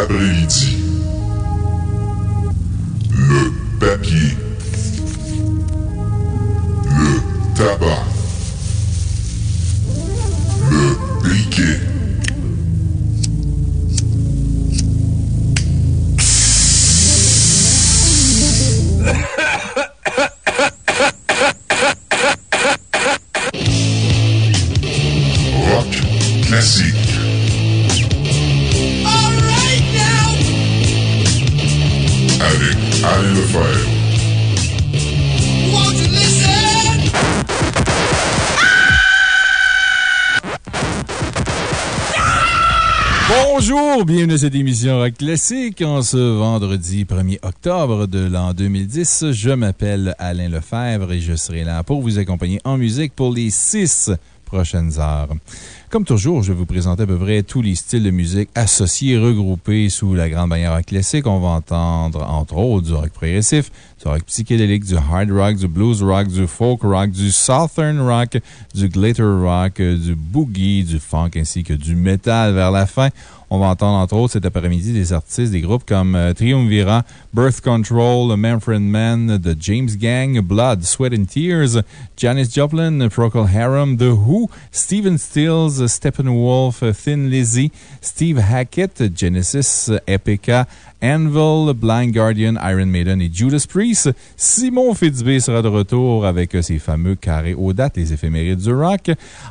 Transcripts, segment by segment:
apremidi. Cette émission Rock Classique en ce vendredi 1er octobre de l'an 2010. Je m'appelle Alain Lefebvre et je serai là pour vous accompagner en musique pour les six prochaines heures. Comme toujours, je vais vous présenter à peu près tous les styles de musique associés, regroupés sous la grande bannière rock classique. On va entendre, entre autres, du rock progressif, du rock psychédélique, du hard rock, du blues rock, du folk rock, du southern rock, du glitter rock, du boogie, du funk ainsi que du metal vers la fin. On va entendre, entre autres, cet après-midi des artistes des groupes comme euh, Triumvirat, Birth Control, Manfred Mann, The James Gang, Blood, Sweat and Tears, Janis Joplin, Procol Harum, The Who, Stephen Stills, Steppenwolf, Thin Lizzy, Steve Hackett, Genesis, Epica, Anvil, Blind Guardian, Iron Maiden et Judas Priest. Simon Fitzbé sera de retour avec ses fameux carrés aux dates, les éphémérides du rock.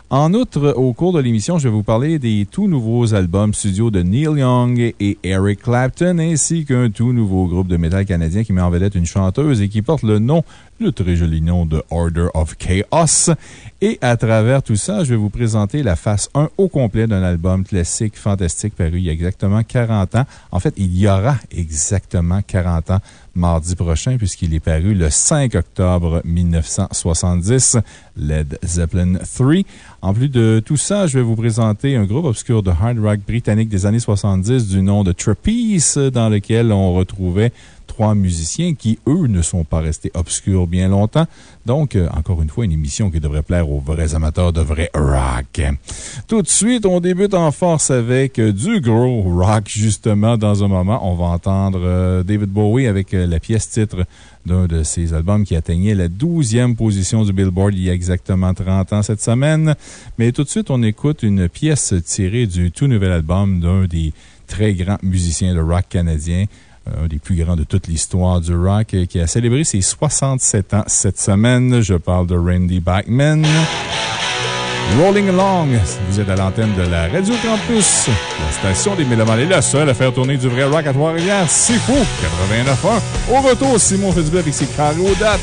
En outre, au cours de l'émission, je vais vous parler des tout nouveaux albums studio de Neil Young et Eric Clapton, ainsi qu'un tout nouveau groupe de métal canadien qui met en vedette une chanteuse et qui porte le nom le très joli nom de Order of Chaos. Et à travers tout ça, je vais vous présenter la face 1 au complet d'un album classique fantastique paru il y a exactement 40 ans. En fait, il y aura exactement 40 ans mardi prochain, puisqu'il est paru le 5 octobre 1970, Led Zeppelin 3. En plus de tout ça, je vais vous présenter un groupe obscur de hard rock britannique des années 70 du nom de Trapeze, dans lequel on retrouvait musiciens qui, eux, ne sont pas restés obscurs bien longtemps. Donc, euh, encore une fois, une émission qui devrait plaire aux vrais amateurs de vrai rock. Tout de suite, on débute en force avec euh, du gros rock, justement. Dans un moment, on va entendre euh, David Bowie avec la pièce titre d'un de ses albums qui atteignait la 12e position du Billboard il y a exactement 30 ans cette semaine. Mais tout de suite, on écoute une pièce tirée du tout nouvel album d'un des très grands musiciens de rock canadien, un des plus grands de toute l'histoire du rock, qui a célébré ses 67 ans cette semaine. Je parle de Randy Bachman. Rolling Along, vous êtes à l'antenne de la Radio Campus. La station des Mélomanes est la seule à faire tourner du vrai rock à Trois-Rivières. C'est fou! 89.1. Au retour, Simon Fitzbé avec ses carreaux dates.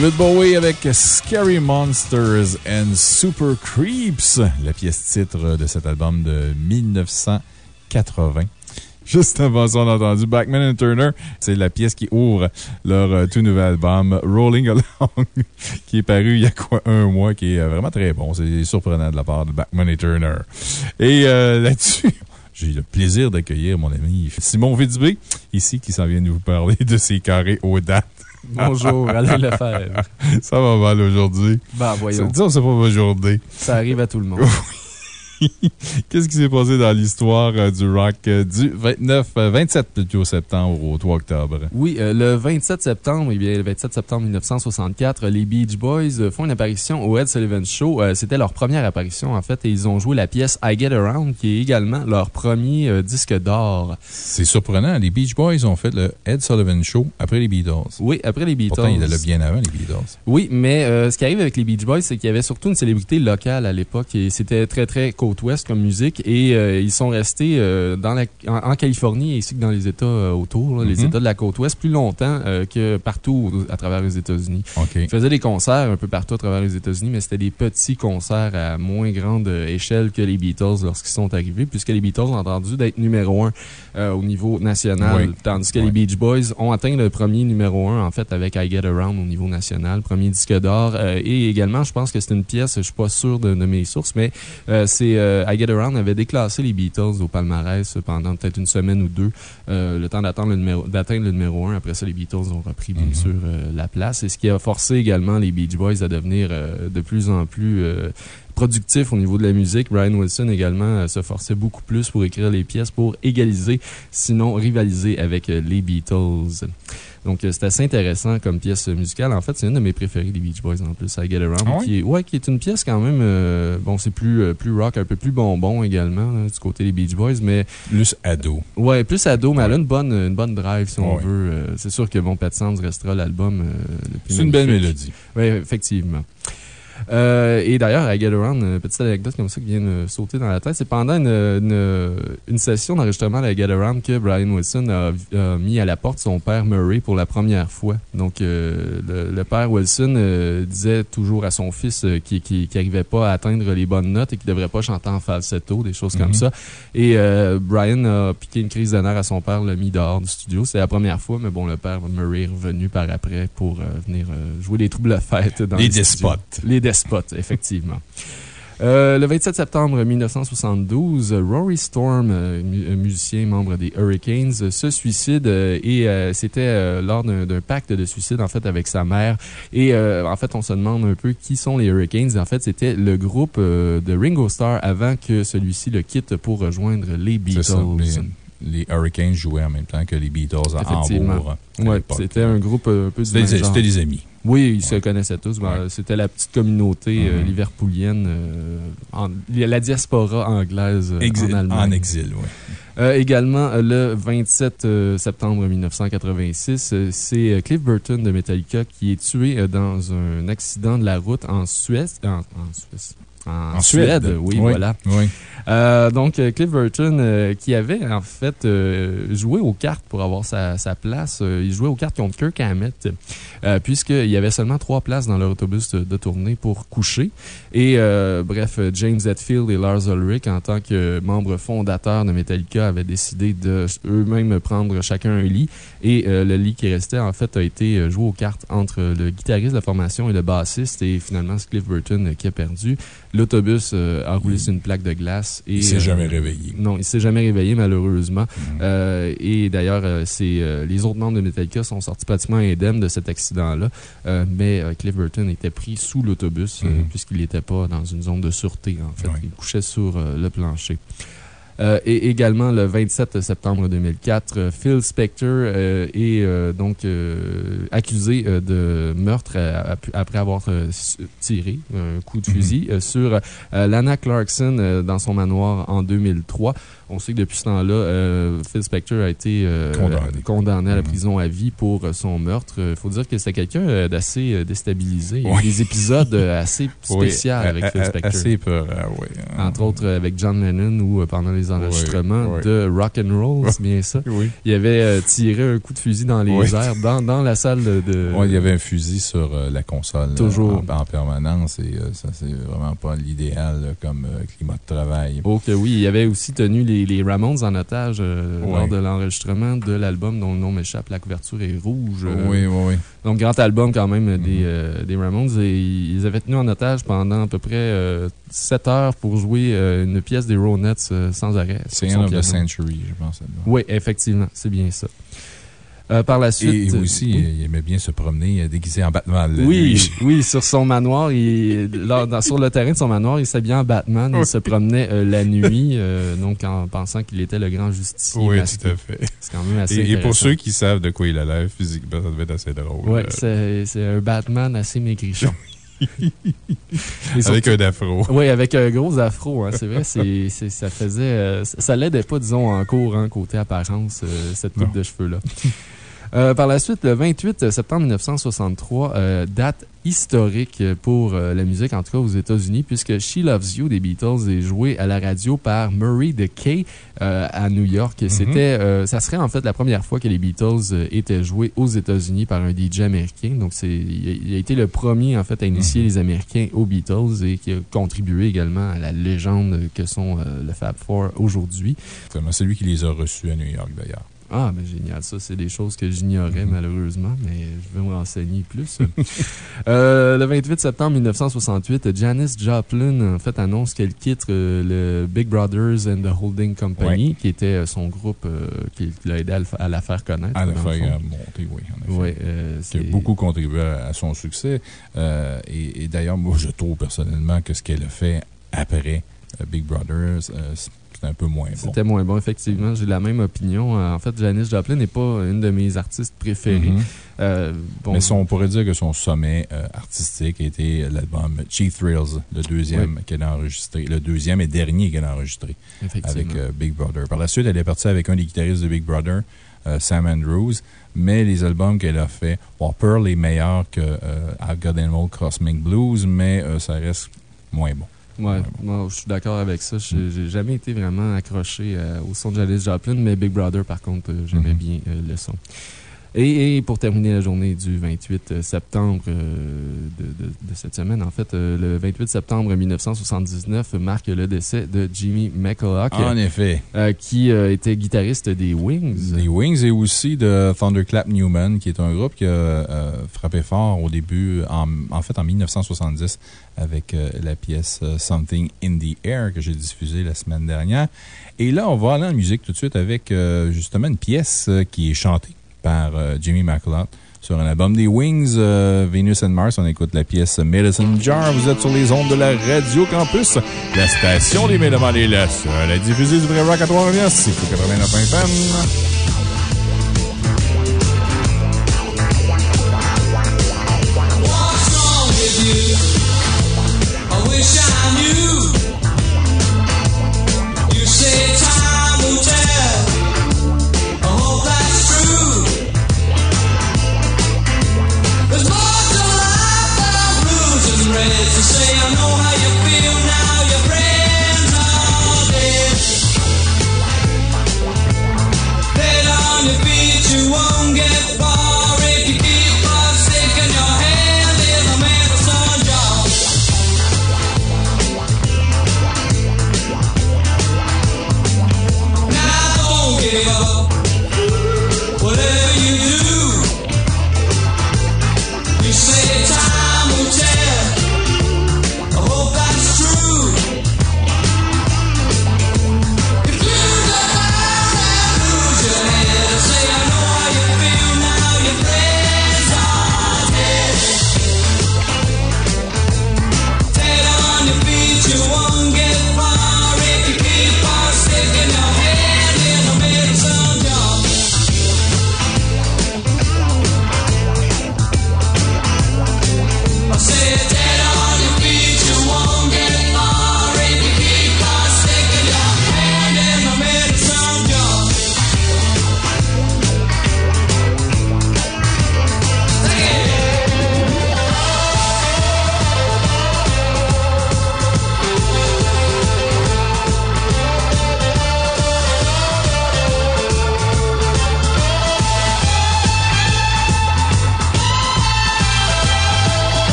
David Bowie avec Scary Monsters and Super Creeps, la pièce titre de cet album de 1980. Juste avant ça, on a entendu Backman and Turner. C'est la pièce qui ouvre leur euh, tout nouvel album, Rolling Along, qui est paru il y a quoi, un mois, qui est euh, vraiment très bon. C'est surprenant de la part de Backman and Turner. Et euh, là-dessus, j'ai le plaisir d'accueillir mon ami Simon Fitzbé, ici, qui s'en vient de vous parler de ses carrés aux dates. Bonjour, Alain Lefebvre. Ça va mal aujourd'hui. Ben, voyons. Disons, c'est pas aujourd'hui. Ça arrive à tout le monde. Qu'est-ce qui s'est passé dans l'histoire euh, du rock euh, du 29, 27 euh, plutôt septembre au 3 octobre? Oui, le 27 septembre, eh bien, le 27 septembre 1964, les Beach Boys font une apparition au Ed Sullivan Show. C'était leur première apparition, en fait, et ils ont joué la pièce I Get Around, qui est également leur premier disque d'or. C'est surprenant. Les Beach Boys ont fait le Ed Sullivan Show après les Beatles. Oui, après les Beatles. Pourtant, il là bien avant les Beatles. Oui, mais ce qui arrive avec les Beach Boys, c'est qu'il y avait surtout une célébrité locale à l'époque et c'était très, très ouest comme musique et euh, ils sont restés euh, dans la, en, Californie ainsi que dans les États euh, autour, les mhm. États de la côte ouest, plus longtemps que partout à travers les États-Unis. Ils faisaient des concerts un peu partout à travers les États-Unis, mais c'était des petits concerts à moins grande échelle que les Beatles lorsqu'ils sont arrivés, puisque les Beatles ont entendu d'être numéro un au niveau national, tandis que les Beach Boys ont atteint le premier numéro un, en fait, avec I Get Around au niveau national, premier disque d'or. et également, je pense que c'est une pièce, je ne suis pas sûr de, de, mes sources, mais c'est I Get Around avait déclassé les Beatles au palmarès pendant peut-être une semaine ou deux, euh, le temps d'atteindre le, numéro 1. Après ça, les Beatles ont repris, bien mhm. sûr, euh, la place. Et ce qui a forcé également les Beach Boys à devenir euh, de plus en plus productifs au niveau de la musique. Brian Wilson également se forçait beaucoup plus pour écrire les pièces pour égaliser, sinon rivaliser avec les Beatles. Donc, euh, c'est assez intéressant comme pièce musicale. En fait, c'est une de mes préférées des Beach Boys en plus, I Get Around. Ah qui, est, ouais, qui est une pièce quand même. Euh, bon, c'est plus, euh, plus rock, un peu plus bonbon également, du côté des Beach Boys, mais. Plus ado. Ouais, plus ado, mais elle a une bonne, une bonne drive, si on veut. c'est sûr que bon, Pet Sounds restera l'album le plus. C'est une belle mélodie. Oui, effectivement. Euh, et d'ailleurs, I Get Around, une petite anecdote comme ça qui vient de sauter dans la tête. C'est pendant une, une, session d'enregistrement de Get Around que Brian Wilson a, mis à la porte son père Murray pour la première fois. Donc, euh, le, père Wilson euh, disait toujours à son fils qu'il n'arrivait pas à atteindre les bonnes notes et qu'il ne devrait pas chanter en falsetto, des choses comme mhm. ça. Et Brian a piqué une crise d'honneur à son père, l'a mis dehors du studio. C'est la première fois, mais bon, le père Murray est revenu par après pour venir jouer les troubles fêtes dans les despotes. Les spot, effectivement. Euh, le 27 septembre 1972, Rory Storm, euh, musicien membre des Hurricanes, se suicide euh, et c'était lors d'un pacte de suicide en fait avec sa mère. Et en fait, on se demande un peu qui sont les Hurricanes. En fait, c'était le groupe de Ringo Starr avant que celui-ci le quitte pour rejoindre les Beatles. les, Hurricanes jouaient en même temps que les Beatles à Hambourg. Oui, c'était un groupe un peu C'était des amis. Oui, ils se connaissaient tous. Ben, c'était la petite communauté euh, mm-hmm. liverpoolienne, euh, la diaspora anglaise euh, en Allemagne. En exil, oui. également, le 27 septembre 1986, c'est Cliff Burton de Metallica qui est tué dans un accident de la route en Suède. en Suisse en, Suède? Oui, voilà. Euh, donc, euh, Cliff Burton, euh, qui avait en fait joué aux cartes pour avoir sa, place, il jouait aux cartes contre Kirk Hammett, puisqu'il y avait seulement trois places dans leur autobus de, tournée pour coucher. Et bref, James Hetfield et Lars Ulrich, en tant que membres fondateurs de Metallica, avaient décidé de eux-mêmes prendre chacun un lit. Et le lit qui restait, en fait, a été joué aux cartes entre le guitariste de la formation et le bassiste. Et finalement, c'est Cliff Burton qui a perdu. L'autobus a roulé sur une plaque de glace. Et, il s'est jamais euh, réveillé. Non, il s'est jamais réveillé, malheureusement. Mm. Euh, et d'ailleurs, les autres membres de Metallica sont sortis pratiquement indemnes de cet accident-là. mais Cliff Burton était pris sous l'autobus, mm. puisqu'il n'était pas dans une zone de sûreté, en fait. Il couchait sur le plancher. Euh, et également, le 27 septembre 2004, euh, Phil Spector euh, est donc accusé de meurtre après avoir tiré un coup de fusil mhm. sur Lana Clarkson dans son manoir en 2003. On sait que depuis ce temps-là, euh, Phil Spector a été euh, condamné. à la mm-hmm. prison à vie pour euh, son meurtre. Il faut dire que c'est quelqu'un d'assez déstabilisé. Il y a des épisodes assez spéciaux avec Phil Spector. Assez peur, oui. Entre autres avec John Lennon, où pendant les enregistrements de Rock and Roll, c'est bien ça. Oui. Il avait tiré un coup de fusil dans les Oui. airs, dans, dans la salle de. Ouais, il y avait un fusil sur la console. Toujours. En, en permanence et ça, c'est vraiment pas l'idéal comme climat de travail. Oh oui, il avait aussi tenu les, les Ramones en otage euh, Ouais. lors de l'enregistrement de l'album dont le nom m'échappe. La couverture est rouge. euh, Oui, oui, oui. Donc, grand album quand même Mhm. des, euh, des Ramones. Et ils avaient tenu en otage pendant à peu près euh, 7 heures pour jouer une pièce des Ronettes sans arrêt. C'est End of the. Century, je pense. Oui, effectivement, c'est bien ça. Euh, par la suite. Et aussi, oui. il aimait bien se promener euh, déguisé en Batman. Oui, oui, sur son manoir, il, lors- dans- sur le terrain de son manoir, il s'habillait en Batman. Il Oui. se promenait euh, la nuit, euh, donc en pensant qu'il était le grand justicier. Oui, masqué. tout à fait. C'est quand même assez Et, et pour ceux qui savent de quoi il a l'air physiquement, ça devait être assez drôle. Euh, c'est un Batman assez maigrichon. Avec un afro. Oui, avec un gros afro, hein, c'est vrai. ça faisait. euh, ça l'aidait pas, disons, en cours, hein, côté apparence, euh, cette coupe de cheveux-là. Euh, par la suite, le 28 septembre 1963, euh, date historique pour euh, la musique, en tout cas aux États-Unis, puisque She Loves You des Beatles est joué à la radio par Murray de Kay euh, à New York. C'était, euh, ça serait en fait la première fois que les Beatles étaient joués aux États-Unis par un DJ américain. Donc, c'est, il a, été le premier en fait à initier Mhm. les Américains aux Beatles et qui a contribué également à la légende que sont le Fab Four aujourd'hui. C'est lui qui les a reçus à New York, d'ailleurs. Ah, ben génial. Ça, c'est des choses que j'ignorais Mhm. malheureusement, mais je vais me renseigner plus. Euh, le 28 septembre 1968, Janis Joplin en fait, annonce qu'elle quitte euh, le Big Brothers and the Holding Company, qui était euh, son groupe euh, qui, l'a aidé à, la faire connaître. À la faire monter, oui, en effet. Ouais, qui a beaucoup contribué à, à son succès. Et et d'ailleurs, moi, je trouve personnellement que ce qu'elle a fait après Big Brothers, c'est un peu moins bon. C'était moins bon, effectivement. J'ai la même opinion. Euh, En fait, Janis Joplin n'est pas une de mes artistes préférées. Mhm. Euh, bon, Mais son- on pourrait dire que son sommet euh, artistique a été l'album Cheap Thrills, le deuxième qu'elle a enregistré, le deuxième et dernier qu'elle a enregistré avec euh, Big Brother. Par la suite, elle est partie avec un des guitaristes de Big Brother, Sam Andrews, mais les albums qu'elle a fait, bon, Pearl est meilleur que I've Got an Old Cosmic Blues, mais ça reste moins bon. Ouais, moi, je suis d'accord avec ça. J'ai j'ai jamais été vraiment accroché euh, au son de Janis Joplin, mais Big Brother, par contre, euh, j'aimais Mhm. bien euh, le son. Et, et pour terminer la journée du 28 septembre euh, de, de- de cette semaine, en fait, euh, le 28 septembre 1979 marque le décès de Jimmy McCulloch, En effet. euh, qui euh, était guitariste des Wings. Les Wings et aussi de Thunderclap Newman, qui est un groupe qui a euh, frappé fort au début, en, en fait en 1970, avec euh, la pièce euh, Something in the Air que j'ai diffusée la semaine dernière. Et là, on va aller en musique tout de suite avec euh, justement une pièce euh, qui est chantée par euh, Jimmy McLeod sur un album des Wings, euh, Venus and Mars. On écoute la pièce Medicine Jar. Vous êtes sur les ondes de la Radio Campus, la station des Mélomanes est la seule à diffuser du vrai rock à Trois-Rivières. C'est 89 FM.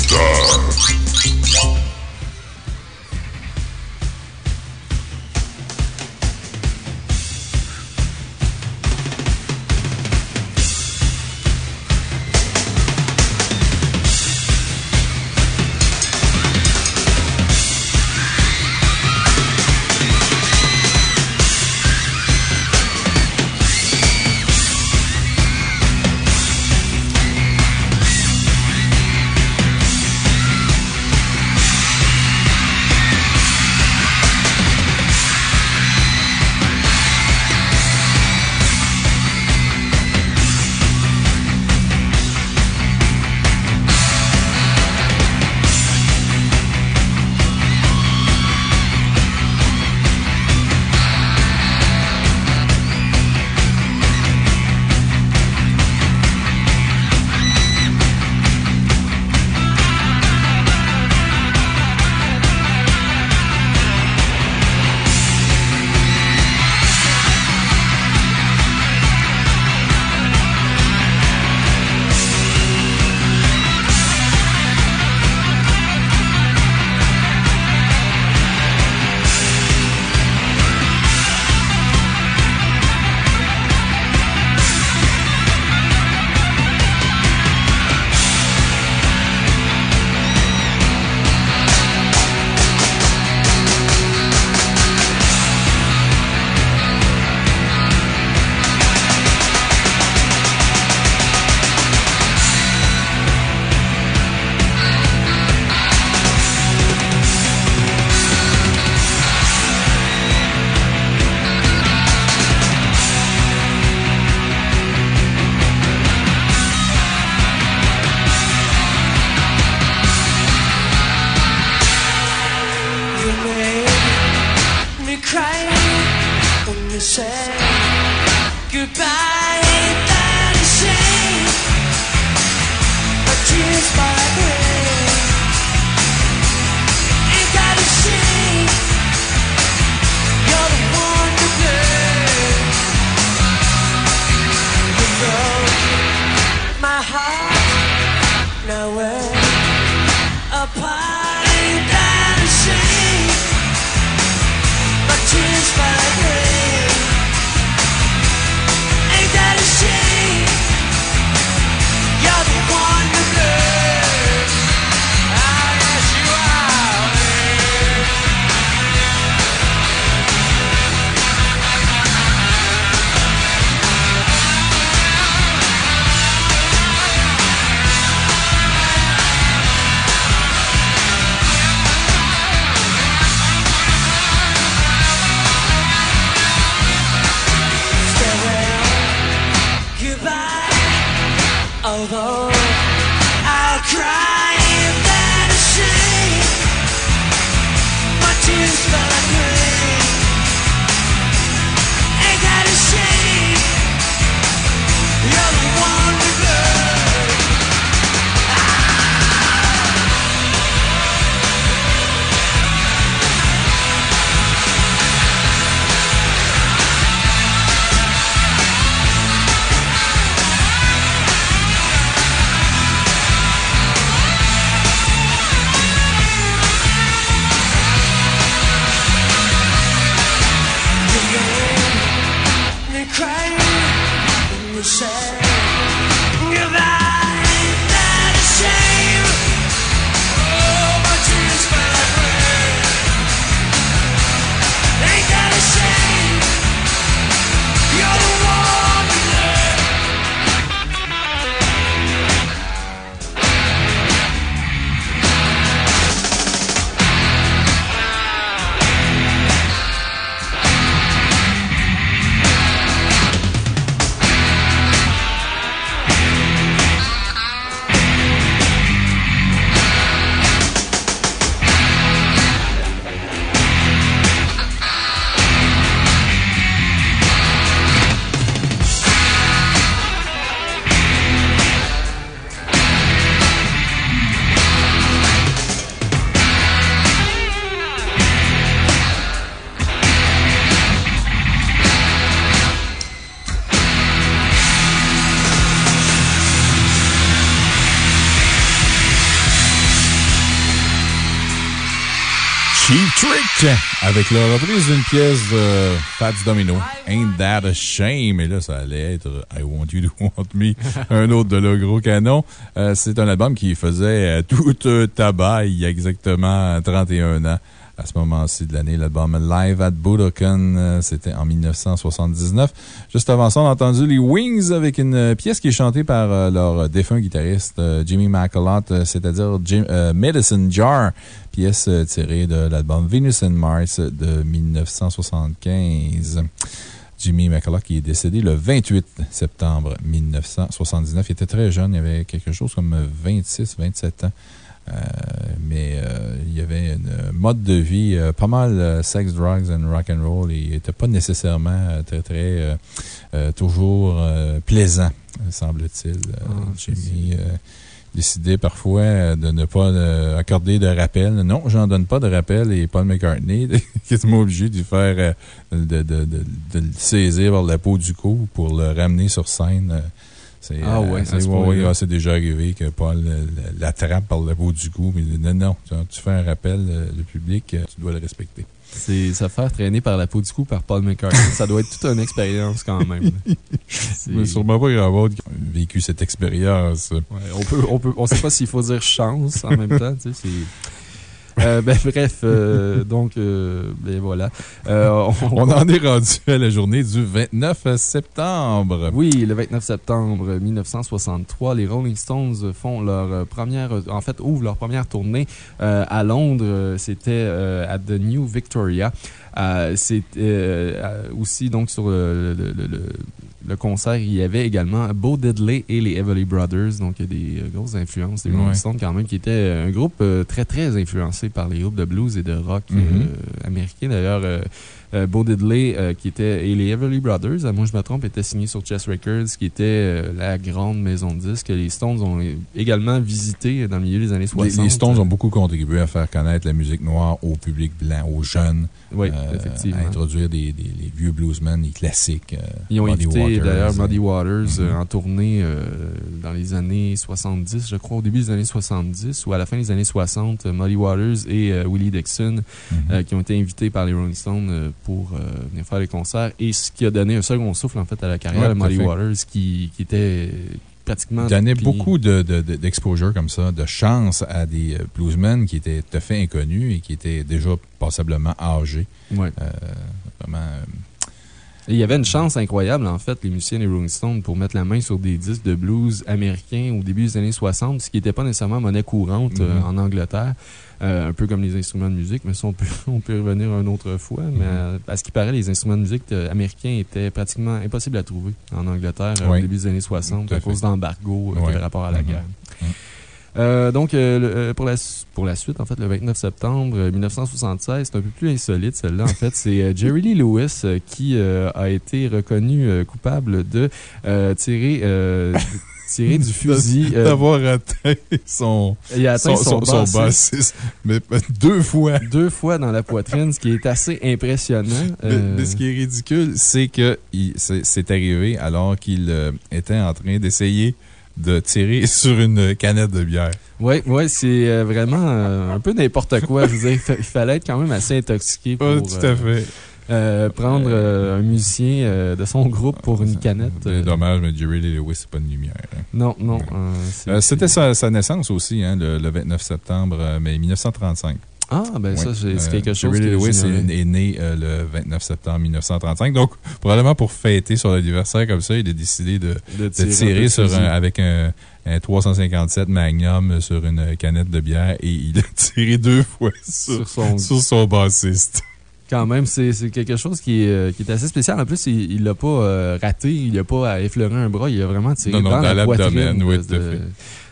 17h. Avec la reprise d'une pièce de Fats Domino, Ain't That a Shame? Et là, ça allait être I Want You to Want Me, un autre de leur gros canon. Euh, C'est un album qui faisait euh, tout euh, tabac il y a exactement 31 ans. À ce moment-ci de l'année, l'album Live at Budokan, euh, c'était en 1979. Juste avant ça, on a entendu les Wings avec une pièce qui est chantée par euh, leur défunt guitariste euh, Jimmy McAlott, c'est-à-dire Medicine Jar, pièce tirée de l'album Venus and Mars de 1975. Jimmy McCulloch qui est décédé le 28 septembre 1979. Il était très jeune, il avait quelque chose comme 26, 27 ans. Euh, mais euh, il y avait un mode de vie euh, pas mal sex, drugs and rock and roll. Il n'était pas nécessairement très, très toujours plaisant, semble-t-il. Ah, Jimmy euh, décidait parfois de ne pas euh, accorder de rappel. Non, j'en donne pas de rappel et Paul McCartney est quasiment obligé de faire euh, de, de, de, de le saisir par la peau du cou pour le ramener sur scène. euh, Ah ouais, c'est à ce ouais, ouais, c'est déjà arrivé que Paul euh, l'attrape par la peau du cou. Mais non, non, tu, tu fais un rappel, euh, le public, euh, tu dois le respecter. C'est se faire traîner par la peau du cou par Paul McCartney. ça doit être toute une expérience quand même. C'est- Mais sûrement pas grand monde qui a vécu cette expérience. Ouais, on peut, on peut, on sait pas s'il faut dire chance en même temps, tu sais, c'est. Euh, ben, bref, euh, donc, euh, ben voilà. Euh, On en est rendu à la journée du 29 septembre. Oui, le 29 septembre 1963, les Rolling Stones font leur euh, première, en fait, ouvrent leur première tournée euh, à Londres. Euh, C'était euh, à The New Victoria. Euh, C'était euh, aussi, donc, sur le, le- le- le- concert, il y avait également Bo Diddley et les Everly Brothers. Donc, il y a des euh, grosses influences des Rolling. Stones quand même, qui était euh, un groupe euh, très, très influencé par les groupes de blues et de rock euh, Mhm. américains. D'ailleurs, euh, Bo Diddley, euh, qui était, et les Everly Brothers, à moi je me trompe, étaient signés sur Chess Records, qui était euh, la grande maison de disques que les Stones ont également visité dans le milieu des années Les, 60. les Stones ont beaucoup contribué à faire connaître la musique noire au public blanc, aux jeunes. Oui, euh, effectivement. À introduire des, des- les vieux bluesmen, les classiques. Ils ont Muddy invité Waters, d'ailleurs Muddy Waters Mhm. en tournée dans les années 70, je crois, au début des années 70 ou à la fin des années 60. euh, Muddy Waters et Willie Dixon mhm. euh, qui ont été invités par les Rolling Stones pour euh, venir faire les concerts et ce qui a donné un second souffle en fait à la carrière Ouais, de fait. Waters qui, qui était pratiquement. donnait plié. beaucoup de- de- de- d'exposure comme ça, de chance à des euh, bluesmen qui étaient tout à fait inconnus et qui étaient déjà passablement âgés. Ouais. Euh, vraiment. Et il y avait une chance incroyable, en fait, les musiciens des Rolling Stones, pour mettre la main sur des disques de blues américains au début des années 60, ce qui n'était pas nécessairement monnaie courante euh, Mhm. en Angleterre. Euh, un peu comme les instruments de musique, mais ça, on peut, on peut y revenir une autre fois. Mais Mhm. euh, à ce qui paraît, les instruments de musique euh, américains étaient pratiquement impossibles à trouver en Angleterre euh, Oui. au début des années 60 Tout à à cause d'embargo euh, Oui. rapport à la Mhm. guerre. Mhm. Euh, donc, euh, le- euh, pour, la, pour la suite, en fait, le 29 septembre euh, 1976, c'est un peu plus insolite, celle-là. En fait, c'est euh, Jerry Lee Lewis euh, qui euh, a été reconnu euh, coupable de euh, tirer, tirer du fusil. euh, D'avoir atteint son, il a atteint son, son bassiste bassiste, mais deux fois. deux fois dans la poitrine, ce qui est assez impressionnant. Mais, Euh, mais ce qui est ridicule, c'est que c'est arrivé alors qu'il euh, était en train d'essayer de tirer sur une canette de bière. Oui, ouais, c'est vraiment un peu n'importe quoi. Je veux dire, il fa- il fallait être quand même assez intoxiqué pour tout à fait. Euh, prendre euh, un musicien euh, de son groupe pour une canette. C'est euh, Dommage, mais Jerry Lee Lewis, c'est pas une lumière. hein. Non, non. Ouais. euh, Euh, C'était sa, sa naissance aussi, hein, le, le 29 septembre, euh, mais 1935. Ah, ben ça, Ouais. c'est c'est Euh, quelque chose Jerry Lee Lewis est, est né euh, le 29 septembre 1935. Donc, probablement pour fêter son anniversaire comme ça, il a décidé de, tirer, sur un- avec un, un 357 Magnum sur une canette de bière et il a tiré deux fois sur, sur son. sur son bassiste. Quand même, c'est quelque chose qui est, euh, qui est assez spécial. En plus, il il l'a pas euh, raté, il n'a pas à effleurer un bras, il a vraiment tiré Non, non, dans, dans la poitrine l'abdomen, oui, de,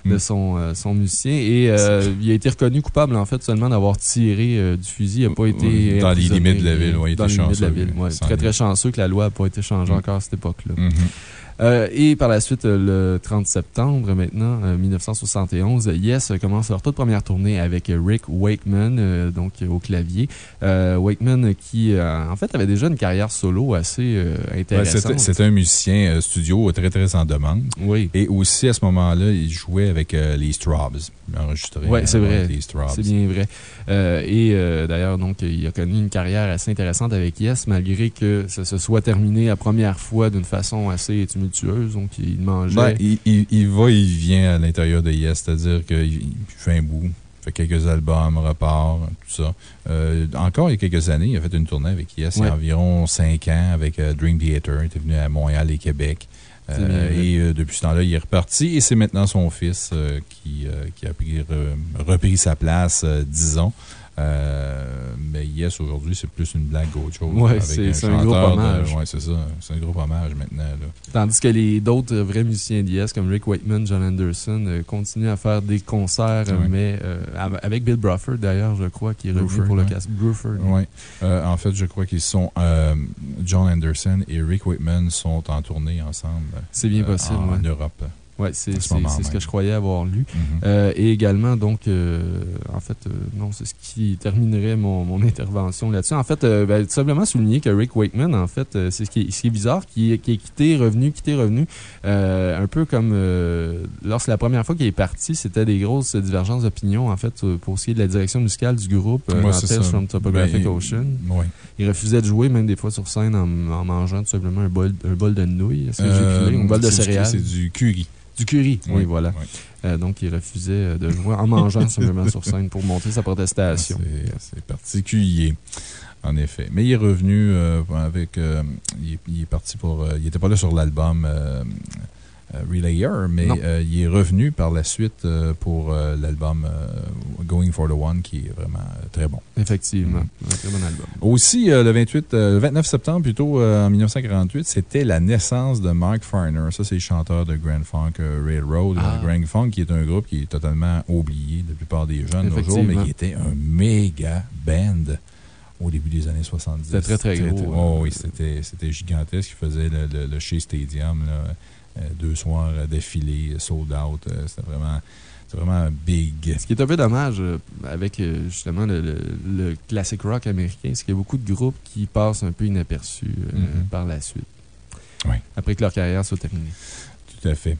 de Mm. son, euh, son musicien. Et euh, il a été reconnu coupable, en fait, seulement d'avoir tiré du fusil. Il n'a pas été. Oui, dans les limites de la ville, ouais, il Dans était les limites de la chanceux, ville, sans Très, très chanceux que la loi n'a pas été changée Mm. encore à cette époque-là. Mhm. Euh, et par la suite, euh, le 30 septembre maintenant, euh, 1971, Yes commence leur toute première tournée avec Rick Wakeman, euh, donc euh, au clavier. Euh, Wakeman qui, euh, en fait, avait déjà une carrière solo assez euh, Ouais, intéressante. C'était un musicien euh, studio très, très en demande. Oui. Et aussi, à ce moment-là, il jouait avec euh, les Straubs. Enregistré Ouais, c'est euh, vrai. C'est bien vrai. Euh, et euh, d'ailleurs, donc, il a connu une carrière assez intéressante avec Yes, malgré que ça se soit terminé la première fois d'une façon assez tumultueuse. Donc, il mangeait. Ben, il, il- il va, il vient à l'intérieur de Yes, c'est-à-dire qu'il il fait un bout, fait quelques albums, repart, tout ça. Euh, encore il y a quelques années, il a fait une tournée avec Yes, il y a environ cinq ans, avec euh, Dream Theater. Il était venu à Montréal et Québec. Euh, et depuis ce temps-là, il est reparti et c'est maintenant son fils qui, qui a pris, re- repris sa place, disons. Euh, mais Yes, aujourd'hui, c'est plus une blague qu'autre chose. Avec c'est- un de- hommage. ouais, c'est ça. C'est un groupe hommage maintenant. Là. Tandis que les d'autres vrais musiciens de Yes, comme Rick Wakeman, John Anderson, euh, continuent à faire des concerts, euh, mais euh, av- avec Bill Bruford d'ailleurs, je crois, qui est revenu pour le ouais. casque. Bruford. Oui. Euh, en fait, je crois qu'ils sont. euh, John Anderson et Rick Whitman sont en tournée ensemble. C'est bien euh, possible, en, ouais. Europe. Ouais, c'est ce ce que je croyais avoir lu. Mhm. Euh, et également, donc, euh, en fait, euh, non, c'est ce qui terminerait mon, mon intervention là-dessus. En fait, euh, ben, tout simplement souligner que Rick Wakeman, en fait, euh, c'est ce qui est, ce qui est bizarre, qui est, qui est quitté, revenu, quitté, revenu. Euh, un peu comme euh, lorsque la première fois qu'il est parti, c'était des grosses divergences d'opinion, en fait, pour ce qui est de la direction musicale du groupe, Ouais, Tales from Topographic Ben, Ocean. Oui. Il refusait de jouer, même des fois sur scène, en, en mangeant tout simplement un bol, un bol de nouilles. Est-ce que Euh, j'ai? Un bol de céréales. C'est du curry. Du curry, oui, Oui, voilà. oui. Euh, donc, il refusait euh, de jouer en mangeant simplement sur scène pour montrer sa protestation. C'est- C'est particulier. En effet. Mais il est revenu euh, avec. euh, il, est, il est parti pour. il n'était pas là sur l'album Relayer, mais euh, il est revenu par la suite euh, pour euh, l'album euh, Going for the One, qui est vraiment euh, très bon. Effectivement. Mm. Un très bon album. Aussi, euh, le 28, euh, le 29 septembre, plutôt, euh, en 1948, c'était la naissance de Mark Farner. Ça, c'est le chanteur de Grand Funk euh, Railroad. Ah. Euh, Grand Funk, qui est un groupe qui est totalement oublié de la plupart des jeunes jours, mais qui était un méga band au début des années 70. C'était très, très gros, Oh, euh, oui, c'était gigantesque. Ils faisaient le, le, le Shea Stadium, là, euh, deux soirs euh, d'affilée, sold out. euh, C'était vraiment, c'était vraiment big. Ce qui est un peu dommage euh, avec euh, justement le, le, le classic rock américain, c'est qu'il y a beaucoup de groupes qui passent un peu inaperçus euh, Mhm. par la suite. Oui. Après que leur carrière soit terminée. Tout à fait.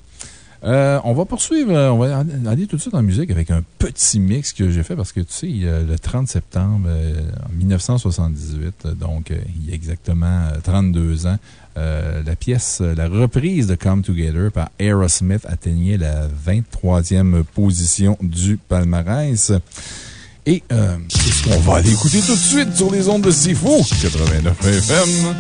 Euh, on va poursuivre, euh, on va aller tout de suite en musique avec un petit mix que j'ai fait parce que tu sais, le 30 septembre euh, en 1978, euh, donc il y a exactement euh, 32 ans, la pièce, la reprise de Come Together par Aerosmith atteignait la 23e position du palmarès. Et euh, c'est ce qu'on va aller écouter tout de suite sur les ondes de Sifo 89 FM.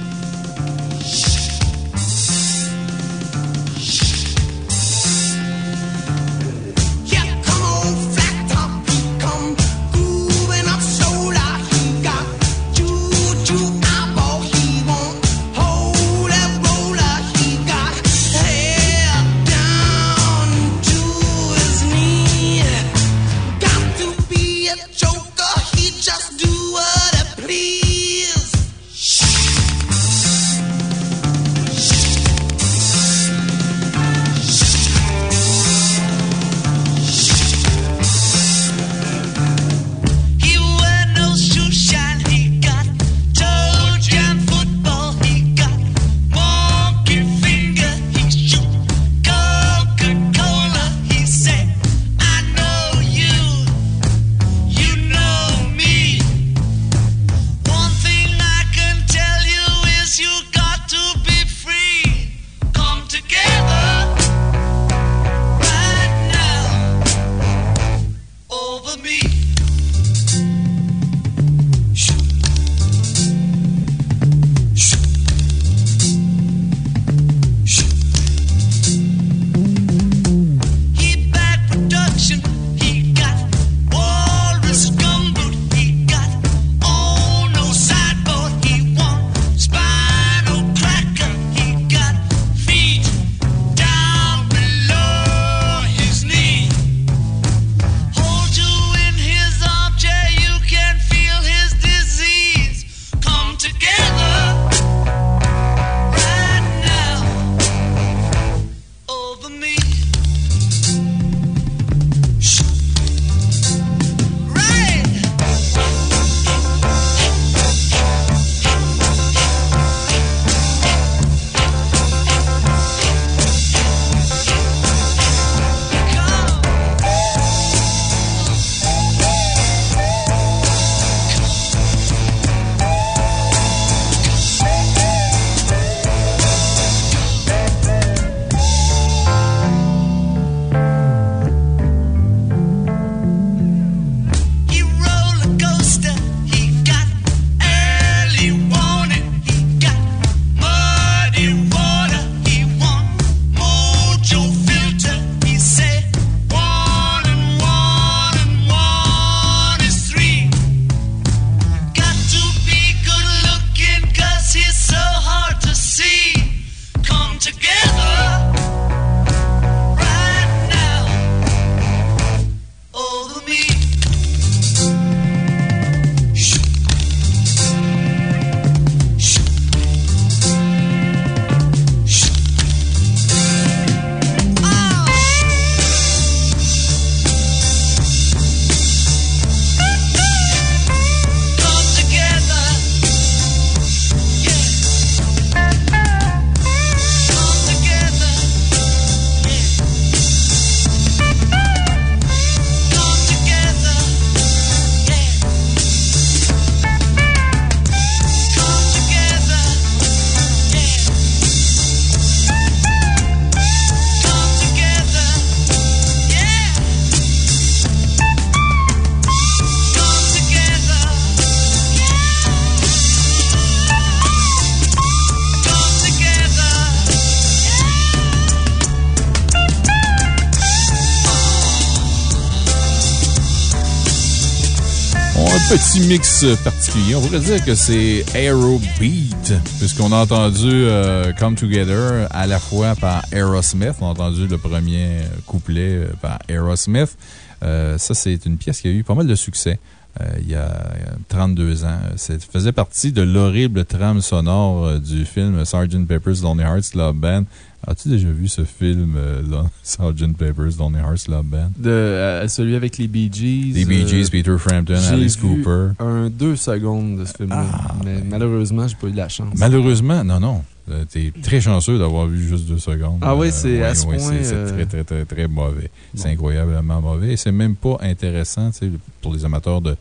Mix particulier. On pourrait dire que c'est Aerobeat, puisqu'on a entendu euh, Come Together à la fois par Aerosmith. On a entendu le premier couplet euh, par Aerosmith. Euh, ça, c'est une pièce qui a eu pas mal de succès. euh, il y a euh, 32 ans. Ça faisait partie de l'horrible trame sonore euh, du film Sgt. Pepper's Lonely Hearts Club Band. As-tu déjà vu ce film, euh, là, Sgt. Pepper's Lonely Hearts Club Band? De, euh, celui avec les Bee Gees. Les Bee Gees, euh, Peter Frampton, Alice vu Cooper. Un deux secondes de ce film-là. Ah, mais ben. malheureusement, j'ai pas eu de la chance. Malheureusement, non, non. Euh, T'es très chanceux d'avoir vu juste deux secondes. Ah oui, c'est à ce point, c'est- très, très, très, très mauvais. C'est incroyablement mauvais. Et c'est même pas intéressant, tu sais, pour les amateurs de,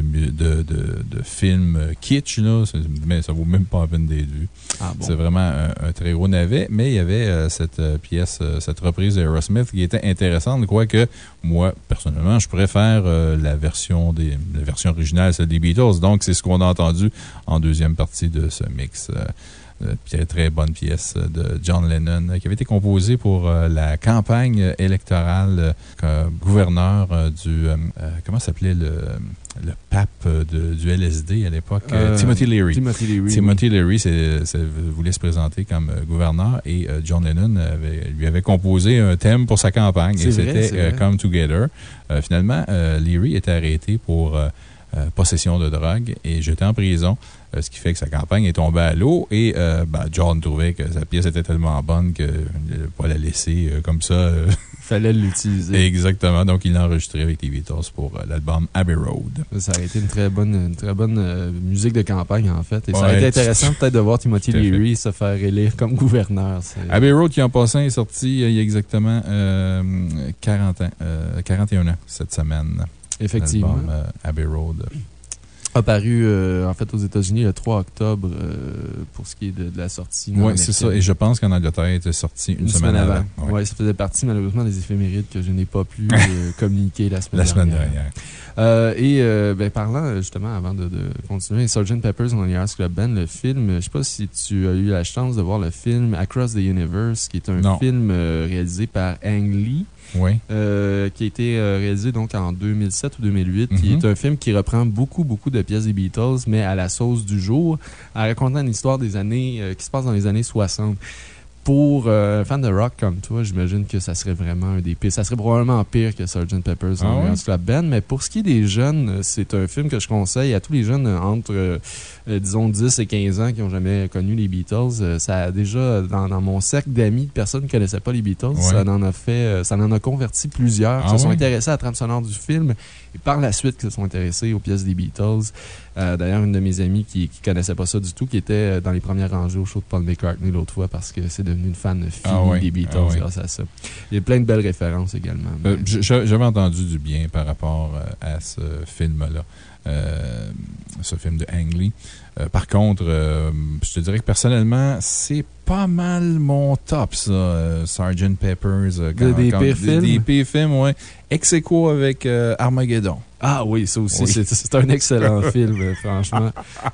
de, de, de, de films euh, kitsch, là. Mais ça vaut même pas la peine d'être vu. Ah bon. C'est vraiment un, un très gros navet, mais il y avait euh, cette euh, pièce, euh, cette reprise d'Aerosmith qui était intéressante, quoique moi, personnellement, je préfère la version des, la version originale, celle des Beatles. Donc, c'est ce qu'on a entendu en deuxième partie de ce mix. Euh, euh, très, très bonne pièce euh, de John Lennon euh, qui avait été composée pour la campagne électorale comme gouverneur du. comment s'appelait le, le pape de- du LSD à l'époque? Euh, Timothy Leary. Timothy Leary. Timothy Leary c'est- voulait se présenter comme gouverneur et euh, John Lennon avait- lui avait composé un thème pour sa campagne. Et c'était euh. Come Together. Finalement, Leary était arrêté pour possession de drogue et jeté en prison. Euh, ce qui fait que sa campagne est tombée à l'eau et euh, ben, John trouvait que sa pièce était tellement bonne qu'il ne voulait pas la laisser euh, comme ça. euh, Fallait l'utiliser. Exactement. Donc, il l'a enregistré avec les Beatles pour euh, l'album Abbey Road. Ça aurait été une très bonne, une très bonne euh, musique de campagne, en fait. Et ça Ouais, été intéressant peut-être de voir Timothy. Leary se faire élire comme gouverneur. Abbey Road, qui en passant est sorti euh, il y a exactement euh, 40 ans, euh, 41 ans cette semaine. Effectivement. L'album, euh, Abbey Road. Apparu, euh, en fait, aux États-Unis le 3 octobre euh, pour ce qui est de, de la sortie. Oui, c'est ça. Et je pense qu'en Angleterre, il était sorti une, semaine, avant. Oui, Ouais. ça faisait partie malheureusement des éphémérides que je n'ai pas pu euh, communiquer la semaine La dernière. semaine dernière. Euh, et euh, ben, parlant justement, avant de, de continuer, Sgt. Pepper's Lonely Hearts Club Band, le film, je sais pas si tu as eu la chance de voir le film Across the Universe, qui est un Non. film réalisé par Ang Lee. Oui. Euh, qui a été euh, réalisé donc en 2007 ou 2008, qui Mhm. est un film qui reprend beaucoup, beaucoup de pièces des Beatles, mais à la sauce du jour, en racontant une histoire des années, euh, qui se passe dans les années 60. Pour euh, un fan de rock comme toi, j'imagine que ça serait vraiment un des pires. Ça serait probablement pire que Sgt. Pepper's Ah ouais? Club Band. Mais pour ce qui est des jeunes, c'est un film que je conseille à tous les jeunes entre, euh, euh, disons, 10 et 15 ans qui n'ont jamais connu les Beatles. Euh, ça a déjà, dans, dans mon cercle d'amis, de personnes qui ne connaissaient pas les Beatles, Ouais. ça en a fait, ça en a converti plusieurs qui Ah se sont ouais? intéressés à la trame sonore du film et par la suite qui se sont intéressés aux pièces des Beatles. Euh, D'ailleurs, une de mes amies qui ne connaissait pas ça du tout, qui était euh, dans les premières rangées au show de Paul McCartney l'autre fois parce que c'est devenu une fan finie Ah des Beatles ah grâce à ça. Il y a plein de belles références également. Euh, J'avais entendu du bien par rapport à ce film-là, euh, ce film de Ang Lee. Euh, par contre, euh, je te dirais que personnellement, c'est pas mal mon top, ça, euh, Sgt. Peppers. De- des pires des, films? Des pires films, oui. Ex aequo avec euh, Armageddon. Ah oui, ça aussi, Oui. c'est- un excellent film, franchement,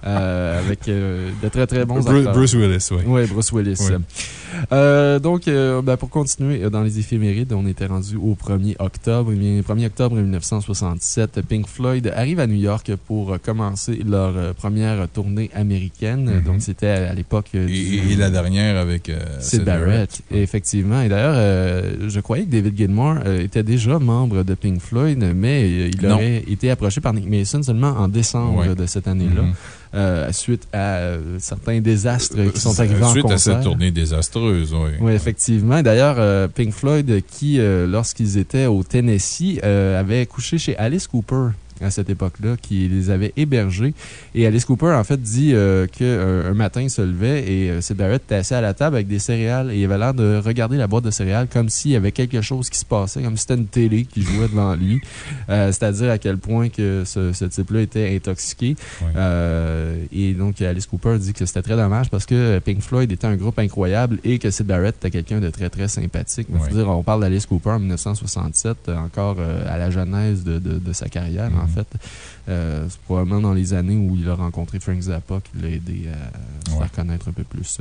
euh, avec euh, de très très bons Bru- acteurs. Bruce Willis, oui. Oui, Bruce Willis. Oui. Donc, ben, pour continuer dans les éphémérides, on était rendu au 1er octobre. Eh bien, 1er octobre 1967, Pink Floyd arrive à New York pour commencer leur première tournée américaine. Mhm. Donc, c'était à, à l'époque. euh, Et, du- et la dernière avec euh, Sid Barrett, effectivement. Et d'ailleurs, euh, je croyais que David Gilmour euh, était déjà membre de Pink Floyd, mais il Non. aurait été approché par Nick Mason seulement en décembre Ouais. de cette année-là, Mhm. euh, suite à euh, certains désastres qui sont arrivés en Suite à cette tournée désastreuse, oui. Oui, effectivement. D'ailleurs, euh, Pink Floyd, qui, lorsqu'ils étaient au Tennessee, avait couché chez Alice Cooper à cette époque-là, qui les avait hébergés. Et Alice Cooper, en fait, dit euh, qu'un un matin, il se levait et euh, Sid Barrett était assis à la table avec des céréales et il avait l'air de regarder la boîte de céréales comme s'il y avait quelque chose qui se passait, comme si c'était une télé qui jouait devant lui. Euh, C'est-à-dire à quel point que ce, ce type-là était intoxiqué. Euh, et donc, Alice Cooper dit que c'était très dommage parce que Pink Floyd était un groupe incroyable et que Sid Barrett était quelqu'un de très, très sympathique. Mais faut Ouais. dire, on parle d'Alice Cooper en 1967, euh, encore euh, à la genèse de, de- de sa carrière, en fait. Euh, C'est probablement dans les années où il a rencontré Frank Zappa qui l'a aidé à se Ouais. faire connaître un peu plus.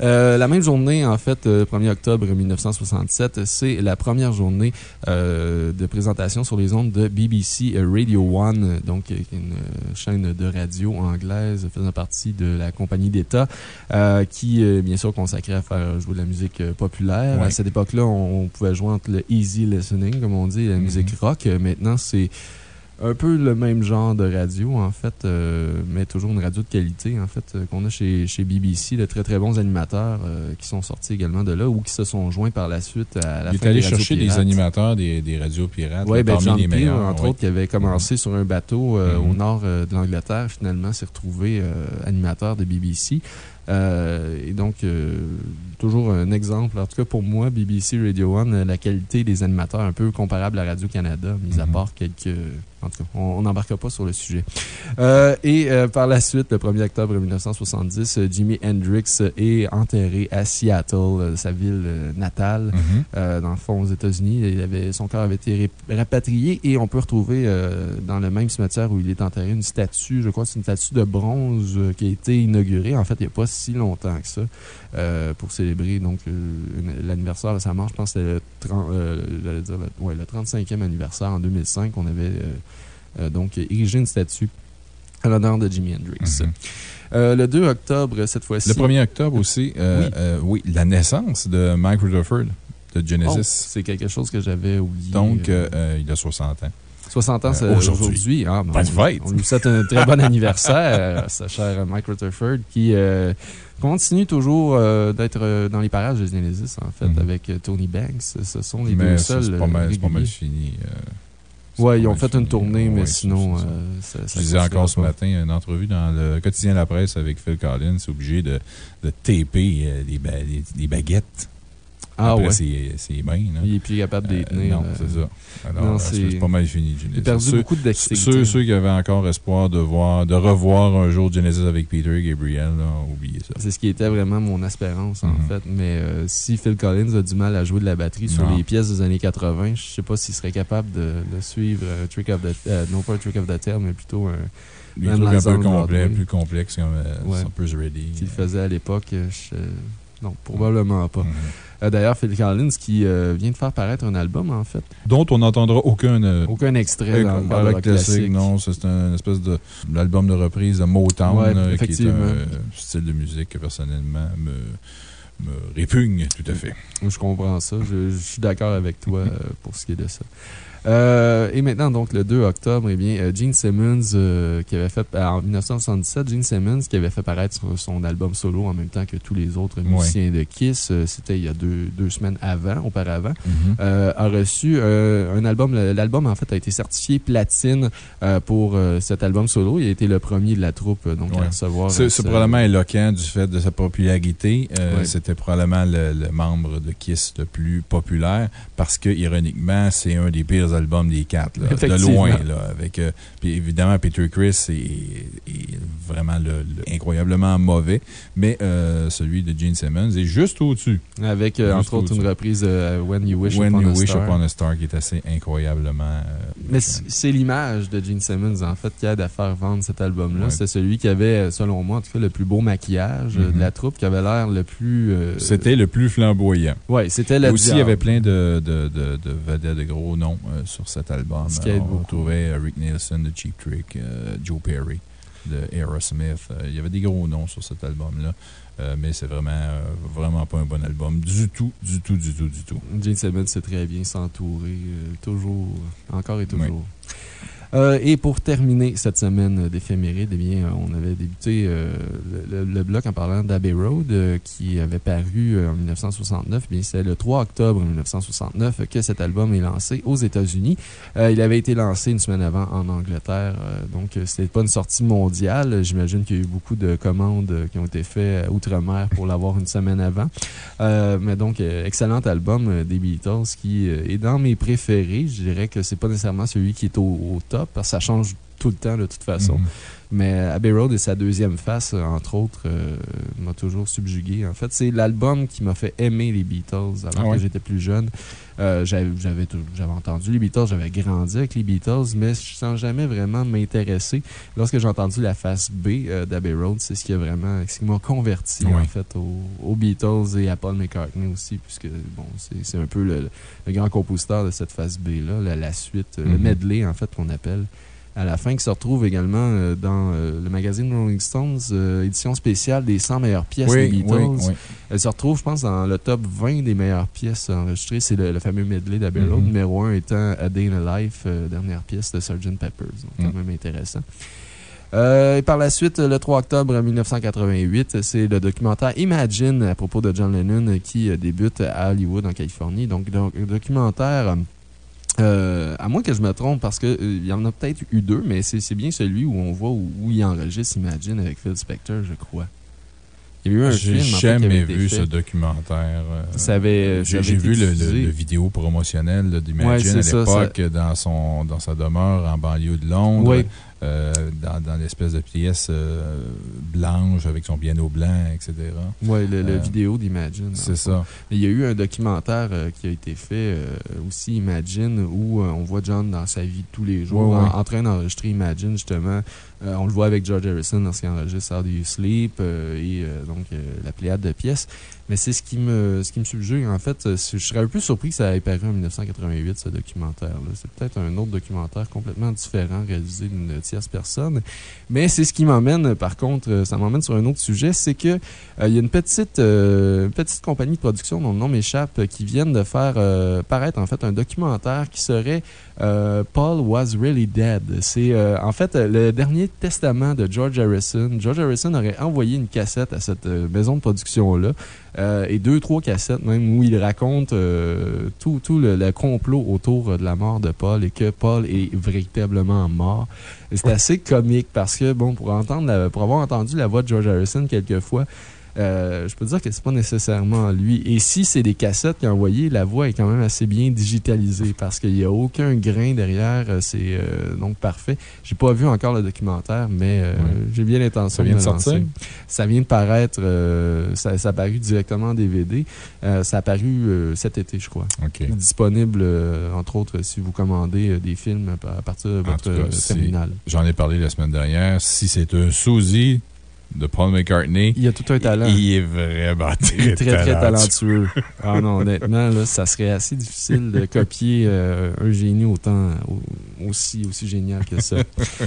Euh, la même journée, en fait, euh, 1er octobre 1967, c'est la première journée euh, de présentation sur les ondes de BBC Radio One, donc euh, une euh, chaîne de radio anglaise faisant partie de la compagnie d'État, euh, qui est bien sûr consacrée à faire jouer de la musique euh, populaire. Ouais. À cette époque-là, on, on pouvait jouer entre le easy listening, comme on dit, la Mhm. musique rock. Euh, Maintenant, c'est un peu le même genre de radio, en fait, euh, mais toujours une radio de qualité, en fait, euh, qu'on a chez, chez BBC, de très très bons animateurs euh, qui sont sortis également de là ou qui se sont joints par la suite à la Il est allé des chercher des animateurs des, des radios pirates. Oui, ben parmi les meilleurs. entre ouais. autres, qui avait commencé sur un bateau euh, Mhm. au nord de l'Angleterre, finalement s'est retrouvé euh, animateur de BBC. Euh, et donc, euh, toujours un exemple, en tout cas pour moi, BBC Radio One, euh, la qualité des animateurs un peu comparable à Radio-Canada, mis à Mhm. part quelques... En tout cas, on n'embarquera pas sur le sujet. Euh, et euh, par la suite, le 1er octobre 1970, euh, Jimi Hendrix est enterré à Seattle, sa ville natale. Mhm. Euh, dans le fond, aux États-Unis. Son corps avait été rapatrié et on peut retrouver dans le même cimetière où il est enterré une statue, je crois que c'est une statue de bronze qui a été inaugurée, en fait, il n'y a pas si longtemps que ça, euh, pour célébrer donc l'anniversaire de sa mort. Je pense que c'était le, 30 euh, le- ouais, le 35e anniversaire en 2005. On avait euh, donc érigé une statue à l'honneur de Jimi Hendrix. Mhm. Euh, le 2 octobre, cette fois-ci. Le 1er octobre aussi, euh, Oui. euh, oui, la naissance de Mike Rutherford de Oh, Genesis. c'est quelque chose que j'avais oublié. Donc, il a 60 ans. 60 ans, Euh, c'est aujourd'hui. Ah, ben, Bonne on- fête. On lui souhaite un très bon anniversaire, sa chère Mike Rutherford, qui euh, continue toujours euh, d'être euh, dans les parages de Genesis, en fait, Mhm. avec euh, Tony Banks. Ce sont les Mais deux ça, seuls. c'est pas, mal- euh, pas fini. euh, pas ils ont fait une tournée, mais Ouais, sinon. ça. euh, ça- Je disais encore ce pas. matin une entrevue dans le quotidien La Presse avec Phil Collins, obligé de, de taper euh, les, ba- les baguettes Ah après ouais. mains. là. Il est plus capable de les Euh, tenir. non, euh, c'est ça. Alors, euh, c'est- c'est pas mal fini, Il a Genesis. perdu Ceux- beaucoup dextérité. Ceux, ceux qui avaient encore espoir de, voir, de revoir un jour Genesis avec Peter Gabriel, là, oubliez ça. C'est ce qui était vraiment mon espérance, en Mhm. fait. Mais euh, si Phil Collins a du mal à jouer de la batterie sur les pièces des années 80, je sais pas s'il serait capable de, de suivre euh, Trick of the... euh, non pas un Trick of the Tail, mais plutôt un... Des trucs un peu complets, plus complexes comme Ouais. Ready. qu'il faisait à l'époque. je- Non, probablement pas. Mhm. Euh, D'ailleurs, Phil Collins qui euh, vient de faire paraître un album, en fait. Dont on n'entendra aucun. euh, Aucun extrait dans le rock classique, non, c'est un espèce de l'album de reprise de Motown, Ouais, qui est un euh, style de musique que personnellement me, me répugne tout à fait. Je comprends ça. Je, je suis d'accord avec toi euh, pour ce qui est de ça. Euh, et maintenant, donc, le 2 octobre, eh bien, euh, Gene Simmons, euh, qui avait fait, en 1977, Gene Simmons, qui avait fait paraître son, son album solo en même temps que tous les autres musiciens de Kiss, euh, c'était il y a deux, deux semaines avant, auparavant, euh, a reçu un album. L'album, en fait, a été certifié platine pour cet album solo. Il a été le premier de la troupe, donc, à recevoir. C'est c'est ce- probablement éloquent du fait de sa popularité. Ouais. C'était probablement le, le membre de Kiss le plus populaire parce que, ironiquement, c'est un des pires albums des quatre, là, de loin. Là, avec, euh, puis évidemment, Peter Chris est, est vraiment le- le- incroyablement mauvais, mais euh, celui de Gene Simmons est juste au-dessus. Avec, euh, entre autres, une reprise de When You Wish When Upon You a Wish Star. Upon a Star, qui est assez incroyablement. Mais c'est l'image de Gene Simmons, en fait, qui aide à faire vendre cet album-là. Ouais. C'est celui qui avait, selon moi, en tout cas, le plus beau maquillage de la troupe, qui avait l'air le plus. C'était le plus flamboyant. Ouais, c'était la Aussi, il y avait plein de, de, de, de vedettes, de gros noms sur cet album. Aide on retrouvait euh, Rick Nielsen de Cheap Trick, euh, Joe Perry de Aerosmith. Euh, il y avait des gros noms sur cet album-là. Euh, mais c'est vraiment, euh, vraiment pas un bon album. Du tout, du tout, du tout, du tout. Simmons sait très bien s'entourer, euh, toujours, encore et toujours. Euh, et pour terminer cette semaine d'éphéméride, eh bien, on avait débuté euh, le, le- bloc en parlant d'Abbey Road, euh, qui avait paru en 1969. Eh bien, c'est le 3 octobre 1969 que cet album est lancé aux États-Unis. Il avait été lancé une semaine avant en Angleterre, donc c'était pas une sortie mondiale. J'imagine qu'il y a eu beaucoup de commandes qui ont été faites outre-mer pour l'avoir une semaine avant. Mais donc, excellent album des Beatles qui est dans mes préférés. Je dirais que c'est pas nécessairement celui qui est au top parce que ça change tout le temps, de toute façon. Mhm. Mais Abbey Road et sa deuxième face, euh, entre autres, euh, m'a toujours subjugué. En fait, c'est l'album qui m'a fait aimer les Beatles alors Ah ouais? que j'étais plus jeune. Euh, j'avais entendu les Beatles, j'avais grandi avec les Beatles, mais sans jamais vraiment m'intéresser. Lorsque j'ai entendu la face B euh, d'Abbey Road, c'est ce qui a vraiment, ce qui m'a converti Ouais. en fait aux, aux Beatles et à Paul McCartney aussi, puisque bon, c'est un peu le, le grand compositeur de cette face B là, la, la suite, le Mhm. medley en fait qu'on appelle à la fin, qui se retrouve également euh, dans euh, le magazine Rolling Stones, euh, édition spéciale des 100 meilleures pièces des Oui, Beatles. oui, oui. Elle se retrouve, je pense, dans le top 20 des meilleures pièces enregistrées. C'est le, le fameux medley d'Abbey. Mhm. Numéro 1 étant A Day in a Life, dernière pièce de Sgt. Peppers. Donc, quand Mhm. même intéressant. Euh, et par la suite, le 3 octobre 1988, c'est le documentaire Imagine à propos de John Lennon qui débute à Hollywood, en Californie. Donc, donc documentaire, euh, à moins que je me trompe, parce qu'il y en a peut-être eu deux, mais c'est bien celui où on voit où, où il enregistre Imagine avec Phil Spector, je crois. Il y a eu un J'ai jamais vu ce documentaire. euh, J'ai vu le, le- vidéo promotionnel Ouais, d'Imagine à ça, l'époque dans, son- dans sa demeure en banlieue de Londres. Oui. Euh, dans, dans l'espèce de pièce euh, blanche avec son piano blanc, etc. Oui, le, le Euh, vidéo d'Imagine. C'est ça. Il y a eu un documentaire qui a été fait aussi, Imagine, où on voit John dans sa vie de tous les jours, Ouais, ouais. En, en train d'enregistrer Imagine, justement. Euh, on le voit avec George Harrison lorsqu'il enregistre How Do You Sleep euh, et euh, donc euh, la pléiade de pièces. Mais c'est ce qui me ce qui me subjugue, en fait. Je serais un peu surpris que ça ait paru en 1988, ce documentaire-là. C'est peut-être un autre documentaire complètement différent, réalisé d'une tierce personne. Mais c'est ce qui m'emmène, par contre, ça m'emmène sur un autre sujet, c'est que il y a une petite, petite compagnie de production dont le nom m'échappe, qui viennent de faire paraître en fait un documentaire qui serait euh, Paul Was Really Dead. C'est euh, en fait le dernier testament de George Harrison. George Harrison aurait envoyé une cassette à cette euh, maison de production-là. euh, et deux, trois cassettes même où il raconte euh, tout, tout le, le complot autour de la mort de Paul et que Paul est véritablement mort. C'est assez comique parce que, bon, pour, entendre la- pour avoir entendu la voix de George Harrison quelques fois, euh, je peux dire que c'est pas nécessairement lui. Et si c'est des cassettes qu'il a envoyées, la voix est quand même assez bien digitalisée parce qu'il n'y a aucun grain derrière. euh, C'est euh, donc parfait. J'ai pas vu encore le documentaire, mais euh, Ouais. j'ai bien l'intention Ça vient de le sortir? Ça vient de paraître. ça, ça a paru directement en DVD. Ça a paru cet été, je crois. Disponible, entre autres, si vous commandez des films à partir de votre terminal. J'en ai parlé la semaine dernière. Si c'est un sosie de Paul McCartney, Il a tout un talent. il est vraiment Il est très, très, très talentueux. talentueux. ah non, honnêtement, là, ça serait assez difficile de copier euh, un génie autant, au- aussi, aussi génial que ça.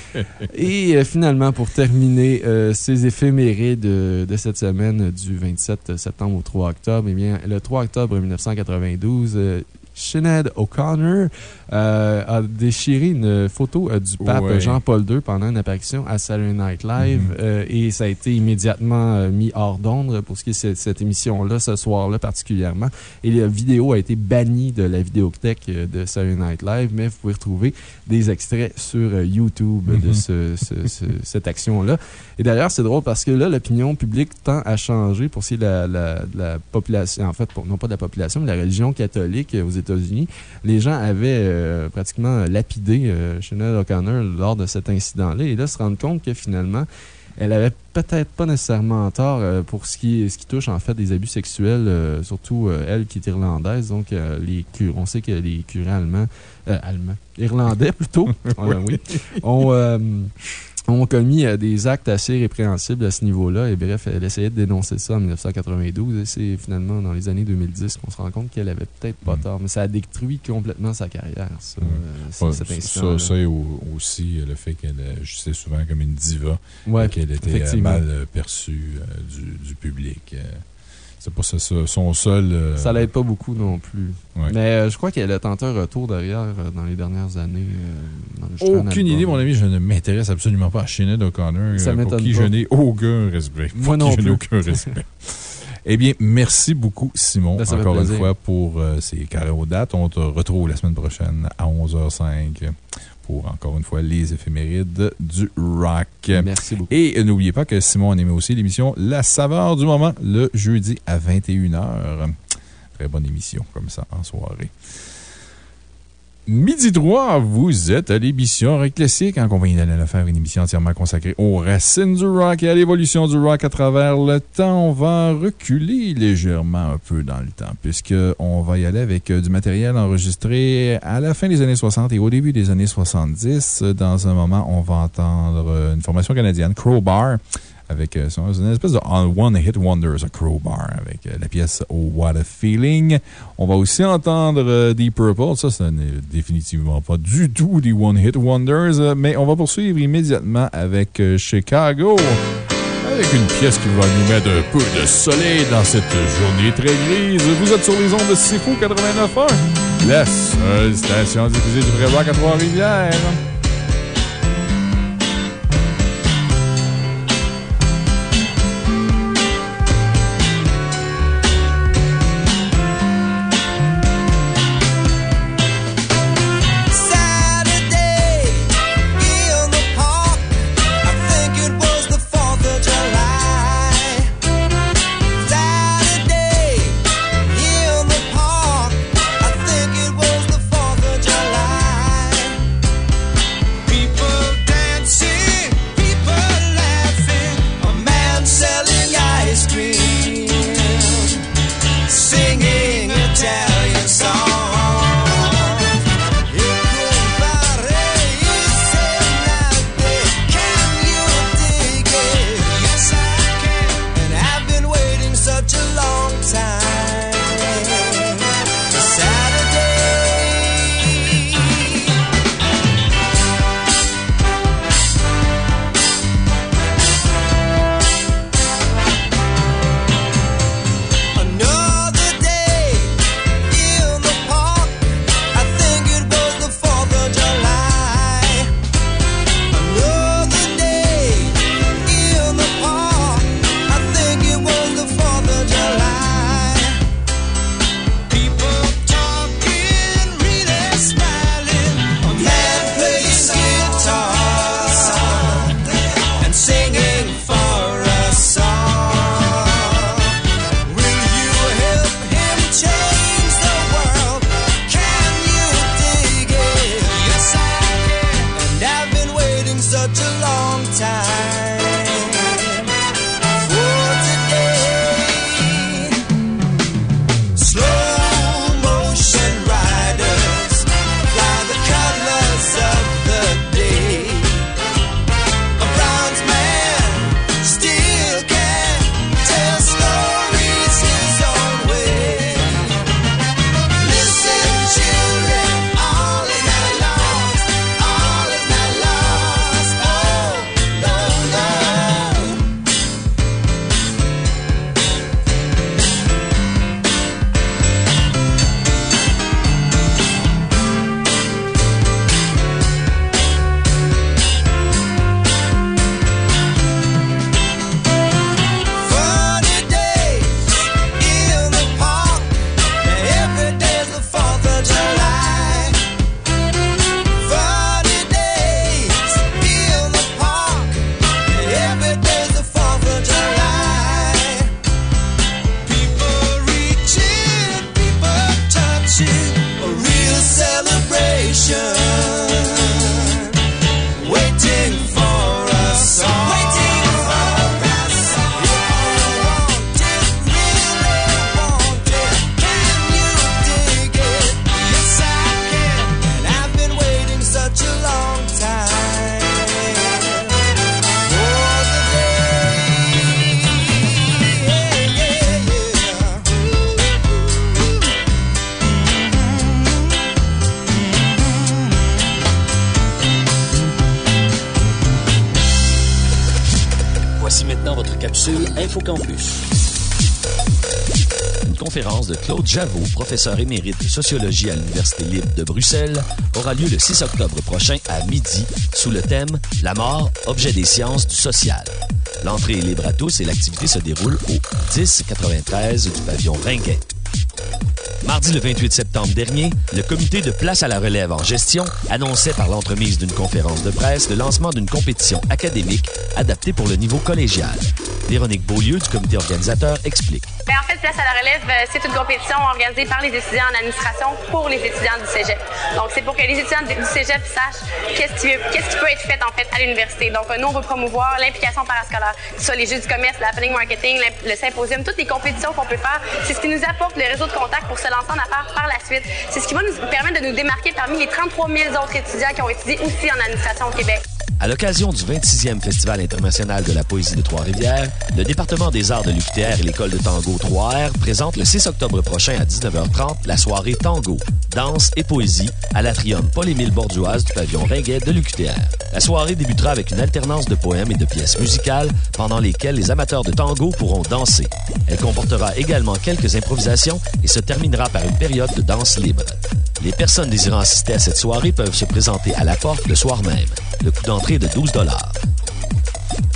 Et euh, finalement, pour terminer euh, ces éphémérides de, de cette semaine du 27 septembre au 3 octobre, eh bien, le 3 octobre 1992, euh, Sinead O'Connor euh, a déchiré une photo euh, du pape Ouais. Jean-Paul II pendant une apparition à Saturday Night Live Mhm. euh, et ça a été immédiatement mis hors d'onde pour ce qui est de cette émission-là, ce soir-là particulièrement. Et la vidéo a été bannie de la vidéothèque de Saturday Night Live, mais vous pouvez retrouver des extraits sur YouTube de Mhm. ce- ce- ce- cette action-là. Et d'ailleurs, c'est drôle parce que là, l'opinion publique tend à changer pour ce qui est de la, la- de la population, en fait, pour- non pas de la population, mais de la religion catholique aux États-Unis. Les gens avaient euh, pratiquement lapidé euh, Sinead O'Connor lors de cet incident-là. Et là, se rendre compte que finalement, elle avait peut-être pas nécessairement tort euh, pour ce qui, ce qui touche en fait des abus sexuels, surtout elle qui est irlandaise. Donc, les on sait que les curés allemands, allemands, irlandais plutôt, oui, ont, ont commis euh, des actes assez répréhensibles à ce niveau-là. Et bref, elle essayait de dénoncer ça en 1992. Et c'est finalement dans les années 2010 qu'on se rend compte qu'elle avait peut-être pas Mm. tort. Mais ça a détruit complètement sa carrière, ça, Mm. euh, Ouais, ça, et aussi euh, le fait qu'elle agissait souvent comme une diva, ouais, et qu'elle était euh, mal euh, perçue euh, du, du public. C'est pas son seul. euh, Ça l'aide pas beaucoup non plus. Ouais. Mais euh, je crois qu'elle a tenté un retour derrière euh, dans les dernières années. Aucune idée, mon ami, je ne m'intéresse absolument pas à Sinead O'Connor, Ça pour m'étonne qui pas. je n'ai aucun respect. Moi non qui je n'ai plus. aucun respect. Eh bien, merci beaucoup, Simon, Ben, ça encore une fois, pour euh, ces carrés aux dates. On te retrouve la semaine prochaine à 11h05 pour, encore une fois, les éphémérides du rock. Merci beaucoup. Et n'oubliez pas que Simon animait aussi l'émission La saveur du moment, le jeudi à 21h. Très bonne émission, comme ça, en soirée. Midi 3, vous êtes à l'émission Rock Classique en compagnie d'Alain Lefebvre, une émission entièrement consacrée aux racines du rock et à l'évolution du rock à travers le temps. On va reculer légèrement un peu dans le temps, puisqu'on va y aller avec euh, du matériel enregistré à la fin des années 60 et au début des années 70. Dans un moment, on va entendre euh, une formation canadienne, Crowbar avec euh, une espèce de One Hit Wonders, a Crowbar, avec euh, la pièce What a Feeling. On va aussi entendre euh, Deep Purple. Ça, ce n'est définitivement pas du tout des One Hit Wonders, mais on va poursuivre immédiatement avec Chicago. Avec une pièce qui va nous mettre un peu de soleil dans cette journée très grise. Vous êtes sur les ondes de Sifu 89.1, la seule station diffusée du rock à Trois-Rivières. Javot, professeur émérite de sociologie à l'Université libre de Bruxelles, aura lieu le 6 octobre prochain à midi sous le thème La mort, objet des sciences du social. L'entrée est libre à tous et l'activité se déroule au 1093 du pavillon Ringuet. Mardi le 28 septembre dernier, le comité de place à la relève en gestion annonçait par l'entremise d'une conférence de presse le lancement d'une compétition académique adaptée pour le niveau collégial. Véronique Beaulieu du comité organisateur explique. Place à la relève, euh, c'est une compétition organisée par les étudiants en administration pour les étudiants du cégep. Donc, c'est pour que les étudiants du cégep sachent qu'est-ce qui, peut être fait en fait à l'université. Donc, euh, nous, on veut promouvoir l'implication parascolaire, que ce soit les jeux du commerce, l'happening marketing, le symposium, toutes les compétitions qu'on peut faire. C'est ce qui nous apporte le réseau de contact pour se lancer en affaires par la suite. C'est ce qui va nous permettre de nous démarquer parmi les 33 000 autres étudiants qui ont étudié aussi en administration au Québec. À l'occasion du 26e Festival international de la poésie de Trois-Rivières, le département des arts de l'UQTR et l'école de tango 3R présentent le 6 octobre prochain à 19h30 la soirée tango, danse et poésie à l'atrium Paul-Émile Borduaz du pavillon Ringuet de l'UQTR. La soirée débutera avec une alternance de poèmes et de pièces musicales pendant lesquelles les amateurs de tango pourront danser. Elle comportera également quelques improvisations et se terminera par une période de danse libre. Les personnes désirant assister à cette soirée peuvent se présenter à la porte le soir même. Le coût d'entrée est de 12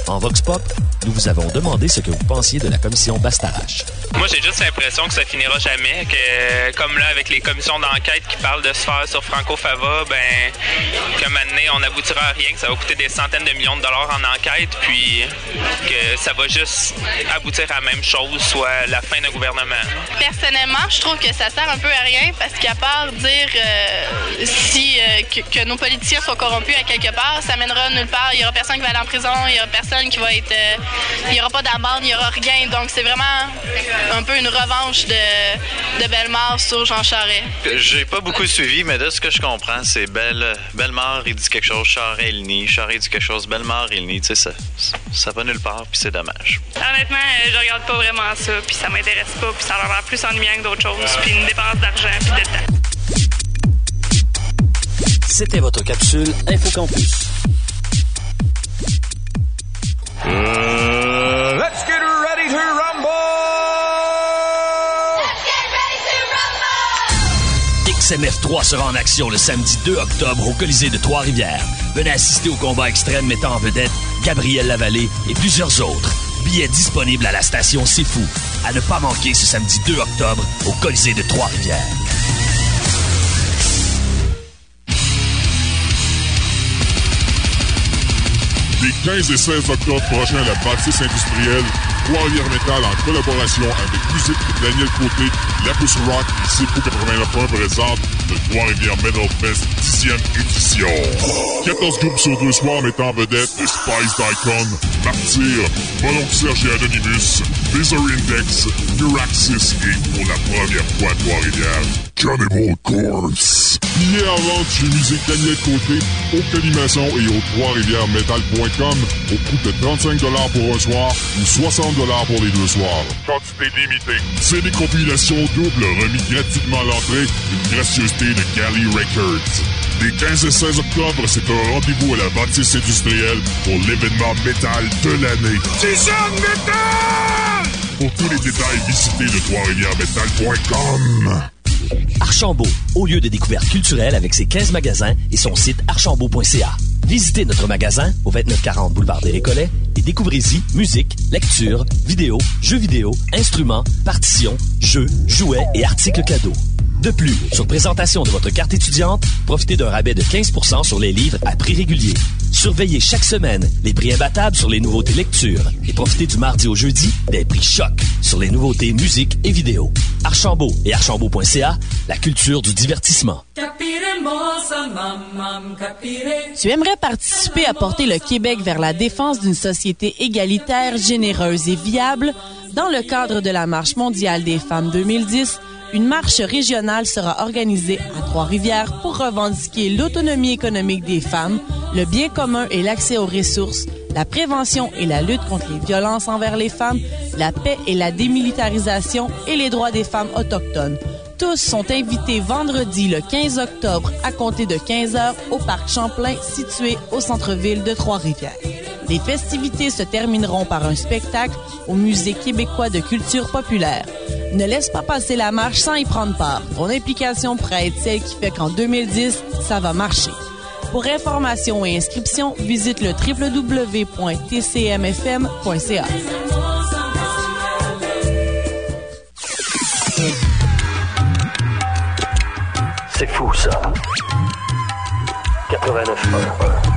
En Vox Pop, nous vous avons demandé ce que vous pensiez de la commission Bastarache. Moi, j'ai juste l'impression que ça finira jamais, que comme là, avec les commissions d'enquête qui parlent de se faire sur Franco Fava, ben, que maintenant, on n'aboutira à rien, que ça va coûter des centaines de millions de dollars en enquête, puis que ça va juste aboutir à la même chose, soit la fin d'un gouvernement. Personnellement, je trouve que ça sert un peu à rien parce qu'à part dire euh, si euh, que, que nos politiciens sont corrompus à quelque part, ça mènera nulle part. Il y aura personne qui va aller en prison, il y aura personne qui va être, euh, il y aura pas d'amende, il y aura rien. Donc c'est vraiment un peu une revanche de, de Bellemare sur Jean Charest. J'ai pas beaucoup suivi, mais de ce que je comprends, c'est Belle, Bellemare, il dit quelque chose, Charest, il nie. Charest dit quelque chose, Bellemare, il nie. Tu sais, ça, ça va nulle part, puis c'est dommage. Honnêtement, euh, je regarde pas vraiment ça, puis ça m'intéresse pas, puis ça a l'air plus ennuyant que d'autres choses, puis une dépense d'argent, puis de temps. C'était votre capsule InfoCampus. let's get ready to rumble! XMF3 sera en action le samedi 2 octobre au Colisée de Trois-Rivières. Venez assister au combat extrême mettant en vedette Gabriel Lavallée et plusieurs autres. Billets disponibles à la station C'est Fou. À ne pas manquer ce samedi 2 octobre au Colisée de Trois-Rivières. Les 15 et 16 octobre prochains la bâtisse industrielle, Trois-Rivières Metal en collaboration avec Musique Daniel Côté, La Rock et Sifu 89.1 présente le Trois-Rivières Metal Fest 10e édition. 14 groupes sur deux soirs mettant en vedette Spice Icon, Martyr, Bolon Serge et Anonymous, Misery Index, Firaxis et pour la première fois à Trois-Rivières, Cannibal Corpse. En vente chez Musique Daniel Côté, au et au Trois-Rivières-Metal.com au coût de 35 pour un soir ou 60 pour les deux soirs. Quantité limitée. C'est des compilations doubles remis gratuitement à l'entrée d'une gracieuseté de Cali Records. Les 15 et 16 octobre, c'est un rendez-vous à la bâtisse industrielle pour l'événement métal de l'année. métal! Pour tous les détails, visitez le Trois-Rivières-Metal.com. Archambault, au lieu de découverte culturelle avec ses 15 magasins et son site archambault.ca. Visitez notre magasin au 2940 boulevard des Récollets et découvrez-y musique, lecture, vidéo, jeux vidéo, instruments, partitions, jeux, jouets et articles cadeaux. De plus, sur présentation de votre carte étudiante, profitez d'un rabais de 15% sur les livres à prix régulier. Surveillez chaque semaine les prix imbattables sur les nouveautés lecture et profitez du mardi au jeudi des prix choc sur les nouveautés musique et vidéo. Archambault et archambault.ca, la culture du divertissement. Tu aimerais participer à porter le Québec vers la défense d'une société égalitaire, généreuse et viable? Dans le cadre de la Marche mondiale des femmes 2010, une marche régionale sera organisée à Trois-Rivières pour revendiquer l'autonomie économique des femmes, le bien commun et l'accès aux ressources, la prévention et la lutte contre les violences envers les femmes, la paix et la démilitarisation et les droits des femmes autochtones. Tous sont invités vendredi le 15 octobre à compter de 15 heures au parc Champlain situé au centre-ville de Trois-Rivières. Les festivités se termineront par un spectacle au Musée québécois de culture populaire. Ne laisse pas passer la marche sans y prendre part. Ton implication pourrait être celle qui fait qu'en 2010, ça va marcher. Pour information et inscription, visite le www.tcmfm.ca. C'est fou ça. 89.1.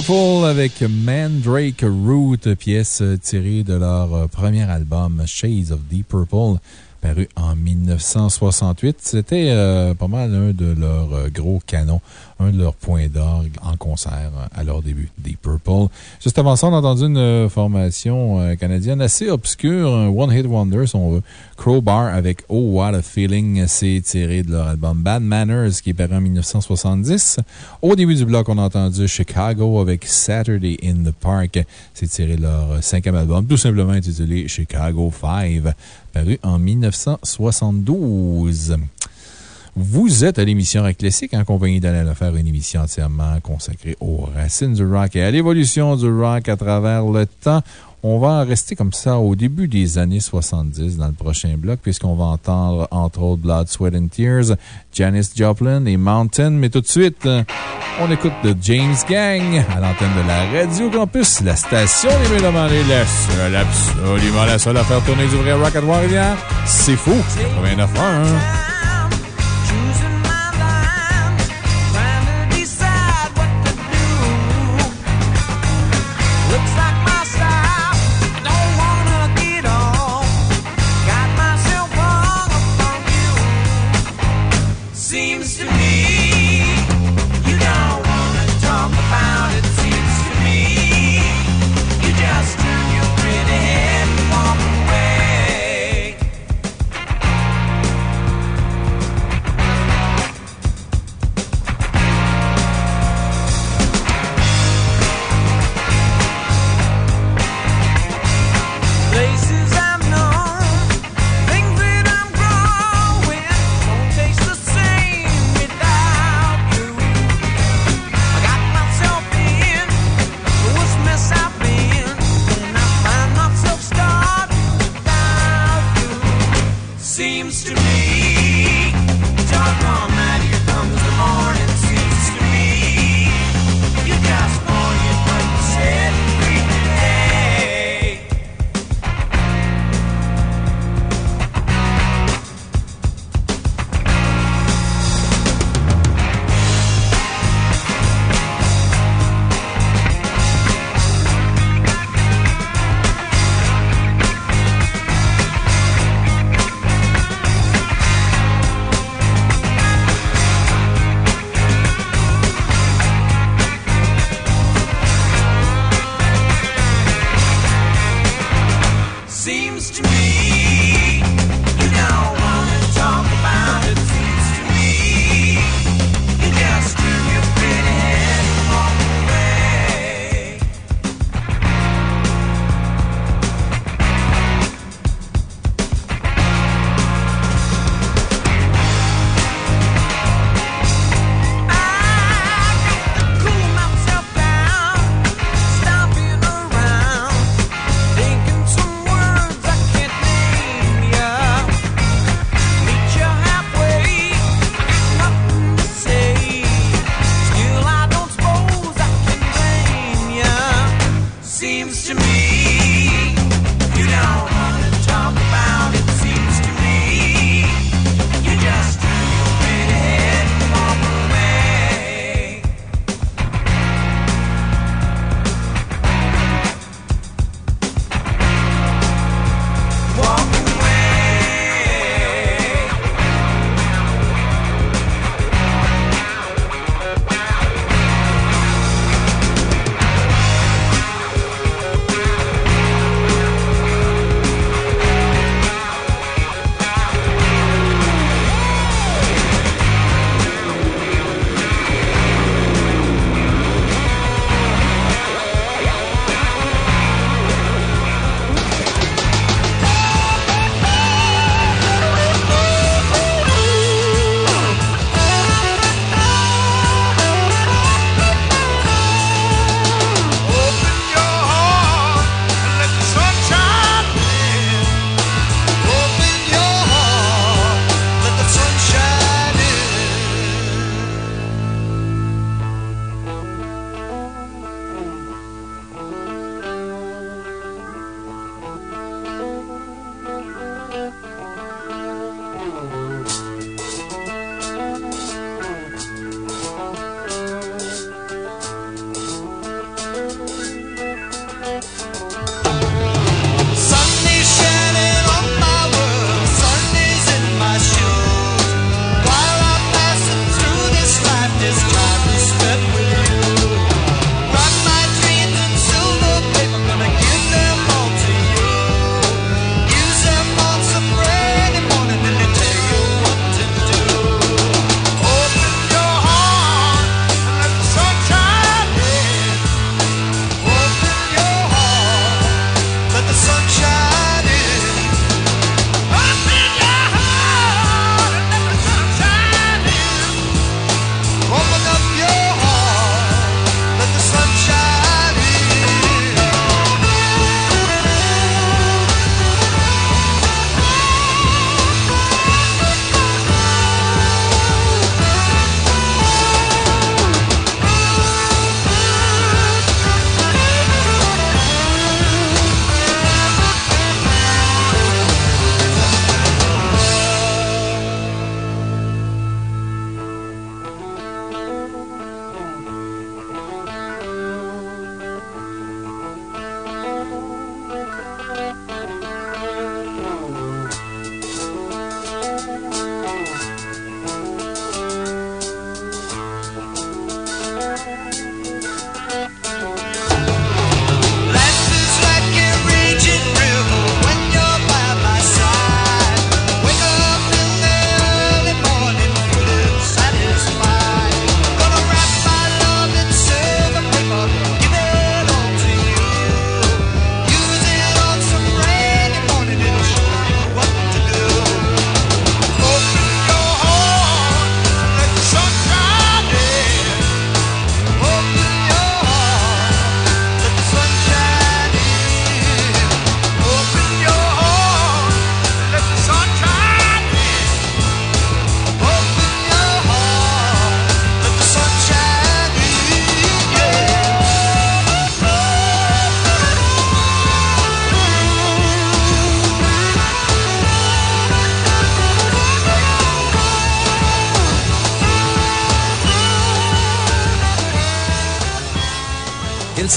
Purple avec Mandrake Root, pièce tirée de leur euh, premier album Shades of Deep Purple, paru en 1968. C'était euh, pas mal un de leurs euh, gros canons, de leurs points d'orgue en concert euh, à leur début, Deep Purple. Juste avant ça, on a entendu une euh, formation euh, canadienne assez obscure, un one-hit wonder on veut. Crowbar avec Oh What a Feeling, c'est tiré de leur album Bad Manners qui est paru en 1970. Au début du bloc, on a entendu Chicago avec Saturday in the Park. C'est tiré de leur cinquième album, tout simplement intitulé Chicago 5, paru en 1972. Vous êtes à l'émission Rock Classique en compagnie d'Alain Lefer, une émission entièrement consacrée aux racines du rock et à l'évolution du rock à travers le temps. On va rester comme ça au début des années 70 dans le prochain bloc, puisqu'on va entendre entre autres Blood, Sweat and Tears, Janis Joplin et Mountain. Mais tout de suite, on écoute de James Gang à l'antenne de la Radio Campus, la station des Mélomanes est la seule, absolument la seule à faire tourner du vrai rock à Trois-Rivières. C'est fou! 89.1.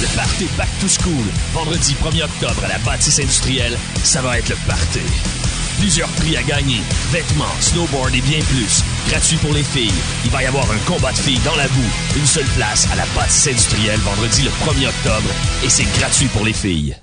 Le party Back to School, vendredi 1er octobre à la bâtisse industrielle, ça va être le party. Plusieurs prix à gagner, vêtements, snowboard et bien plus. Gratuit pour les filles. Il va y avoir un combat de filles dans la boue. Une seule place à la bâtisse industrielle vendredi le 1er octobre et c'est gratuit pour les filles.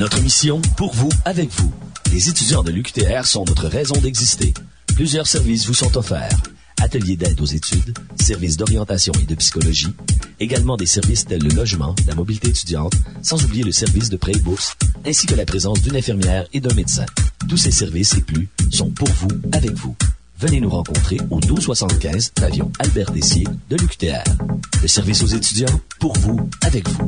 Notre mission, pour vous, avec vous. Les étudiants de l'UQTR sont notre raison d'exister. Plusieurs services vous sont offerts. Ateliers d'aide aux études, services d'orientation et de psychologie, également des services tels le logement, la mobilité étudiante, sans oublier le service de prêt et bourse, ainsi que la présence d'une infirmière et d'un médecin. Tous ces services et plus sont pour vous, avec vous. Venez nous rencontrer au 1275 avion Albert Dessier de l'UQTR. Le service aux étudiants, pour vous, avec vous.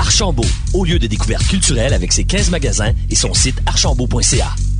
Archambault, au lieu de découverte culturelle avec ses 15 magasins et son site archambault.ca.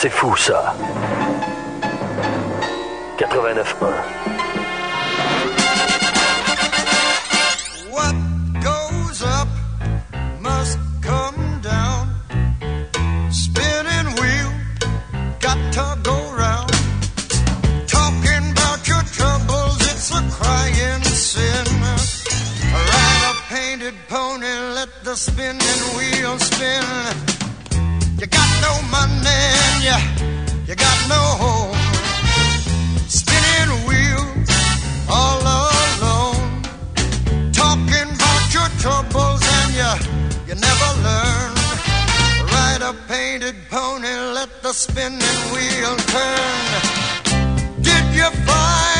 C'est fou ça. 89.1. What goes up must come down. Spinning wheel, got to go round. Talking about your troubles, it's a crying sin. Ride a painted pony, let the spinning wheel spin. You got no money and you, you got no home. Spinning wheel, all alone. Talking about your troubles and you, you never learn. Ride a painted pony, let the spinning wheel turn. Did you find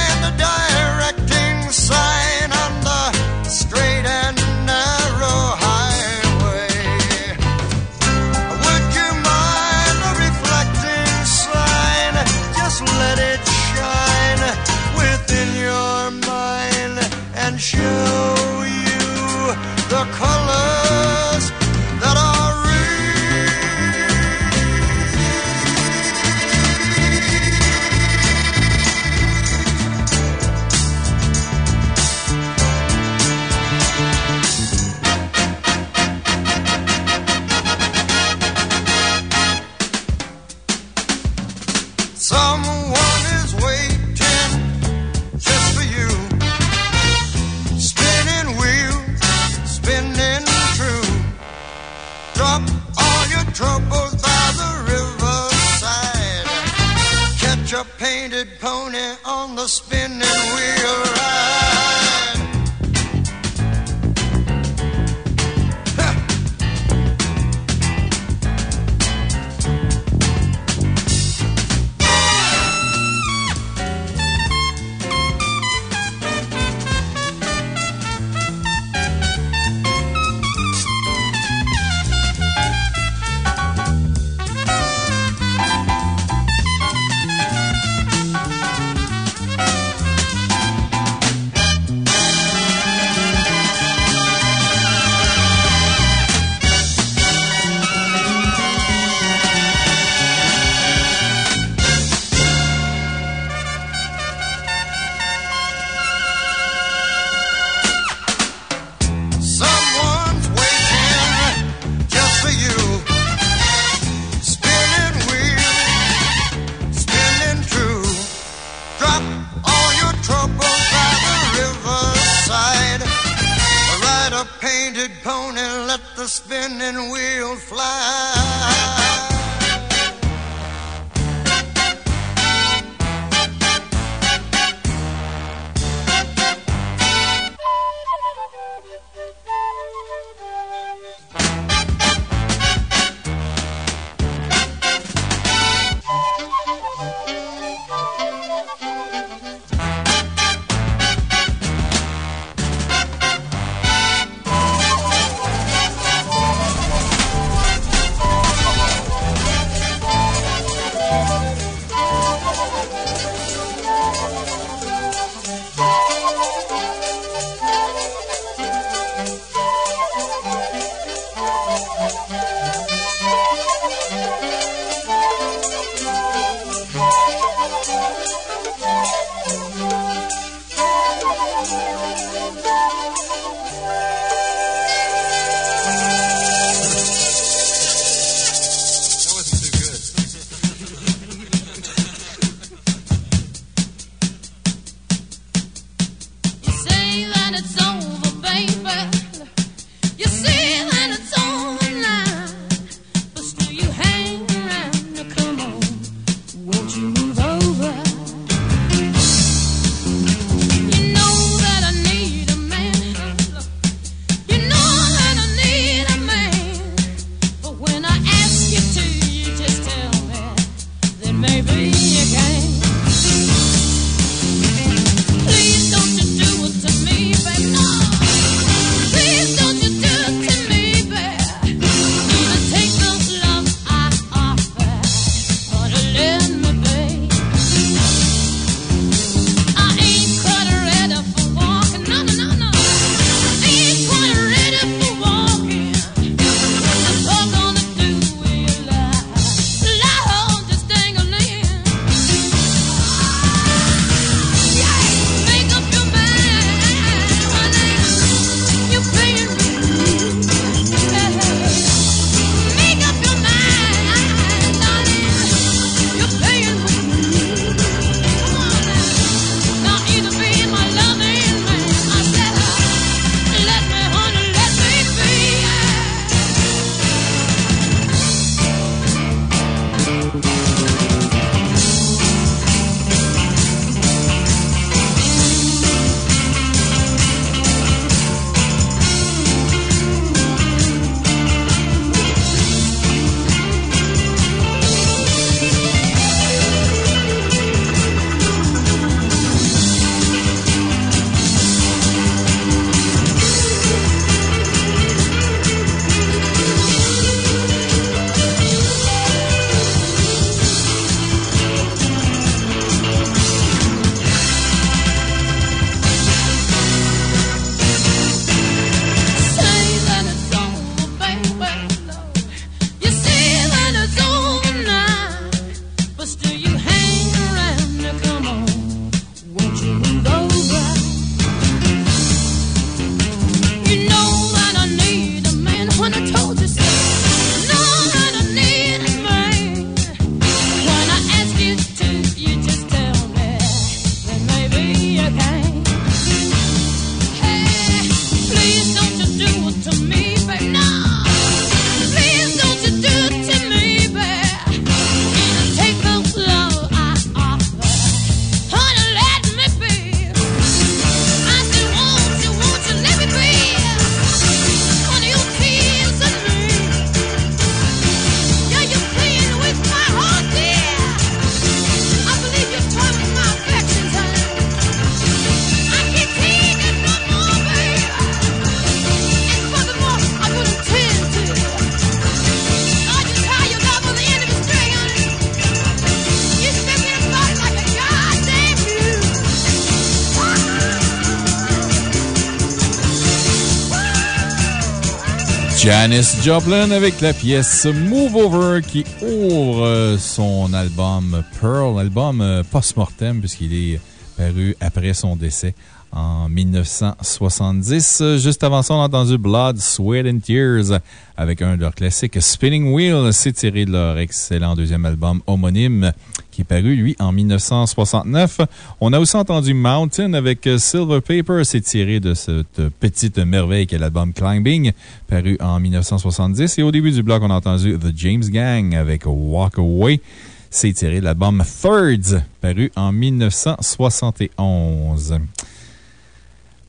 Janis Joplin avec la pièce Move Over qui ouvre euh, son album Pearl, album euh, post-mortem puisqu'il est paru après son décès en 1970. Euh, Juste avant ça, on a entendu Blood, Sweat and Tears avec un de leurs classiques, Spinning Wheel. C'est tiré de leur excellent deuxième album homonyme qui est paru, lui, en 1969. On a aussi entendu Mountain avec euh, Silver Paper. C'est tiré de cette petite merveille qu'est l'album Climbing, paru en 1970. Et au début du bloc, on a entendu The James Gang avec Walk Away. C'est tiré de l'album Thirds, paru en 1971.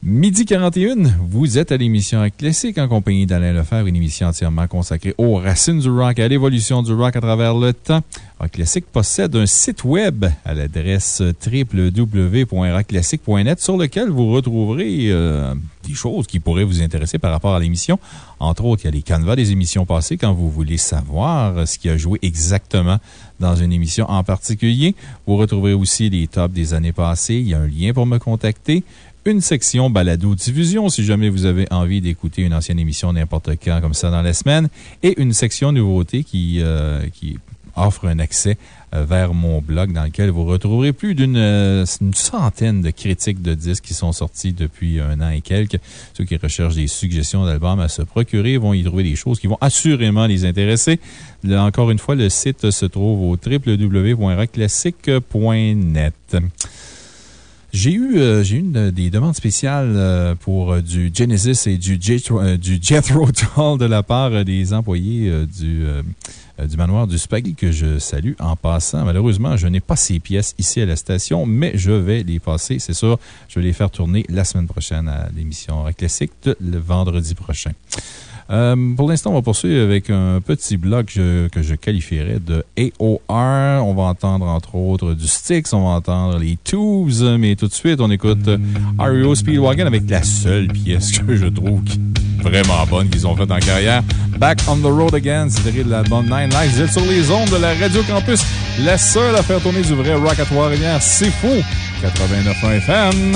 Midi 41, vous êtes à l'émission Classique en compagnie d'Alain Lefebvre, une émission entièrement consacrée aux racines du rock et à l'évolution du rock à travers le temps. Rock Classique possède un site web à l'adresse www.rockclassique.net sur lequel vous retrouverez euh, des choses qui pourraient vous intéresser par rapport à l'émission. Entre autres, il y a les canevas des émissions passées quand vous voulez savoir ce qui a joué exactement dans une émission en particulier. Vous retrouverez aussi les tops des années passées. Il y a un lien pour me contacter une section balado-diffusion si jamais vous avez envie d'écouter une ancienne émission n'importe quand comme ça dans la semaine et une section nouveauté qui, euh, qui offre un accès euh, vers mon blog dans lequel vous retrouverez plus d'une euh, centaine de critiques de disques qui sont sortis depuis un an et quelques. Ceux qui recherchent des suggestions d'albums à se procurer vont y trouver des choses qui vont assurément les intéresser. Encore une fois, le site se trouve au www.rockclassique.net. J'ai eu, euh, j'ai une- des demandes spéciales euh, pour euh, du Genesis et du Jethro, euh, du Jethro Tull de la part euh, des employés euh, du, euh, euh, du manoir du Spaghetti que je salue en passant. Malheureusement, je n'ai pas ces pièces ici à la station, mais je vais les passer, c'est sûr. Je vais les faire tourner la semaine prochaine à l'émission Classique, le vendredi prochain. Euh, pour l'instant, on va poursuivre avec un petit bloc que, je qualifierais de AOR. On va entendre entre autres du Styx, on va entendre les Tubes, mais tout de suite, on écoute REO Speedwagon avec la seule pièce que je trouve vraiment bonne qu'ils ont faite en carrière. Back on the Road Again, c'est tiré de l'album Nine Lives. Vous êtes sur les ondes de la Radio Campus, la seule à faire tourner du vrai rock à Trois-Rivières. C'est fou! 89 FM.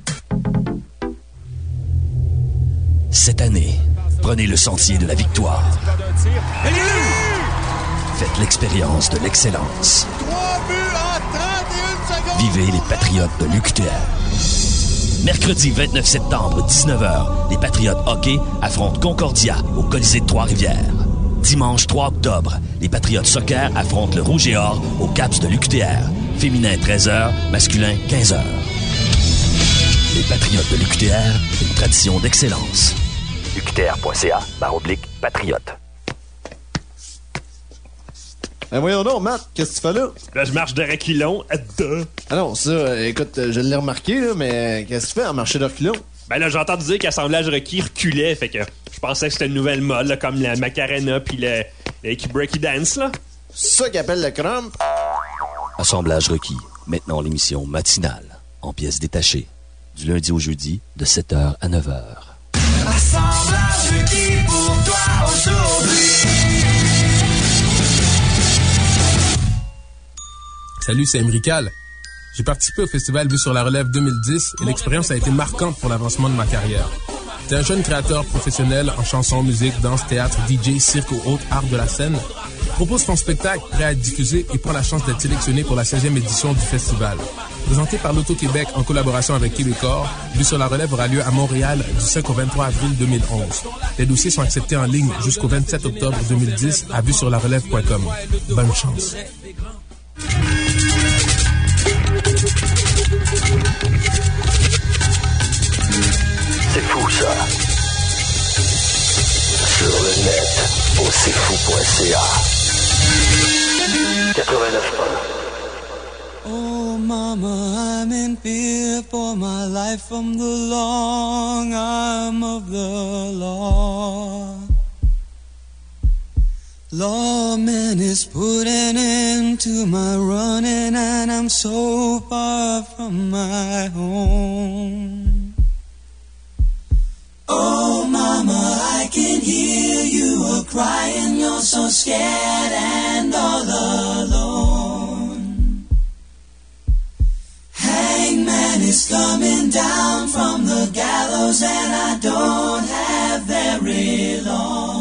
Cette année, prenez le sentier de la victoire. Faites l'expérience de l'excellence. Vivez les Patriotes de l'UQTR. Mercredi 29 septembre, 19h, les Patriotes hockey affrontent Concordia au Colisée de Trois-Rivières. Dimanche 3 octobre, les Patriotes soccer affrontent le Rouge et Or au CAPS de l'UQTR. Féminin 13h, masculin 15h. Les Patriotes de l'UQTR, une tradition d'excellence. UQTR.ca, oblique, patriote. Ben voyons donc, Matt, qu'est-ce que tu fais là? Là, je marche de reculons. à deux. Ah non, ça, euh, écoute, euh, je l'ai remarqué, là, mais qu'est-ce que tu fais en marcher de reculons? Ben là, j'ai entendu dire qu'Assemblage requis reculait, fait que je pensais que c'était une nouvelle mode, là, comme la Macarena puis le, le Breaky Dance, là. Ça qu'ils appellent le crump? Assemblage requis. Maintenant l'émission matinale, en pièces détachées. Lundi au jeudi, de 7h à 9h. Assemblage requis pour toi aujourd'hui. Salut, c'est Emrical. J'ai participé au festival Vue sur la Relève 2010 et l'expérience a été marquante pour l'avancement de ma carrière. T'es un jeune créateur professionnel en chanson, musique, danse, théâtre, DJ, cirque ou autres arts de la scène. Propose ton spectacle prêt à être diffusé et prends la chance d'être sélectionné pour la 16e édition du festival. Présenté par l'Auto-Québec en collaboration avec Québecor, Vue sur la Relève aura lieu à Montréal du 5 au 23 avril 2011. Les dossiers sont acceptés en ligne jusqu'au 27 octobre 2010 à vue sur la relève.com. Bonne chance. C'est fou ça. Sur le net, au cfou.ca. 89 Oh, mama, I'm in fear for my life from the long arm of the law. Lawman is putting to my running, and I'm so far from my home. Oh, mama, I can hear you a crying. You're so scared and all alone. Hangman is coming down from the gallows, and I don't have very long.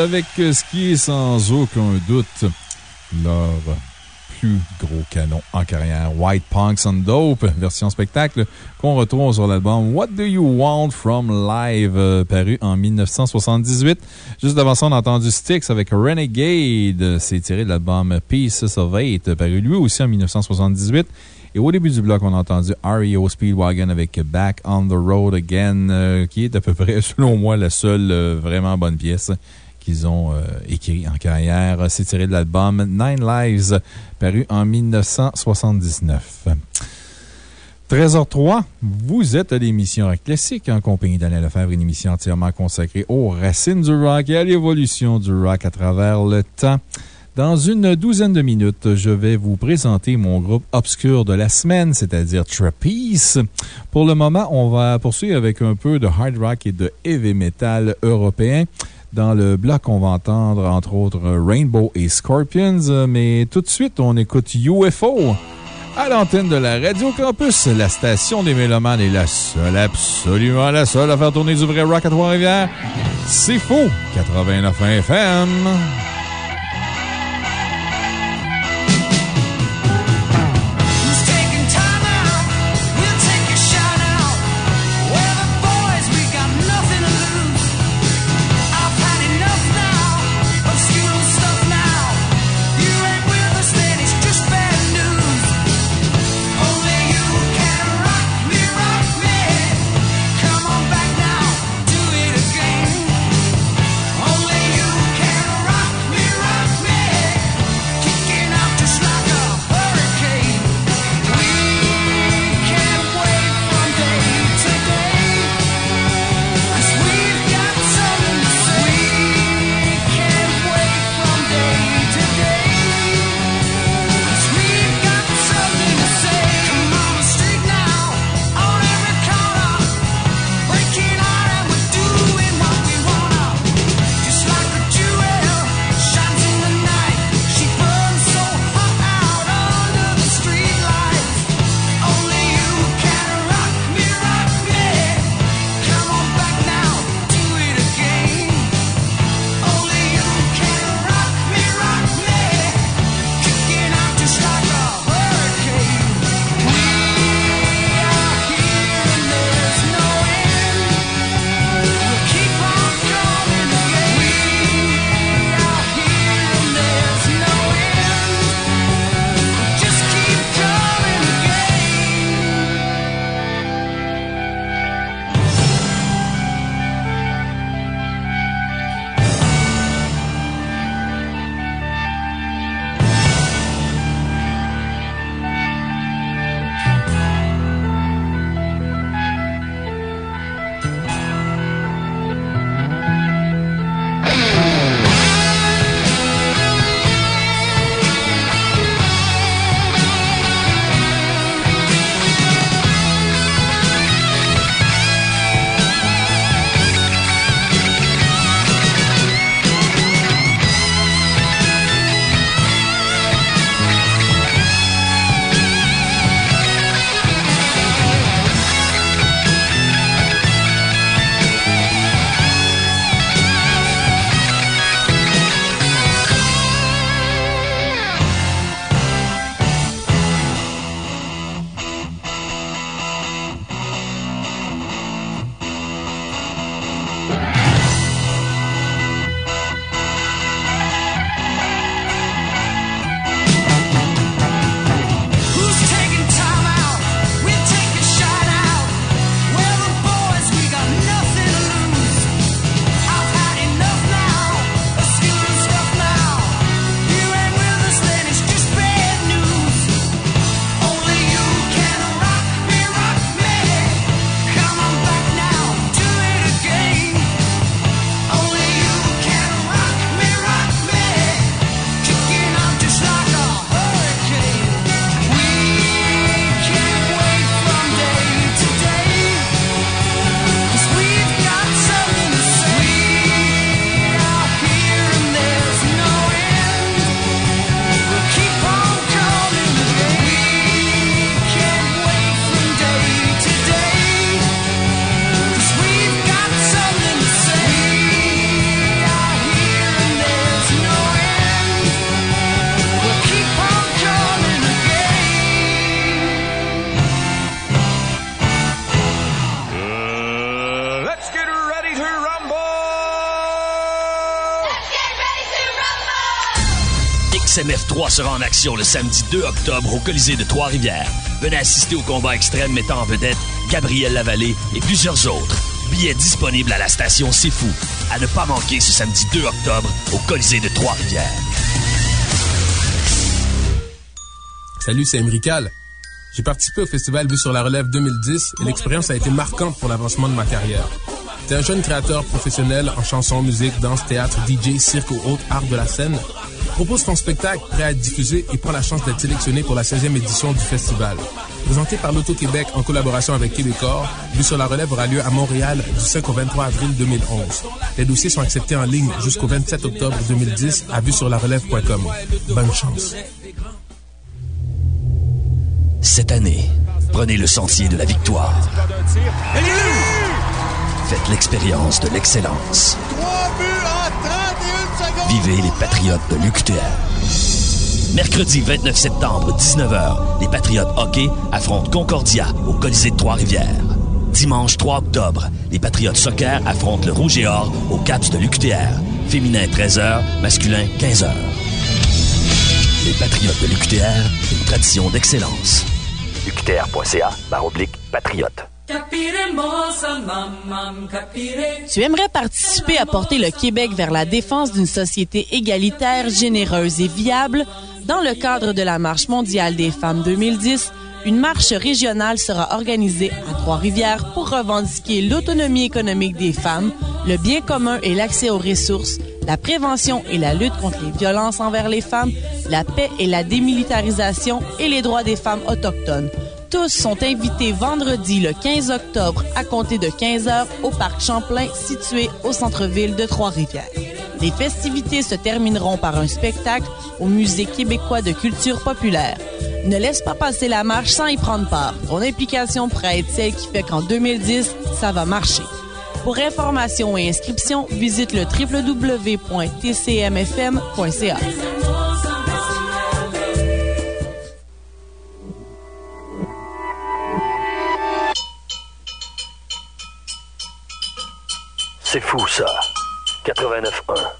Avec ce qui est sans aucun doute leur plus gros canon en carrière. White Punks on Dope, version spectacle, qu'on retrouve sur l'album What Do You Want From Live, euh, paru en 1978. Juste avant ça, on a entendu Styx avec Renegade. C'est tiré de l'album Pieces of Eight, paru lui aussi en 1978. Et au début du bloc, on a entendu REO Speedwagon avec Back on the Road Again, euh, qui est à peu près, selon moi, la seule euh, vraiment bonne pièce qu'ils ont euh, écrit en carrière. C'est tiré de l'album Nine Lives, paru en 1979. 13h03, vous êtes à l'émission Rock Classique en compagnie d'Alain Lefebvre, une émission entièrement consacrée aux racines du rock et à l'évolution du rock à travers le temps. Dans une douzaine de minutes, je vais vous présenter mon groupe obscur de la semaine, c'est-à-dire Trapeze. Pour le moment, on va poursuivre avec un peu de hard rock et de heavy metal européen. Dans le bloc, on va entendre entre autres Rainbow et Scorpions, mais tout de suite, on écoute UFO. À l'antenne de la Radio Campus, la station des Mélomanes est la seule, absolument la seule à faire tourner du vrai rock à Trois-Rivières. C'est faux! 89 FM. Le samedi 2 octobre au Colisée de Trois-Rivières. Venez assister au combat extrême mettant en vedette Gabriel Lavallée et plusieurs autres. Billets disponibles à la station C'est Fou. À ne pas manquer ce samedi 2 octobre au Colisée de Trois-Rivières. Salut, c'est Emrical. J'ai participé au festival Vue sur la Relève 2010 et l'expérience a été marquante pour l'avancement de ma carrière. T'es un jeune créateur professionnel en chanson, musique, danse, théâtre, DJ, cirque ou autres arts de la scène. Propose ton spectacle prêt à être diffusé et prends la chance d'être sélectionné pour la 16e édition du festival. Présenté par l'Auto-Québec en collaboration avec Québecor, Vue sur la Relève aura lieu à Montréal du 5 au 23 avril 2011. Les dossiers sont acceptés en ligne jusqu'au 27 octobre 2010 à vue sur la relève.com. Bonne chance. Cette année, prenez le sentier de la victoire. Faites l'expérience de l'excellence. Vivez les Patriotes de l'UQTR. Mercredi 29 septembre, 19h, les Patriotes hockey affrontent Concordia au Colisée de Trois-Rivières. Dimanche 3 octobre, les Patriotes soccer affrontent le Rouge et Or au CAPS de l'UQTR. Féminin 13h, masculin 15h. Les Patriotes de l'UQTR, une tradition d'excellence. UQTR.ca, oblique, patriote. Tu aimerais participer à porter le Québec vers la défense d'une société égalitaire, généreuse et viable? Dans le cadre de la Marche mondiale des femmes 2010, une marche régionale sera organisée à Trois-Rivières pour revendiquer l'autonomie économique des femmes, le bien commun et l'accès aux ressources, la prévention et la lutte contre les violences envers les femmes, la paix et la démilitarisation et les droits des femmes autochtones. Tous sont invités vendredi le 15 octobre à compter de 15 heures au parc Champlain situé au centre-ville de Trois-Rivières. Les festivités se termineront par un spectacle au Musée québécois de culture populaire. Ne laisse pas passer la marche sans y prendre part. Ton implication pourrait être celle qui fait qu'en 2010, ça va marcher. Pour information et inscription, visite le www.tcmfm.ca. fou, ça. 89.1.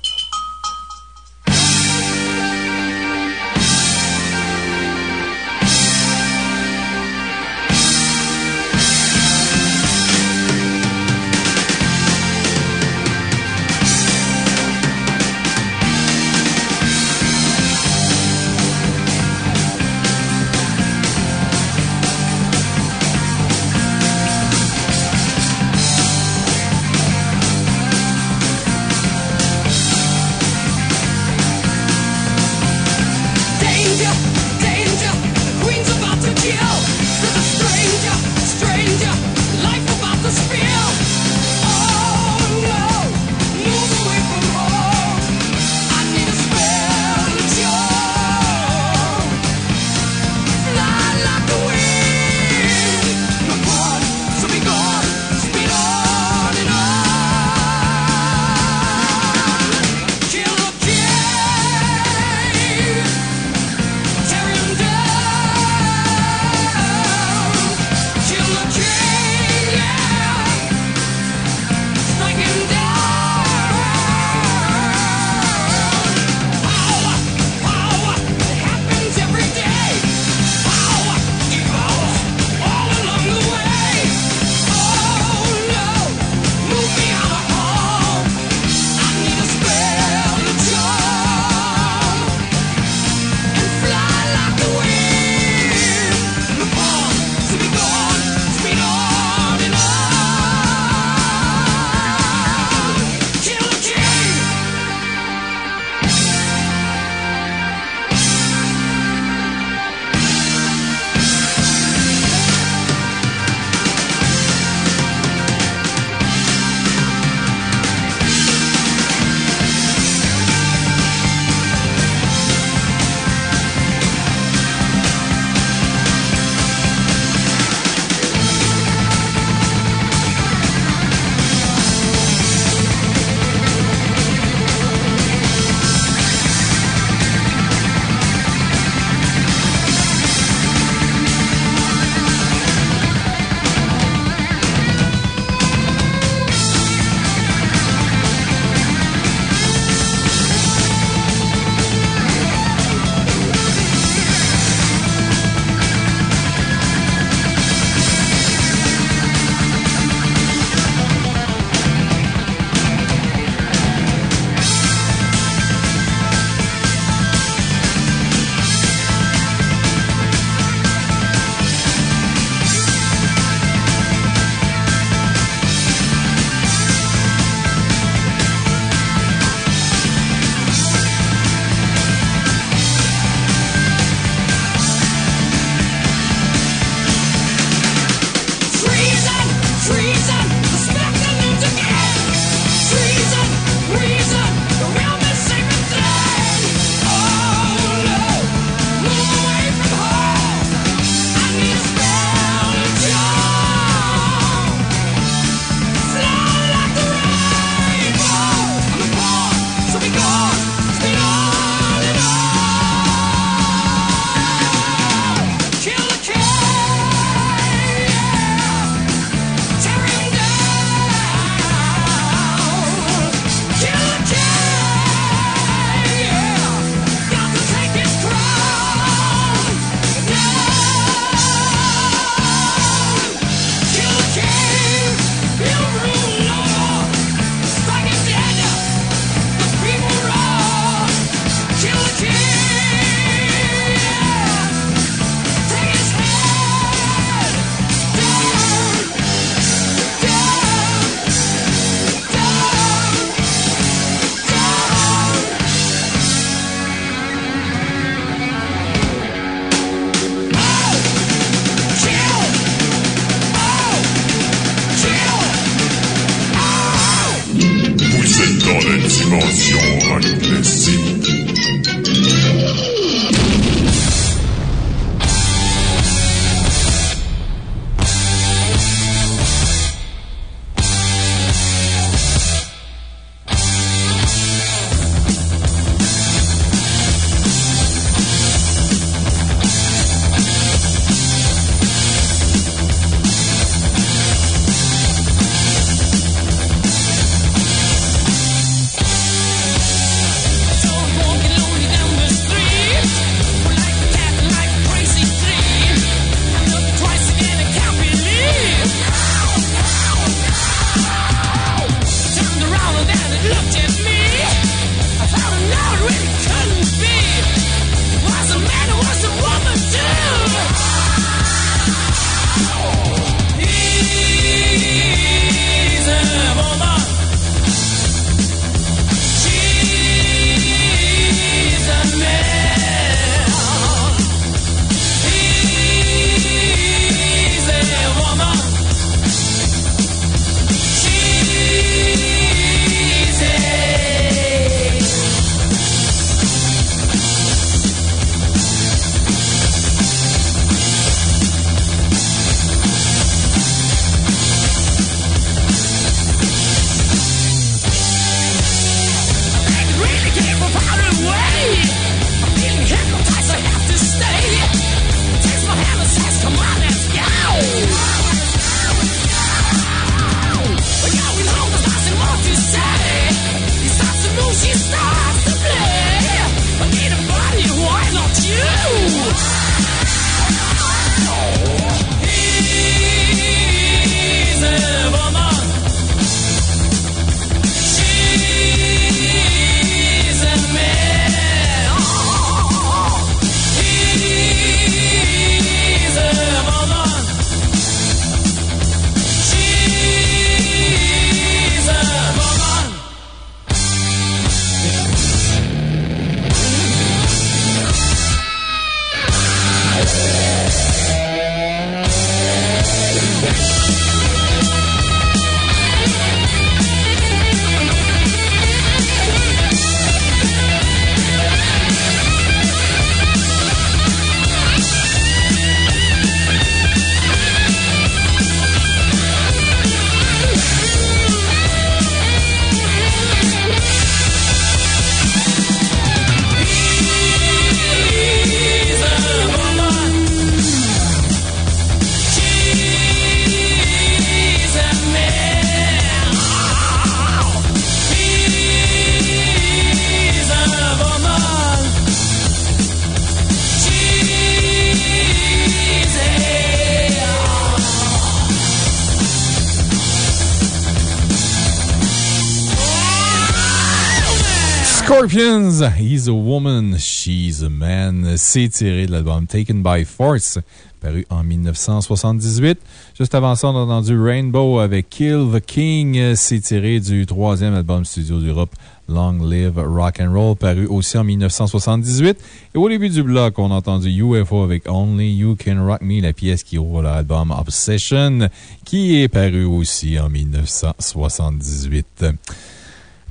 He's a Woman, She's a Man. C'est tiré de l'album Taken by Force, paru en 1978. Juste avant ça, on a entendu Rainbow avec Kill the King. C'est tiré du troisième album studio d'Europe, Long Live Rock and Roll, paru aussi en 1978. Et au début du bloc, on a entendu UFO avec Only You Can Rock Me, la pièce qui ouvre l'album Obsession, qui est paru aussi en 1978.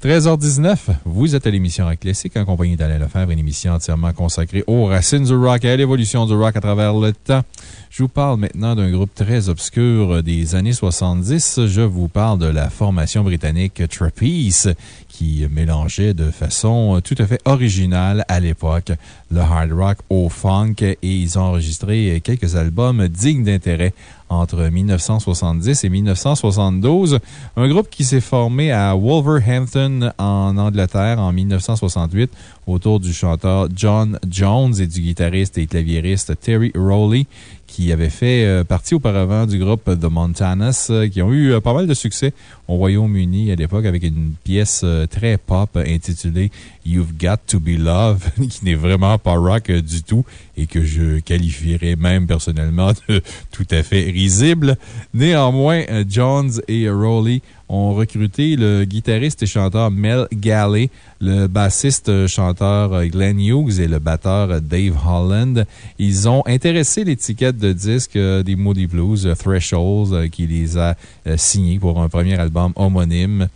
13h19, vous êtes à l'émission Rock Classique en compagnie d'Alain Lefebvre, une émission entièrement consacrée aux racines du rock et à l'évolution du rock à travers le temps. Je vous parle maintenant d'un groupe très obscur des années 70. Je vous parle de la formation britannique Trapeze qui mélangeait de façon tout à fait originale à l'époque le hard rock au funk et ils ont enregistré quelques albums dignes d'intérêt entre 1970 et 1972. Un groupe qui s'est formé à Wolverhampton en Angleterre en 1968 autour du chanteur John Jones et du guitariste et claviériste Terry Rowley qui avait fait euh, partie auparavant du groupe The Montanas, euh, qui ont eu euh, pas mal de succès au Royaume-Uni à l'époque avec une pièce très pop intitulée You've Got to Be Love, qui n'est vraiment pas rock du tout et que je qualifierais même personnellement de tout à fait risible. Néanmoins, Jones et Rowley ont recruté le guitariste et chanteur Mel Galley, le bassiste chanteur Glenn Hughes et le batteur Dave Holland. Ils ont intéressé l'étiquette de disque des Moody Blues, Thresholds, qui les a signés pour un premier album homonyme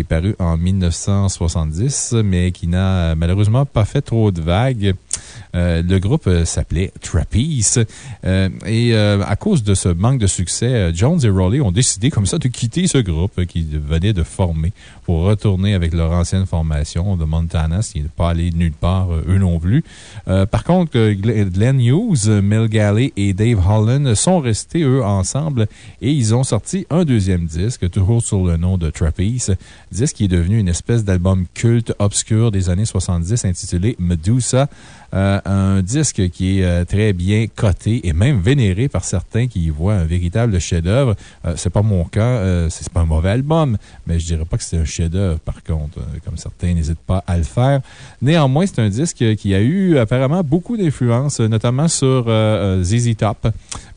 est paru en 1970, mais qui n'a malheureusement pas fait trop de vagues. Euh, le groupe euh, s'appelait Trapeze. Euh, et à cause de ce manque de succès, Jones et Rowley ont décidé comme ça de quitter ce groupe qu'ils venaient de former pour retourner avec leur ancienne formation de Montana, qui n'est pas allé nulle part, eux non plus. par contre, Glenn Hughes, Mel Galley et Dave Holland sont restés, eux, ensemble et ils ont sorti un deuxième disque, toujours sur le nom de Trapeze, disque qui est devenu une espèce d'album culte obscur des années 70 intitulé Medusa. Euh, un disque qui est euh, très bien coté et même vénéré par certains qui y voient un véritable chef-d'œuvre. Euh, c'est pas mon cas, c'est pas un mauvais album, mais je dirais pas que c'est un chef-d'œuvre, par contre, comme certains n'hésitent pas à le faire. Néanmoins, c'est un disque qui a eu apparemment beaucoup d'influence, notamment sur ZZ Top,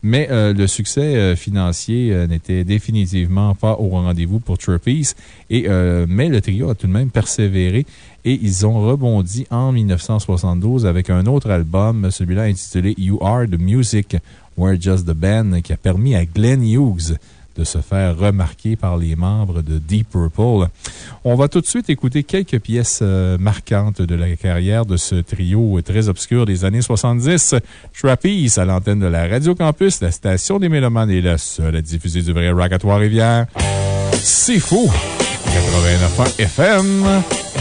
mais le succès financier n'était définitivement pas au rendez-vous pour Trapeze. Mais le trio a tout de même persévéré et ils ont rebondi en 1972 avec un autre album, celui-là intitulé You Are the Music, We're Just the Band, qui a permis à Glenn Hughes de se faire remarquer par les membres de Deep Purple. On va tout de suite écouter quelques pièces euh, marquantes de la carrière de ce trio très obscur des années 70. Trapeze à l'antenne de la Radio Campus, la station des Mélomanes est la seule à diffuser du vrai rock à Trois-Rivières. C'est fou! 89 FM.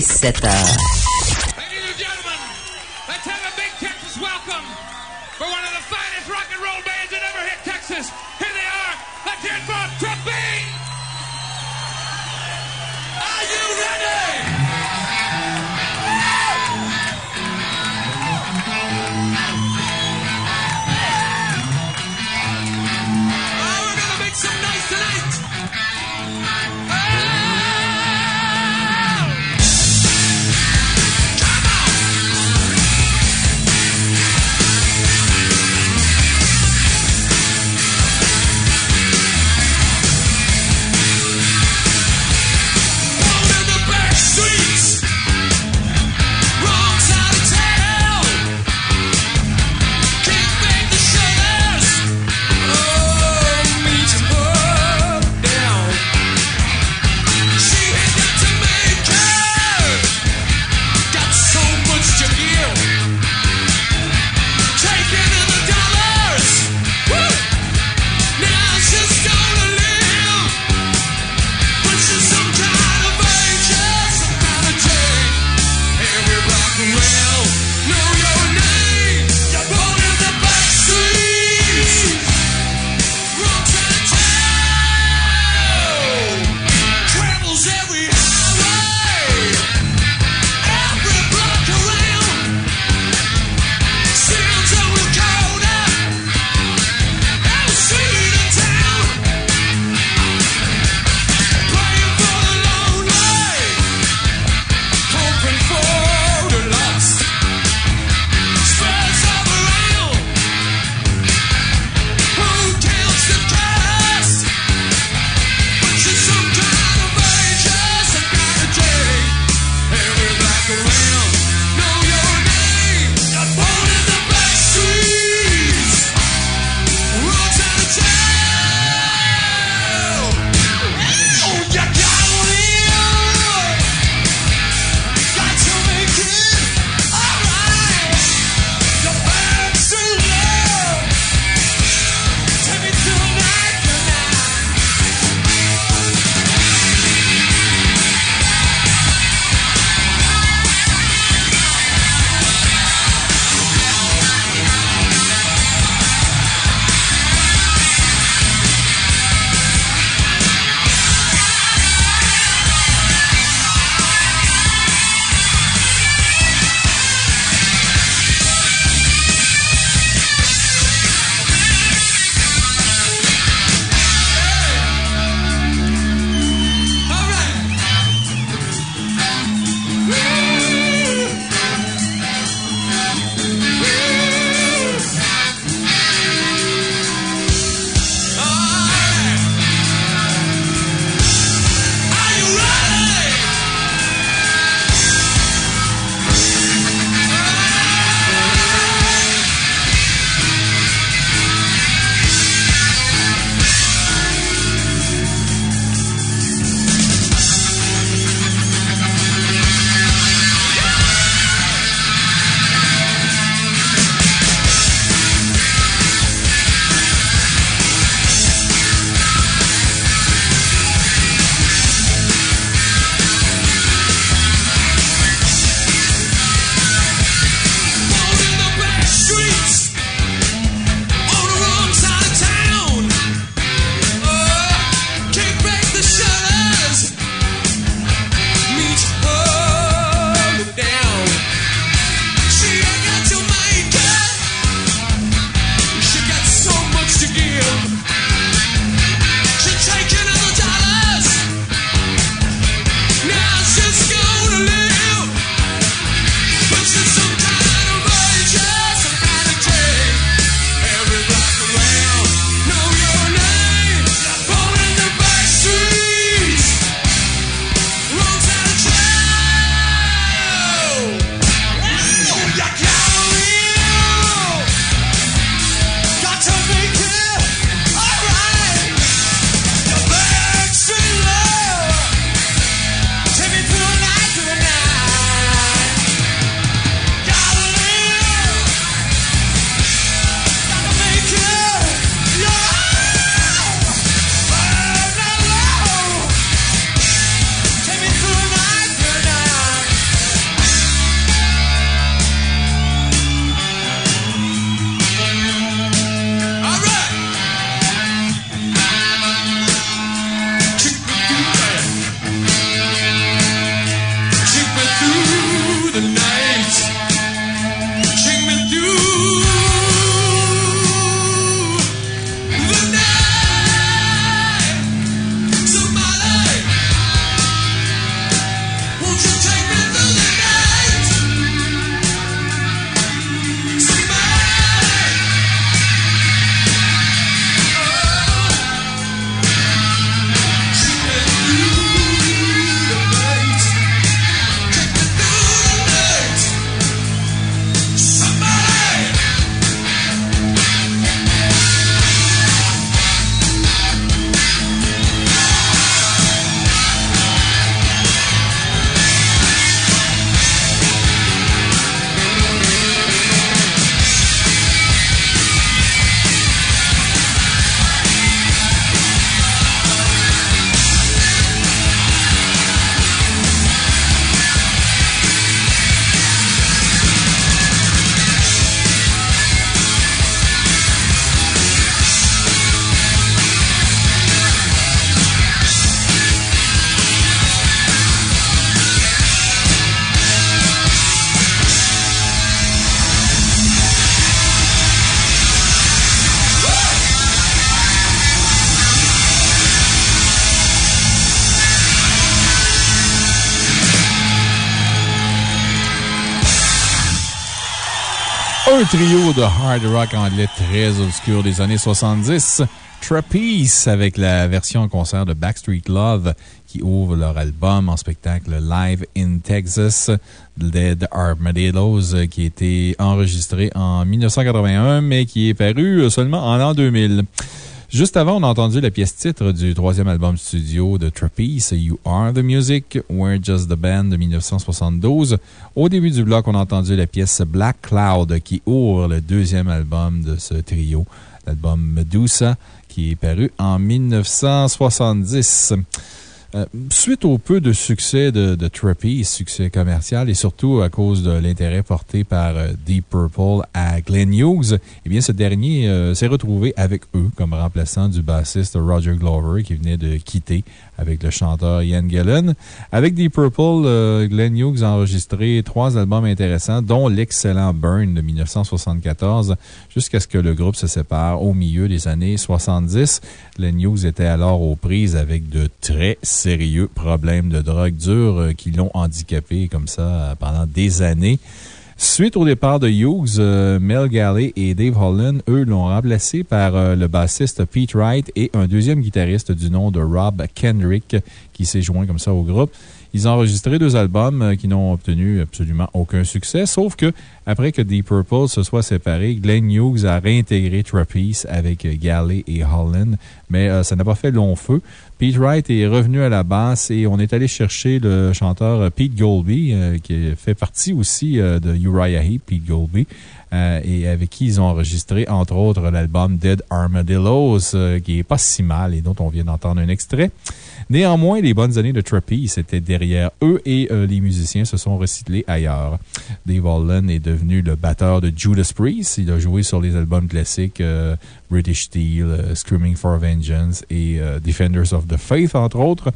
17h. Trio de hard rock anglais très obscur des années 70. Trapeze avec la version concert de Backstreet Love qui ouvre leur album en spectacle Live in Texas, Dead Armadillos, qui a été enregistré en 1981 mais qui est paru seulement en l'an 2000. Juste avant, on a entendu la pièce titre du troisième album studio de Trapeze, You Are the Music, We're Just the Band de 1972. Au début du bloc, on a entendu la pièce Black Cloud qui ouvre le deuxième album de ce trio, l'album Medusa, qui est paru en 1970. Euh, suite au peu de succès de, de succès commercial, et surtout à cause de l'intérêt porté par euh, Deep Purple à Glenn Hughes, eh bien, ce dernier euh, s'est retrouvé avec eux comme remplaçant du bassiste Roger Glover qui venait de quitter avec le chanteur Ian Gillan. Avec Deep Purple, Glenn Hughes a enregistré trois albums intéressants, dont l'excellent Burn de 1974, jusqu'à ce que le groupe se sépare au milieu des années 70. Glenn Hughes était alors aux prises avec de très sérieux problèmes de drogue dure euh, qui l'ont handicapé comme ça euh, pendant des années. Suite au départ de Hughes, euh, Mel Galley et Dave Holland, eux, l'ont remplacé par le bassiste Pete Wright et un deuxième guitariste du nom de Rob Kendrick qui s'est joint comme ça au groupe. Ils ont enregistré deux albums qui n'ont obtenu absolument aucun succès, sauf que après que Deep Purple se soit séparé, Glenn Hughes a réintégré Trapeze avec Galley et Holland, mais ça n'a pas fait long feu. Pete Wright est revenu à la basse et on est allé chercher le chanteur Pete Goldby, euh, qui fait partie aussi euh, de Uriah Heep, Pete Goldby, euh, et avec qui ils ont enregistré, entre autres, l'album Dead Armadillos, qui est pas si mal et dont on vient d'entendre un extrait. Néanmoins, les bonnes années de Trapeze étaient derrière eux et les musiciens se sont recyclés ailleurs. Dave Holland est devenu le batteur de Judas Priest. Il a joué sur les albums classiques British Steel, Screaming for Vengeance et Defenders of the Faith, entre autres.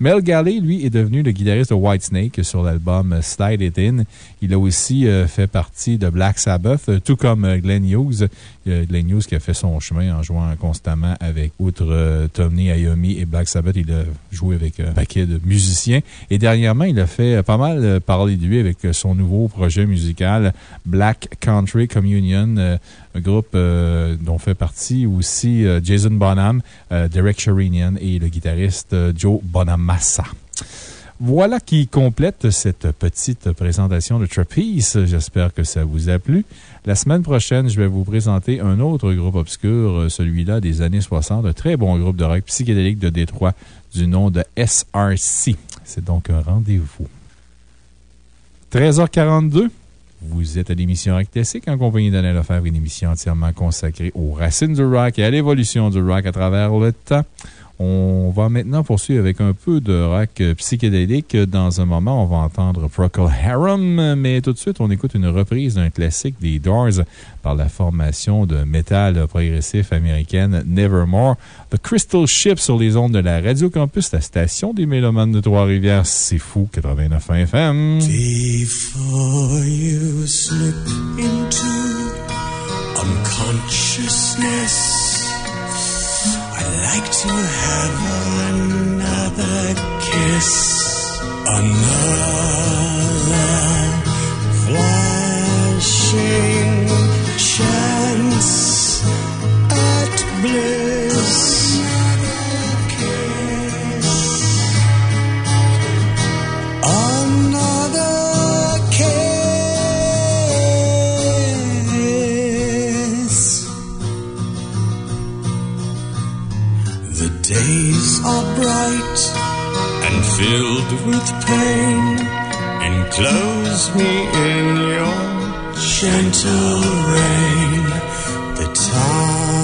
Mel Galley, lui, est devenu le guitariste de Whitesnake sur l'album Slide It In. Il a aussi fait partie de Black Sabbath, tout comme Glenn Hughes. Glenn Hughes qui a fait son chemin en jouant constamment avec, outre Tony Iommi et Black Sabbath, il a joué avec un paquet de musiciens. Et dernièrement, il a fait pas mal parler de lui avec son nouveau projet musical Black Country Communion, un groupe dont fait partie aussi Jason Bonham, Derek Sherinian et le guitariste Joe Bonamassa. Voilà qui complète cette petite présentation de Trapeze. J'espère que ça vous a plu. La semaine prochaine, je vais vous présenter un autre groupe obscur, celui-là des années 60, un très bon groupe de rock psychédélique de Détroit du nom de SRC. C'est donc un rendez-vous. 13h42. Vous êtes à l'émission Rock Classique en compagnie d'Anna Lefebvre, une émission entièrement consacrée aux racines du rock et à l'évolution du rock à travers le temps. On va maintenant poursuivre avec un peu de rock psychédélique. Dans un moment, on va entendre Procol Harum, mais tout de suite, on écoute une reprise d'un classique des Doors par la formation de métal progressif américaine Nevermore. The Crystal Ship sur les ondes de la Radio Campus, la station des Mélomanes de Trois-Rivières. C'est fou, 89 FM. Before you slip into unconsciousness. Like to have another kiss, another flashing chance at bliss. Another days are bright and filled with pain. Enclose me in your gentle rain. The time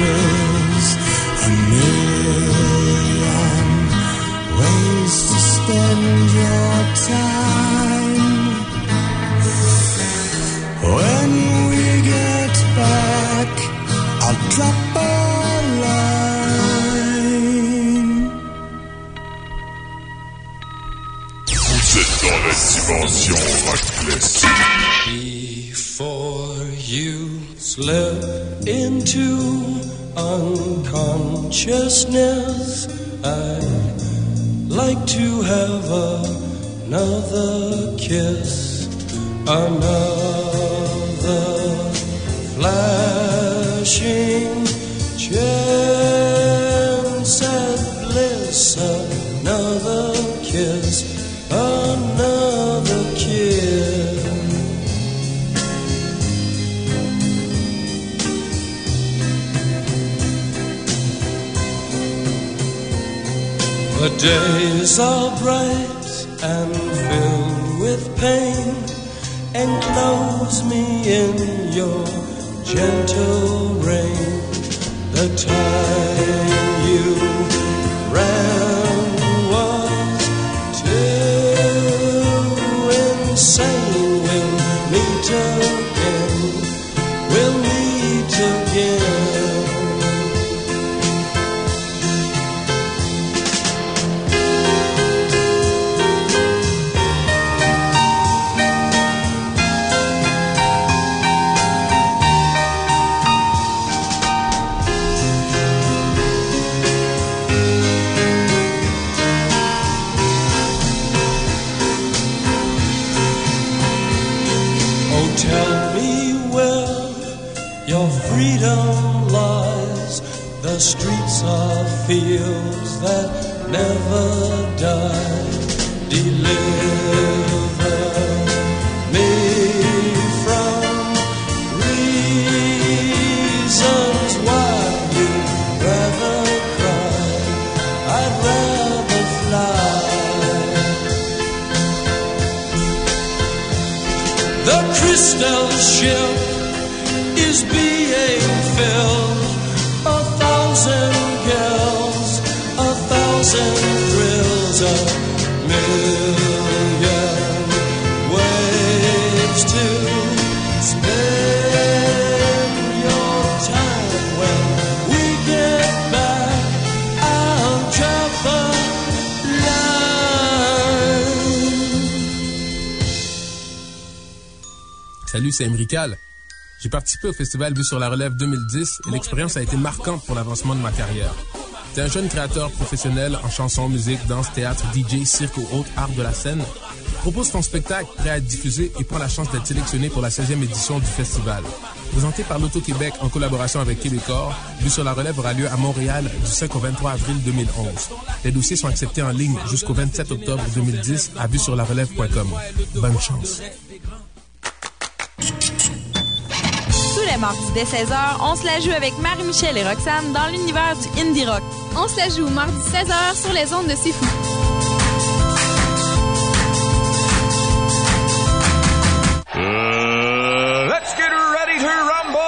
thrills, a million ways to spend your time. When we get back, I'll drop a line. Vous êtes dans la dimension rock classique. Before you slip unconsciousness, I'd like to have another kiss, another flashing chance at bliss, another kiss, days are bright and filled with pain. Enclose me in your gentle rain. The time C'est Emrical. J'ai participé au festival Vue sur la Relève 2010 et l'expérience a été marquante pour l'avancement de ma carrière. T'es un jeune créateur professionnel en chanson, musique, danse, théâtre, DJ, cirque ou autres arts de la scène. Propose ton spectacle prêt à être diffusé et prends la chance d'être sélectionné pour la 16e édition du festival. Présenté par l'Auto-Québec en collaboration avec Québecor, Vue sur la Relève aura lieu à Montréal du 5 au 23 avril 2011. Les dossiers sont acceptés en ligne jusqu'au 27 octobre 2010 à vue. Bonne chance. Mardis dès 16h, on se la joue avec Marie-Michel et Roxane dans l'univers du indie rock. On se la joue mardi 16h sur les ondes de C'est Fou. let's get ready to rumble!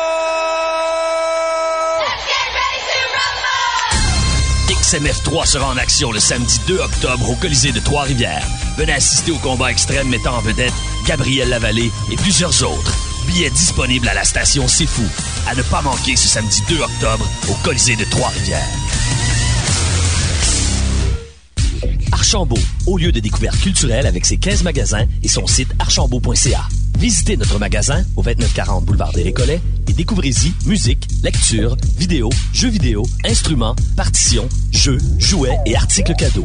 XMF3 sera en action le samedi 2 octobre au Colisée de Trois-Rivières. Venez assister au combat extrême mettant en vedette Gabriel Lavallée et plusieurs autres. Billets disponibles à la station C'est Fou. À ne pas manquer ce samedi 2 octobre au Colisée de Trois-Rivières. Archambault, au lieu de découverte culturelle avec ses 15 magasins et son site archambault.ca. Visitez notre magasin au 2940 boulevard des Récollets et découvrez-y musique, lecture, vidéo, jeux vidéo, instruments, partitions, jeux, jouets et articles cadeaux.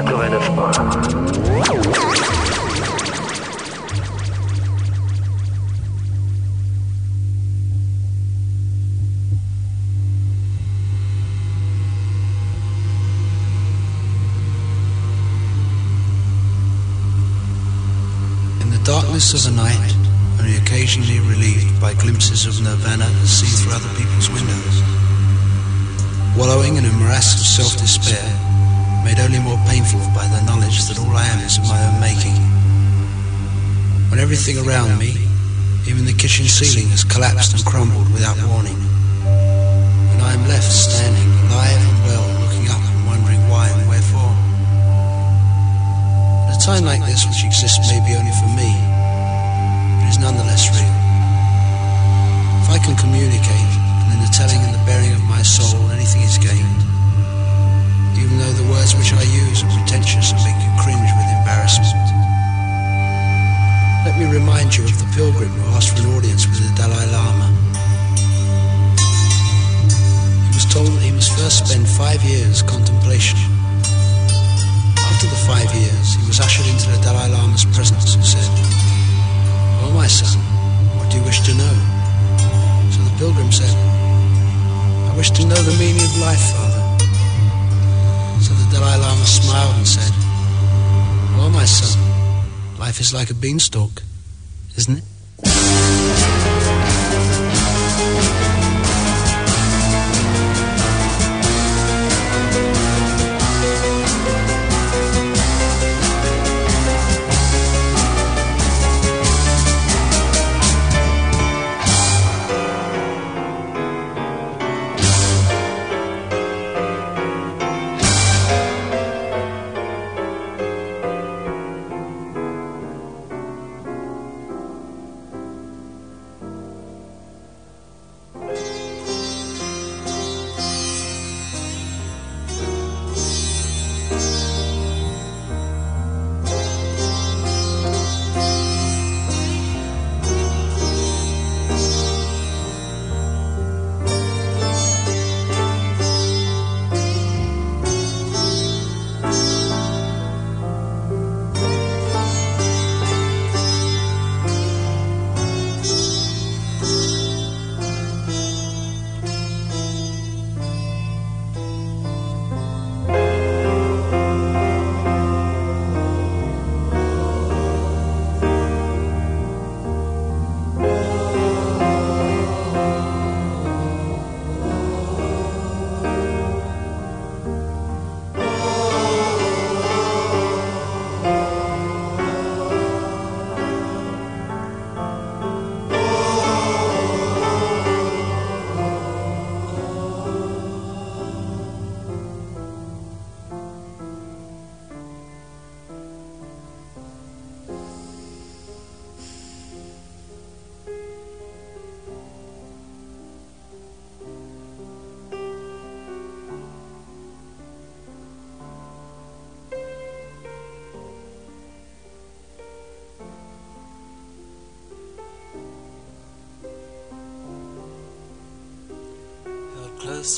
89.1. darkness of the night, only occasionally relieved by glimpses of nirvana seen through other people's windows. Wallowing in a morass of self-despair, made only more painful by the knowledge that all I am is of my own making. When everything around me, even the kitchen ceiling, has collapsed and crumbled without warning, and I am left standing alive and well, looking up and wondering why and wherefore. At a time like this, which exists maybe only for me, but is nonetheless real. If I can communicate, and in the telling and the bearing of my soul, anything is gained, even though the words which I use are pretentious and make you cringe with embarrassment. Let me remind you of the pilgrim who asked for an audience with the Dalai Lama. He was told that he must first spend five years contemplation. After the five years, he was ushered into the Dalai Lama's presence who said, Well, my son, what do you wish to know? So the pilgrim said, I wish to know the meaning of life, Father. So the Dalai Lama smiled and said, Well, my son, life is like a beanstalk, isn't it?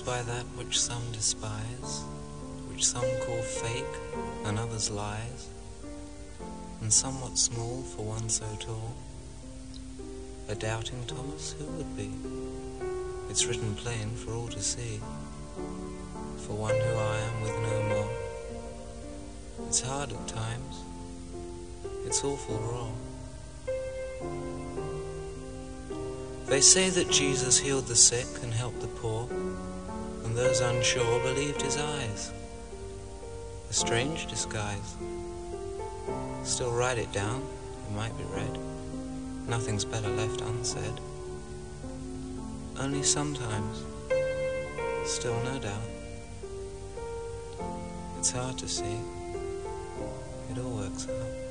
By that which some despise, which some call fake and others lies, and somewhat small for one so tall. A doubting Thomas who would be? It's written plain for all to see, for one who I am with no more. It's hard at times, it's awful raw. They say that Jesus healed the sick and helped the poor, and those unsure believed his eyes. A strange disguise. Still write it down, it might be read. Nothing's better left unsaid. Only sometimes, still no doubt. It's hard to see. It all works out.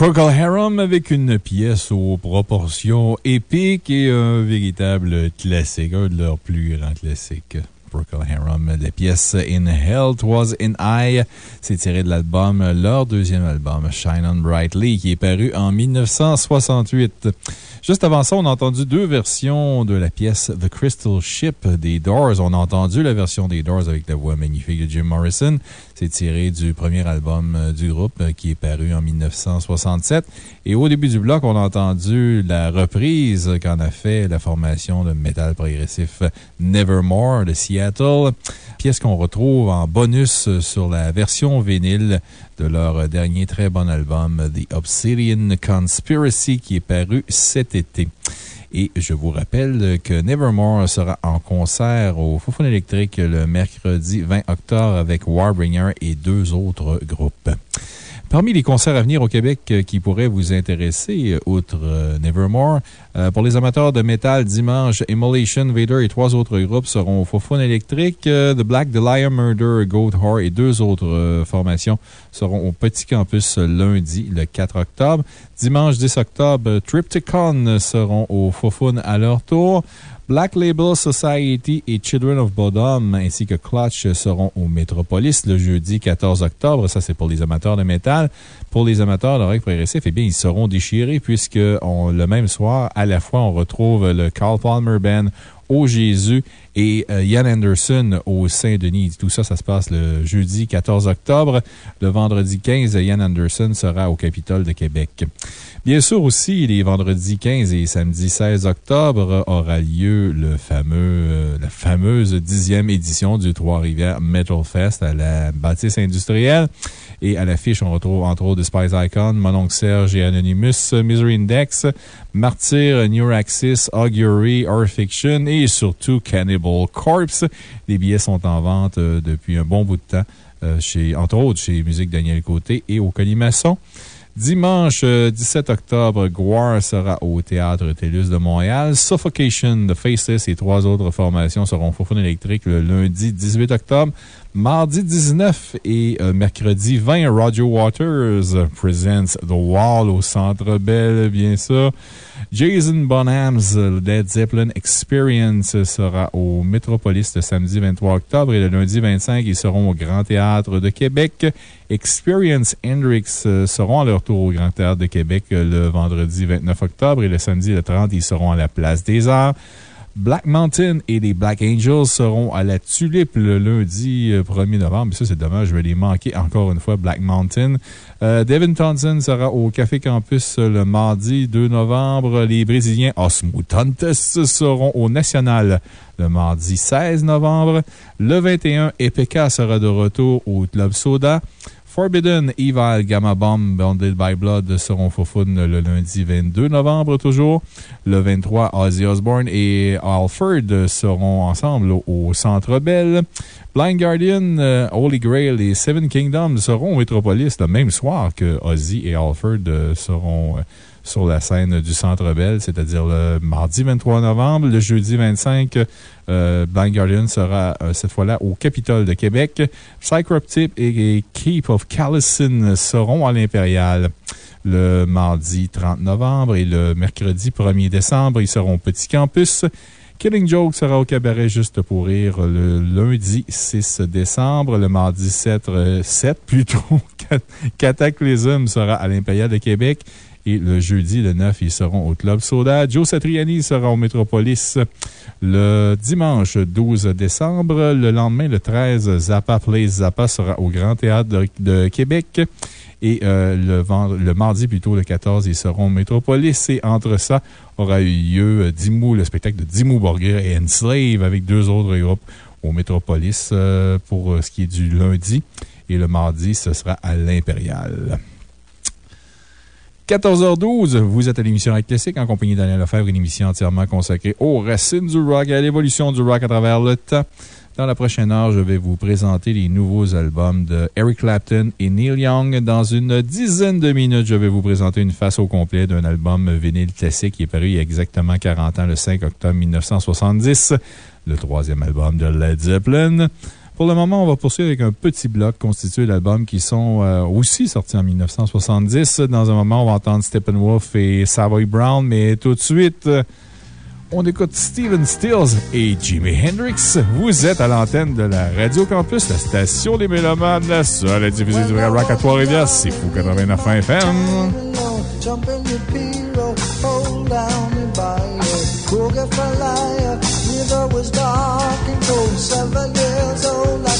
Procol Harum avec une pièce aux proportions épiques et un véritable classique, un de leurs plus grands classiques. Procol Harum, la pièce In Hell, Was in I. C'est tiré de l'album, leur deuxième album, Shine On Brightly, qui est paru en 1968. Juste avant ça, on a entendu deux versions de la pièce The Crystal Ship des Doors. On a entendu la version des Doors avec la voix magnifique de Jim Morrison. C'est tiré du premier album euh, du groupe euh, qui est paru en 1967. Et au début du bloc, on a entendu la reprise qu'en a fait la formation de métal progressif Nevermore de Seattle. Pièce qu'on retrouve en bonus sur la version vinyle de leur dernier très bon album, The Obsidian Conspiracy, qui est paru cet été. Et je vous rappelle que Nevermore sera en concert au Foufoune électrique le mercredi 20 octobre avec Warbringer et deux autres groupes. Parmi les concerts à venir au Québec euh, qui pourraient vous intéresser, euh, outre euh, Nevermore, pour les amateurs de métal, dimanche, Immolation, Vader et trois autres groupes seront au Fofone électrique. The Black, The Liar Murder, Goat Whore et deux autres formations seront au Petit Campus lundi, le 4 octobre. Dimanche 10 octobre, Tripticon seront au Fofone à leur tour. Black Label Society et Children of Bodom ainsi que Clutch seront au Metropolis le jeudi 14 octobre. Ça, c'est pour les amateurs de métal. Pour les amateurs de rock progressif, eh bien, ils seront déchirés puisque le même soir, à la fois, on retrouve le Carl Palmer Band au Jésus et euh, Ian Anderson au Saint-Denis. Tout ça, ça se passe le jeudi 14 octobre. Le vendredi 15, Ian Anderson sera au Capitole de Québec. Bien sûr aussi, les vendredis 15 et samedi 16 octobre aura lieu le euh, la fameuse dixième édition du Trois-Rivières Metal Fest à la bâtisse industrielle. Et à l'affiche, on retrouve entre autres The Spice Icon, Mononcle Serge et Anonymous, Misery Index, Martyr, Neuraxis, Augury, Our Fiction et surtout Cannibal Corpse. Les billets sont en vente euh, depuis un bon bout de temps, euh, chez, entre autres chez Musique Daniel Côté et au Colimaçon. Dimanche euh, 17 octobre, Guar sera au Théâtre TELUS de Montréal. Suffocation, The Faceless et trois autres formations seront Fofone électrique le lundi 18 octobre. Mardi 19 et euh, mercredi 20, Roger Waters presents The Wall au Centre Bell, bien sûr. Jason Bonham's Led Zeppelin Experience sera au Metropolis le samedi 23 octobre et le lundi 25, ils seront au Grand Théâtre de Québec. Experience Hendrix euh, seront à leur tour au Grand Théâtre de Québec euh, le vendredi 29 octobre et le samedi le 30, ils seront à la Place des Arts. Black Mountain et les Black Angels seront à la Tulipe le lundi euh, 1er novembre. Ça, c'est dommage, je vais les manquer encore une fois, Black Mountain. Euh, Devin Townsend sera au Café Campus euh, le mardi 2 novembre. Les Brésiliens Osmutantes seront au National le mardi 16 novembre. Le 21, EPK sera de retour au Club Soda. Forbidden, Evil, Gamma Bomb, Bounded by Blood seront Fofun le lundi 22 novembre toujours. Le 23, Ozzy Osbourne et Alfred seront ensemble au, Centre Bell. Blind Guardian, euh, Holy Grail et Seven Kingdoms seront au Metropolis le même soir que Ozzy et euh, seront euh, sur la scène du Centre Bell, c'est-à-dire le mardi 23 novembre. Le jeudi 25, euh, Blind Guardian sera euh, cette fois-là au Capitole de Québec. Psychroptip et, et Keep of Callison seront à l'Impérial le mardi 30 novembre et le mercredi 1er décembre, ils seront au Petit Campus. Killing Joke sera au cabaret juste pour rire le lundi 6 décembre. Le mardi 7, euh, 7 plutôt, Cataclysm sera à l'Impérial de Québec. Et le jeudi, le 9, ils seront au Club Soda. Joe Satriani sera au Métropolis le dimanche 12 décembre. Le lendemain, le 13, Zappa Plays Zappa sera au Grand Théâtre de, Québec. Et euh, le, mardi, plutôt le 14, ils seront au Métropolis. Et entre ça, aura eu lieu euh, Dimmu, le spectacle de Dimmu Borgir et Enslave avec deux autres groupes au Métropolis euh, pour ce qui est du lundi. Et le mardi, ce sera à l'Impérial. 14h12, vous êtes à l'émission Rock Classique en compagnie Daniel Lefebvre, une émission entièrement consacrée aux racines du rock et à l'évolution du rock à travers le temps. Dans la prochaine heure, je vais vous présenter les nouveaux albums de Eric Clapton et Neil Young. Dans une dizaine de minutes, je vais vous présenter une face au complet d'un album vinyle classique qui est paru il y a exactement 40 ans, le 5 octobre 1970, le troisième album de Led Zeppelin. Pour le moment, on va poursuivre avec un petit bloc constitué d'albums qui sont euh, aussi sortis en 1970. Dans un moment, on va entendre Steppenwolf et Savoy Brown, mais tout de suite, euh, on écoute Steven Stills et Jimi Hendrix. Vous êtes à l'antenne de la Radio Campus, la station des Mélomanes, la division du vrai rock à Trois-Rivières. C'est Fou 89 FM.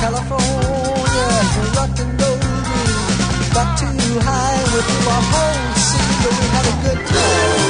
California, rock and roll me. Got too high with my whole scene, but we had a good time.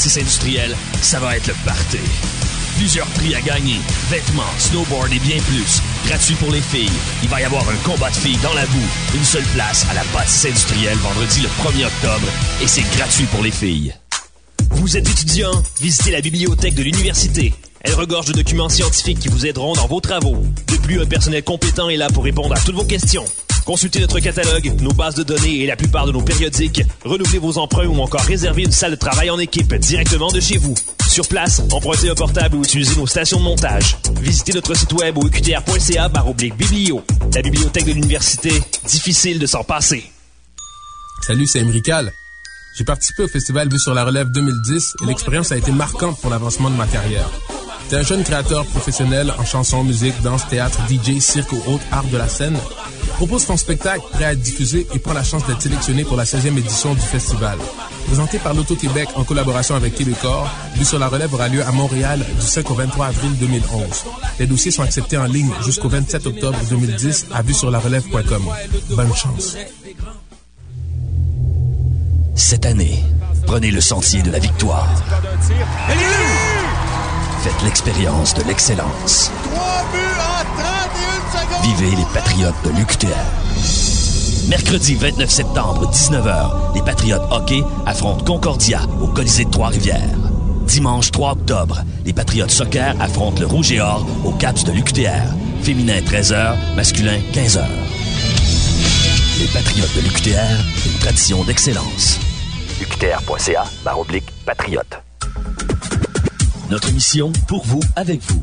Bâtisse industrielle, ça va être le party. Plusieurs prix à gagner, vêtements, snowboard et bien plus. Gratuit pour les filles. Il va y avoir un combat de filles dans la boue. Une seule place à la bâtisse industrielle vendredi le 1er octobre et c'est gratuit pour les filles. Vous êtes étudiant? Visitez la bibliothèque de l'université. Elle regorge de documents scientifiques qui vous aideront dans vos travaux. De plus, un personnel compétent est là pour répondre à toutes vos questions. Consultez notre catalogue, nos bases de données et la plupart de nos périodiques. Renouvelez vos emprunts ou encore réservez une salle de travail en équipe directement de chez vous. Sur place, empruntez un portable ou utilisez nos stations de montage. Visitez notre site web au uqtr.ca biblio. La bibliothèque de l'université, difficile de s'en passer. Salut, c'est Emrical. J'ai participé au festival Vue sur la Relève 2010 et l'expérience a été marquante pour l'avancement de ma carrière. T'es un jeune créateur professionnel en chanson, musique, danse, théâtre, DJ, cirque ou autres arts de la scène. Propose ton spectacle prêt à être diffusé et prends la chance d'être sélectionné pour la 16e édition du festival. Présenté par l'Auto-Québec en collaboration avec Québecor, Vue sur la relève aura lieu à Montréal du 5 au 23 avril 2011. Les dossiers sont acceptés en ligne jusqu'au 27 octobre 2010 à vue sur la relève.com. Bonne chance. Cette année, prenez le sentier de la victoire. Faites l'expérience de l'excellence. Vivez les Patriotes de l'UQTR. Mercredi 29 septembre, 19h, les Patriotes hockey affrontent Concordia au Colisée de Trois-Rivières. Dimanche 3 octobre, les Patriotes soccer affrontent le Rouge et Or au Caps de l'UQTR. Féminin 13h, masculin 15h. Les Patriotes de l'UQTR, une tradition d'excellence. UQTR.ca, barre oblique, patriote. Notre mission, pour vous, avec vous.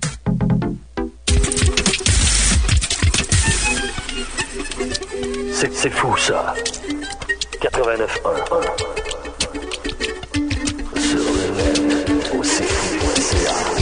C'est fou, ça. 89.1. Sur le net, au cfou.ca.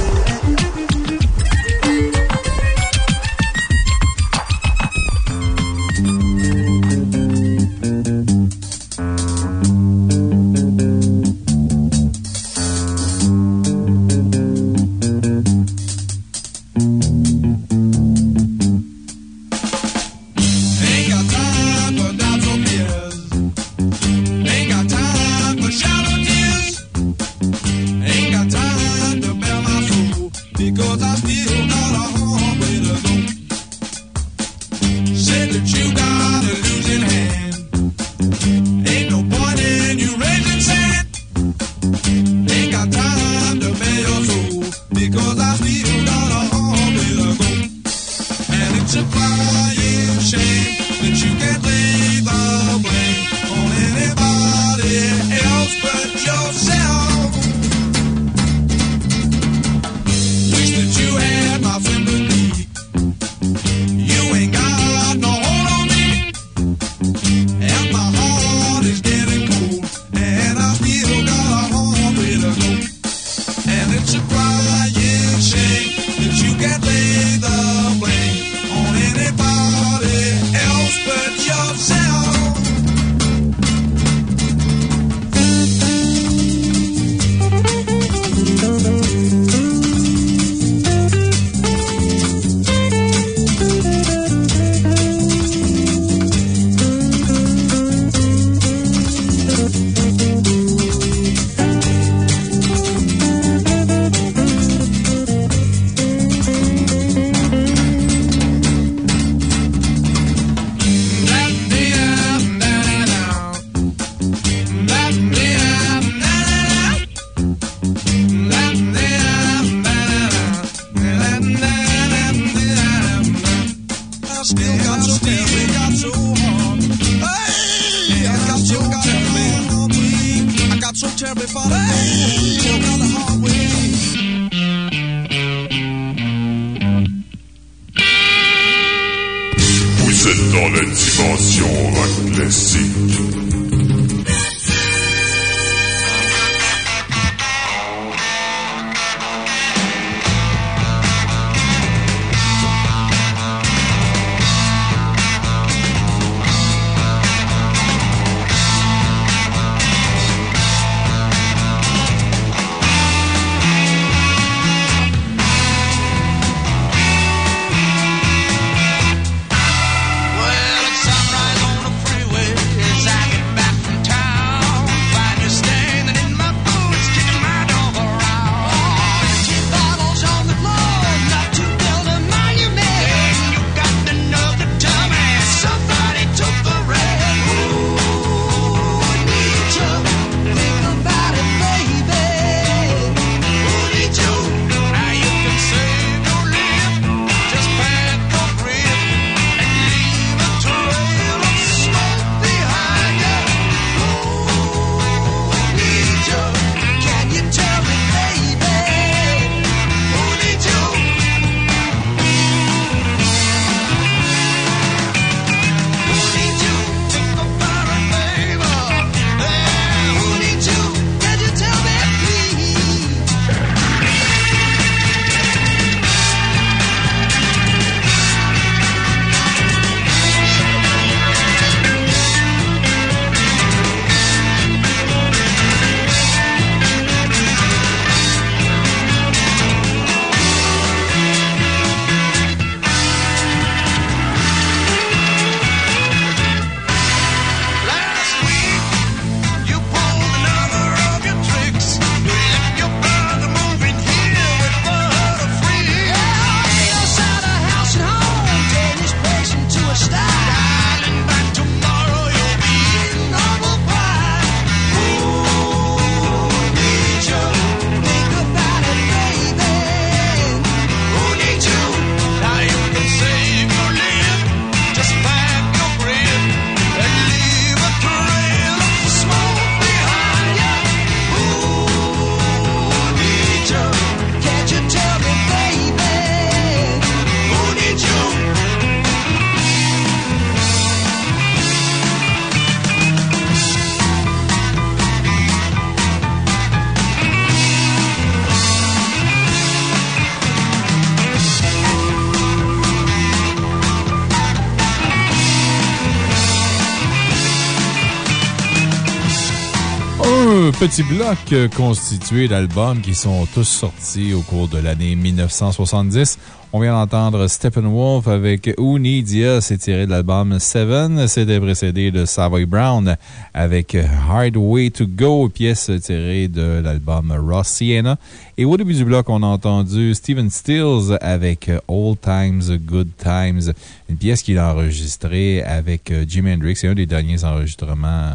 petit bloc euh, constitué d'albums qui sont tous sortis au cours de l'année 1970. On vient d'entendre Steppenwolf avec Who Needs Ya, c'est tiré de l'album Seven. C'était précédé de Savoy Brown avec Hard Way to Go, pièce tirée de l'album Ross Sienna. Et au début du bloc, on a entendu Steven Stills avec Old Times, Good Times, une pièce qu'il a enregistrée avec Jimi Hendrix. C'est un des derniers enregistrements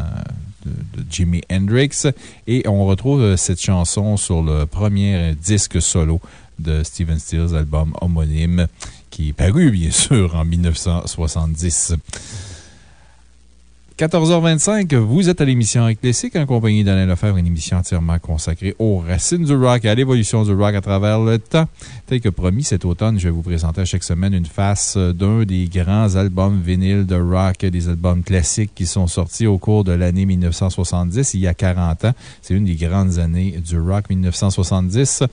de, Jimi Hendrix. Et on retrouve cette chanson sur le premier disque solo de Steven Stills, album homonyme, qui est paru, bien sûr, en 1970. 14h25, vous êtes à l'émission Classique en compagnie d'Alain Lefebvre, une émission entièrement consacrée aux racines du rock et à l'évolution du rock à travers le temps. Tel que promis, cet automne, je vais vous présenter à chaque semaine une face d'un des grands albums vinyles de rock, des albums classiques qui sont sortis au cours de l'année 1970, il y a 40 ans. C'est une des grandes années du rock 1970.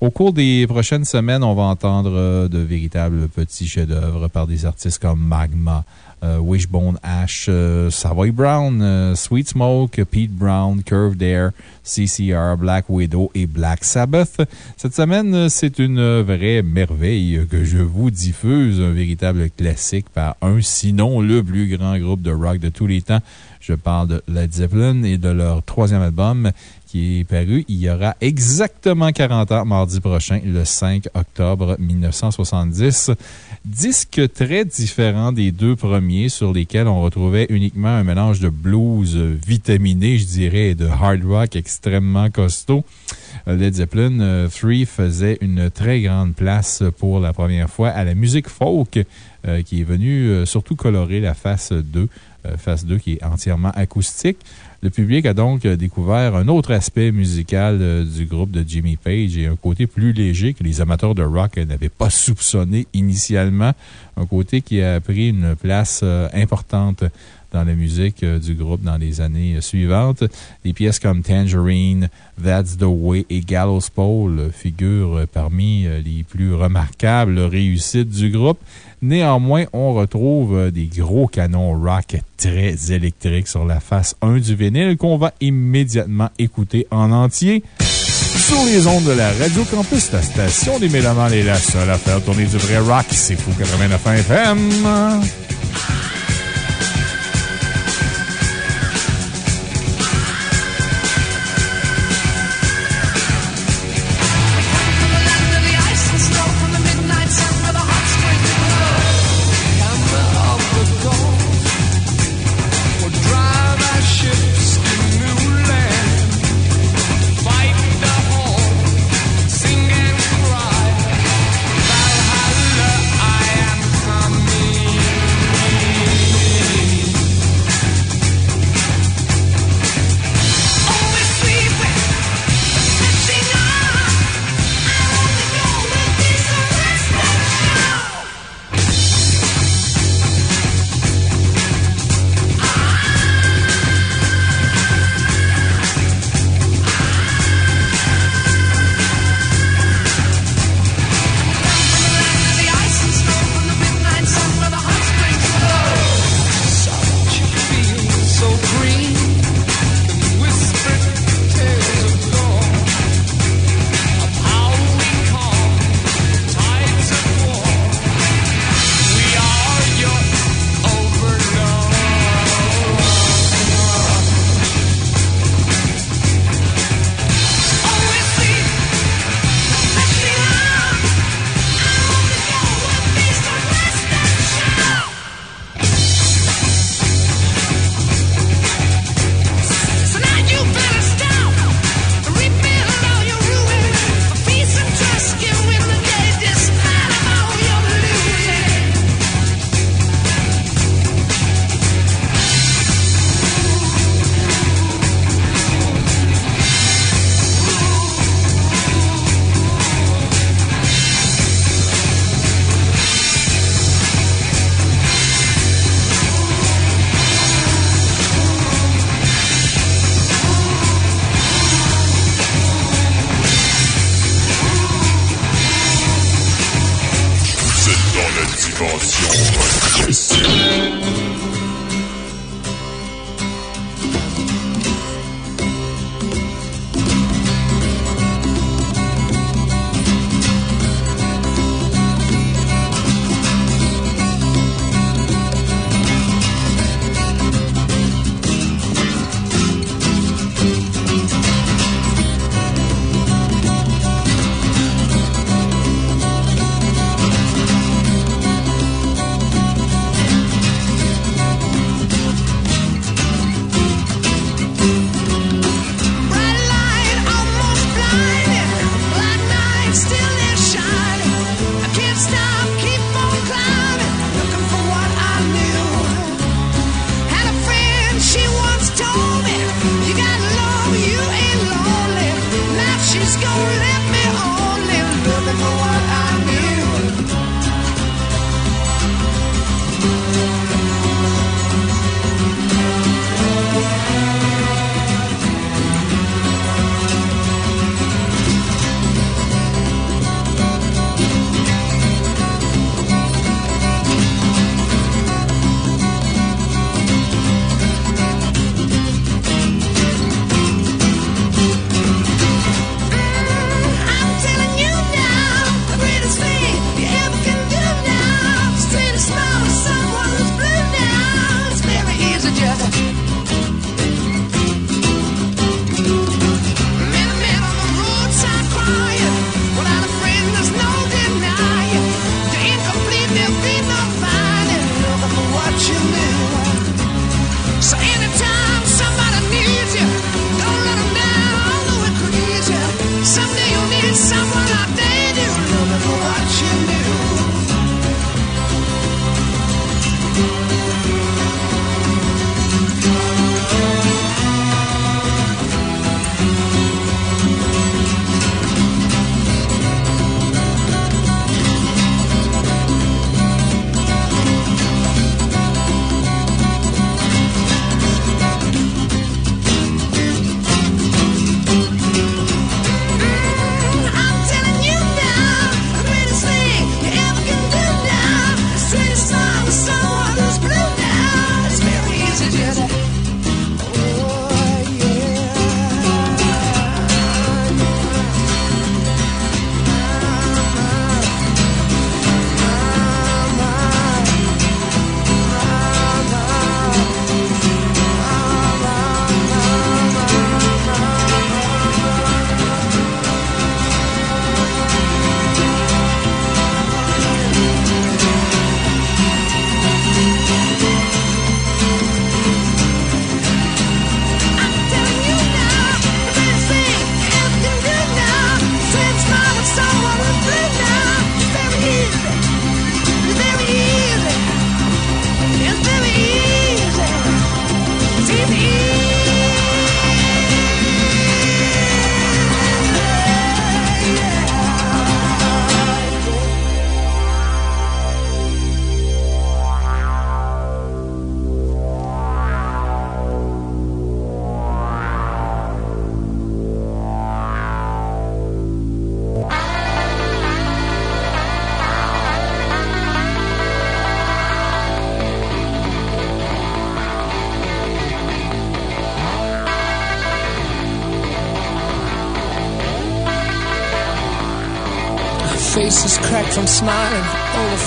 Au cours des prochaines semaines, on va entendre de véritables petits chefs-d'œuvre par des artistes comme Magma, Wishbone Ash, euh, Savoy Brown, euh, Sweet Smoke, Pete Brown, Curved Air, CCR, Black Widow et Black Sabbath. Cette semaine, euh, c'est une vraie merveille que je vous diffuse, un véritable classique par un, sinon le plus grand groupe de rock de tous les temps. Je parle de Led Zeppelin et de leur troisième album qui est paru il y aura exactement 40 ans, mardi prochain, le 5 octobre 1970. Disque très différent des deux premiers sur lesquels on retrouvait uniquement un mélange de blues vitaminé, je dirais, et de hard rock extrêmement costaud. Led Zeppelin 3 faisait une très grande place pour la première fois à la musique folk euh, qui est venue euh, surtout colorer la face 2, euh, face 2 qui est entièrement acoustique. Le public a donc découvert un autre aspect musical euh, du groupe de Jimmy Page et un côté plus léger que les amateurs de rock n'avaient pas soupçonné initialement. Un côté qui a pris une place euh, importante dans la musique euh, du groupe dans les années suivantes. Des pièces comme Tangerine, That's the Way et Gallows Pole figurent parmi les plus remarquables réussites du groupe. Néanmoins, on retrouve euh, des gros canons rock très électriques sur la face 1 du vinyle qu'on va immédiatement écouter en entier. Sur les ondes de la Radio Campus, la station des Mélomanes est la seule à faire tourner du vrai rock. C'est Fou 89 FM.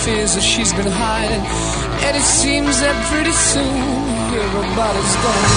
Fears that she's been hiding. And it seems that pretty soon everybody's gonna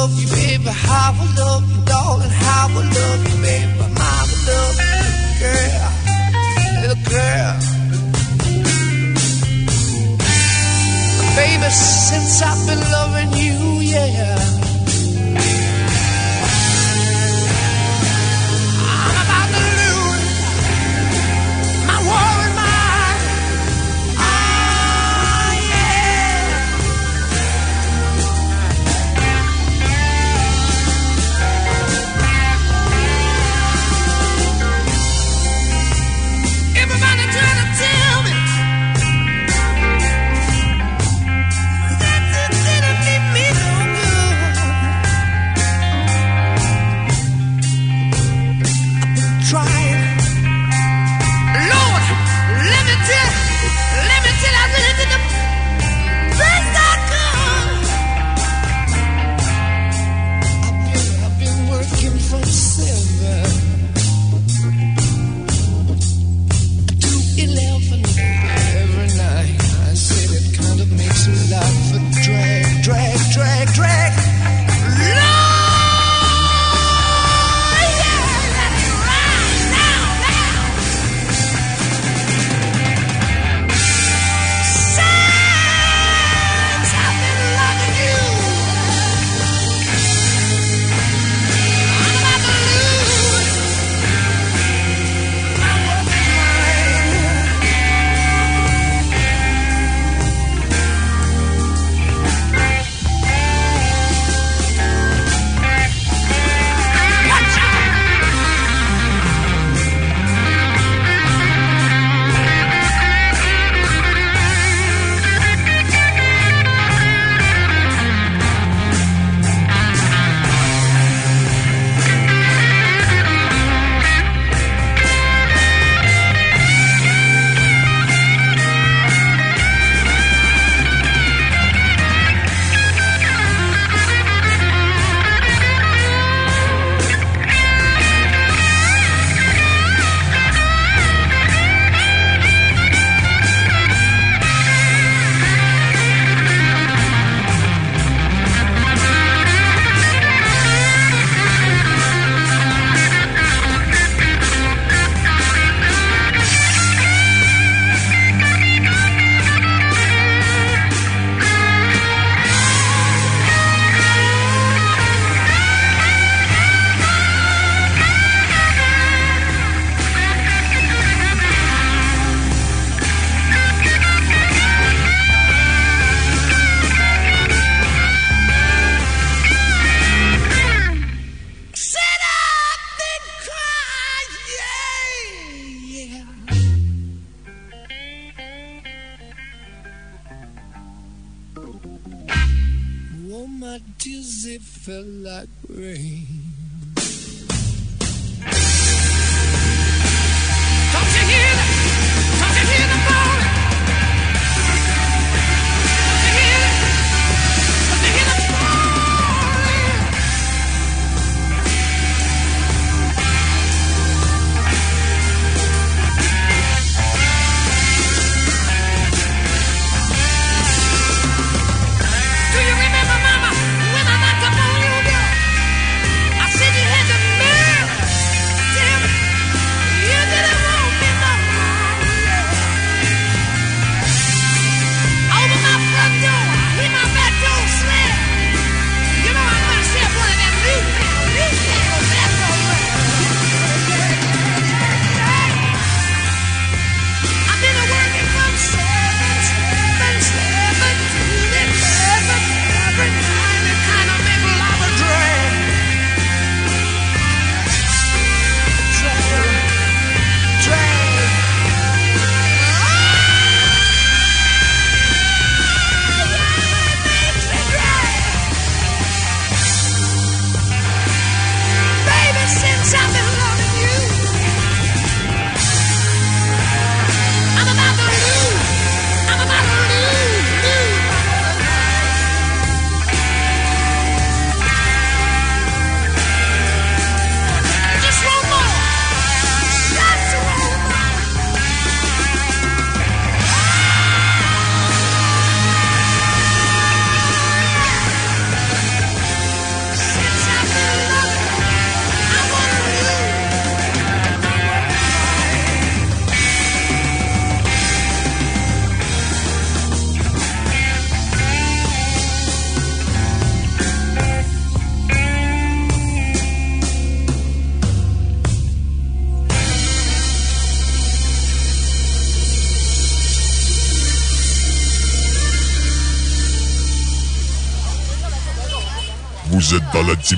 love you, baby. How I love you, darling. How I love you, baby. How I love you, girl. Little girl. Baby, since I've been loving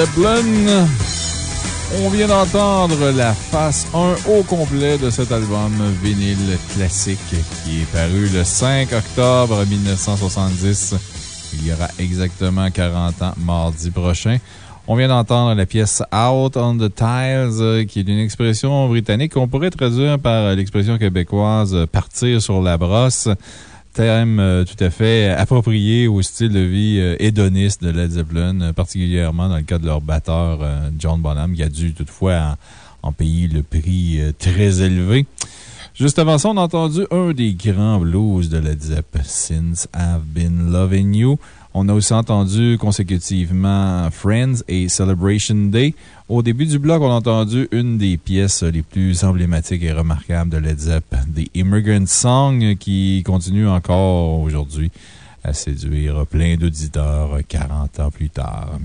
On vient d'entendre la face 1 au complet de cet album vinyle classique qui est paru le 5 octobre 1970. Il y aura exactement 40 ans mardi prochain. On vient d'entendre la pièce Out on the Tiles, qui est une expression britannique qu'on pourrait traduire par l'expression québécoise partir sur la brosse terme euh, tout à fait approprié au style de vie euh, hédoniste de Led Zeppelin, euh, particulièrement dans le cas de leur batteur John Bonham, qui a dû toutefois en, en payer le prix très élevé. Juste avant ça, on a entendu un des grands blues de Led Zepp, Since I've Been Loving You. On a aussi entendu consécutivement Friends et Celebration Day. Au début du bloc, on a entendu une des pièces les plus emblématiques et remarquables de Led Zepp, The Immigrant Song, qui continue encore aujourd'hui à séduire plein d'auditeurs 40 ans plus tard.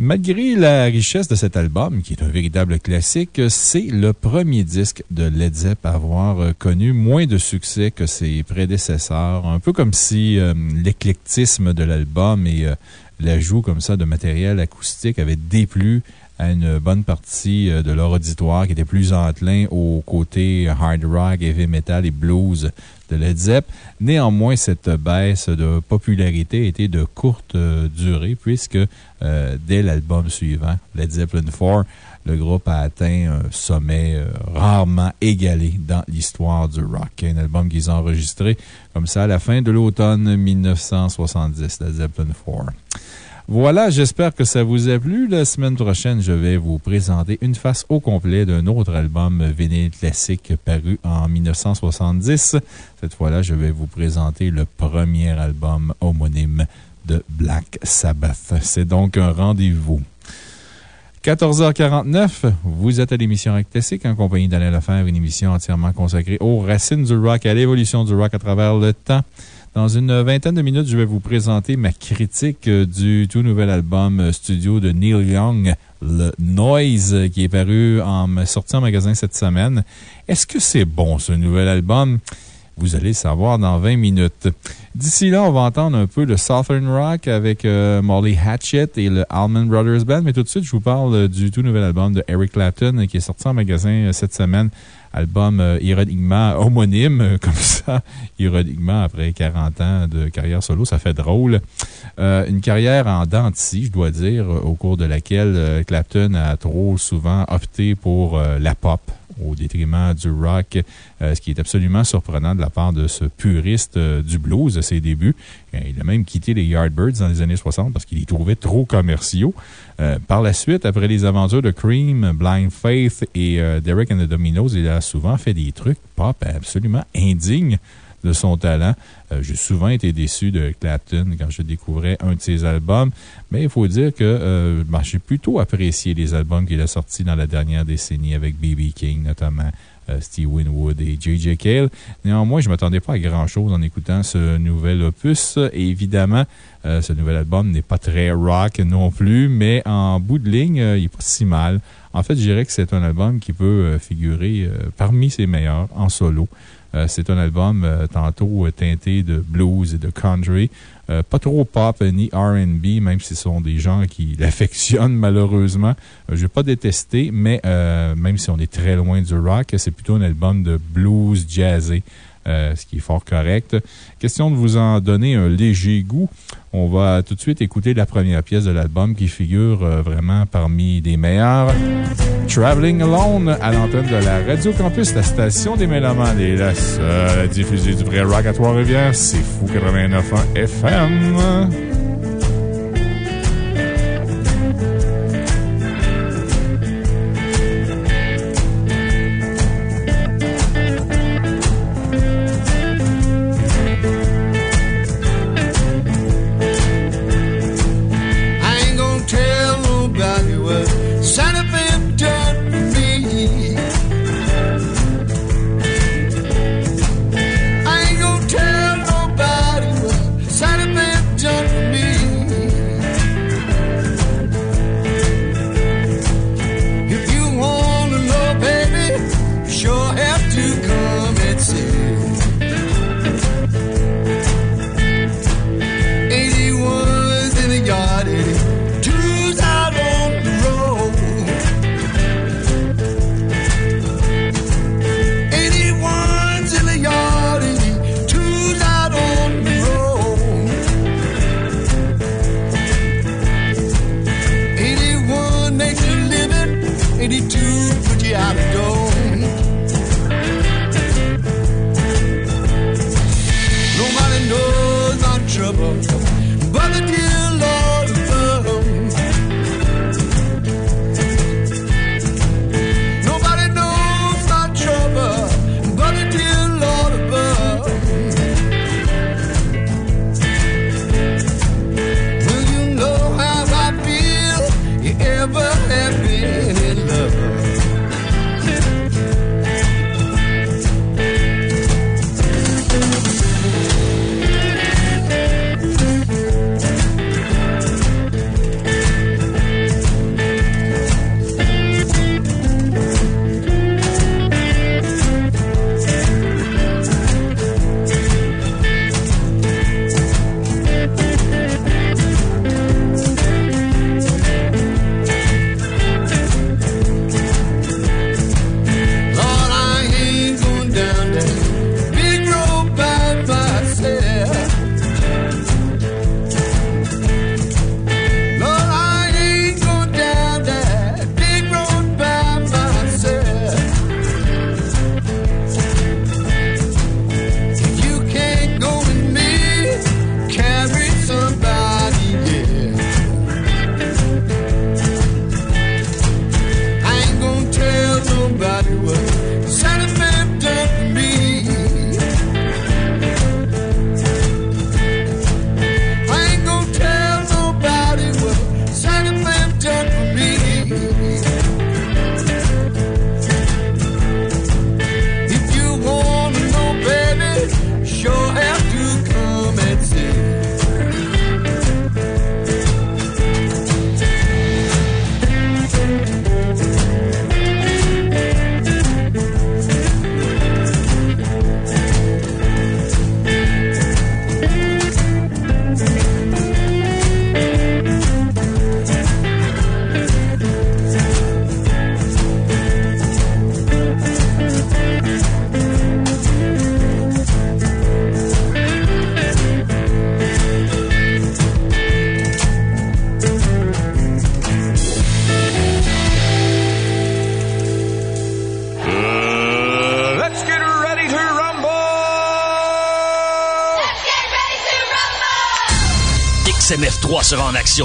Malgré la richesse de cet album, qui est un véritable classique, c'est le premier disque de Led Zepp à avoir euh, connu moins de succès que ses prédécesseurs. Un peu comme si euh, l'éclectisme de l'album et euh, l'ajout comme ça de matériel acoustique avait déplu à une bonne partie euh, de leur auditoire qui était plus enclin au côté hard rock, heavy metal et blues de Led Zepp. Néanmoins, cette baisse de popularité était de courte euh, durée puisque euh, dès l'album suivant, Led Zeppelin 4, le groupe a atteint un sommet rarement égalé dans l'histoire du rock. Un album qu'ils ont enregistré comme ça à la fin de l'automne 1970, Led Zeppelin 4. Voilà, j'espère que ça vous a plu. La semaine prochaine, je vais vous présenter une face au complet d'un autre album vinyle classique paru en 1970. Cette fois-là, je vais vous présenter le premier album homonyme de Black Sabbath. C'est donc un rendez-vous. 14h49, vous êtes à l'émission Rock Classique en compagnie d'Alain Lefebvre, une émission entièrement consacrée aux racines du rock, à l'évolution du rock à travers le temps. Dans une vingtaine de minutes, je vais vous présenter ma critique euh, du tout nouvel album euh, studio de Neil Young, le Noise, euh, qui est paru en sorti en magasin cette semaine. Est-ce que c'est bon, ce nouvel album? Vous allez le savoir dans 20 minutes. D'ici là, on va entendre un peu de Southern Rock avec Molly Hatchet et le Allman Brothers Band. Mais tout de suite, je vous parle du tout nouvel album de Eric Clapton qui est sorti en magasin cette semaine. Album euh, ironiquement homonyme, euh, comme ça, ironiquement après 40 ans de carrière solo. Ça fait drôle. Euh, une carrière en dents je dois dire, au cours de laquelle euh, Clapton a trop souvent opté pour la pop au détriment du rock, euh, ce qui est absolument surprenant de la part de ce puriste euh, du blues à ses débuts. Euh, Il a même quitté les Yardbirds dans les années 60 parce qu'il les trouvait trop commerciaux. Par la suite, après les aventures de Cream, Blind Faith et Derek and the Dominos, il a souvent fait des trucs pop absolument indignes de son talent. Euh, J'ai souvent été déçu de Clapton quand je découvrais un de ses albums, mais il faut dire que euh, ben, j'ai plutôt apprécié les albums qu'il a sortis dans la dernière décennie avec B.B. King, notamment. euh, Steve Winwood et J.J. Cale. Néanmoins, je ne m'attendais pas à grand-chose en écoutant ce nouvel opus. Et évidemment, ce nouvel album n'est pas très rock non plus, mais en bout de ligne, il n'est pas si mal. En fait, je dirais que c'est un album qui peut figurer parmi ses meilleurs en solo. Euh, c'est un album euh, tantôt euh, teinté de blues et de country. Pas trop pop ni RB, même si ce sont des gens qui l'affectionnent malheureusement. Je ne vais pas détester, mais même si on est très loin du rock, c'est plutôt un album de blues jazzé. Euh, ce qui est fort correct. Question de vous en donner un léger goût. On va tout de suite écouter la première pièce de l'album qui figure euh, vraiment parmi les meilleures. Traveling Alone à l'antenne de la Radio Campus, la station des Mélomanes et la seule à diffuser du vrai rock à Trois-Rivières. C'est Fou 89.1 FM.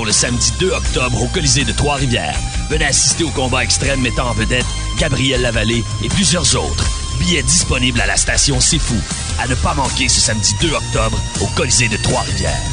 Le samedi 2 octobre au Colisée de Trois-Rivières. Venez assister au combat extrême mettant en vedette Gabriel Lavallée et plusieurs autres. Billets disponibles à la station C'est Fou. À ne pas manquer ce samedi 2 octobre au Colisée de Trois-Rivières. «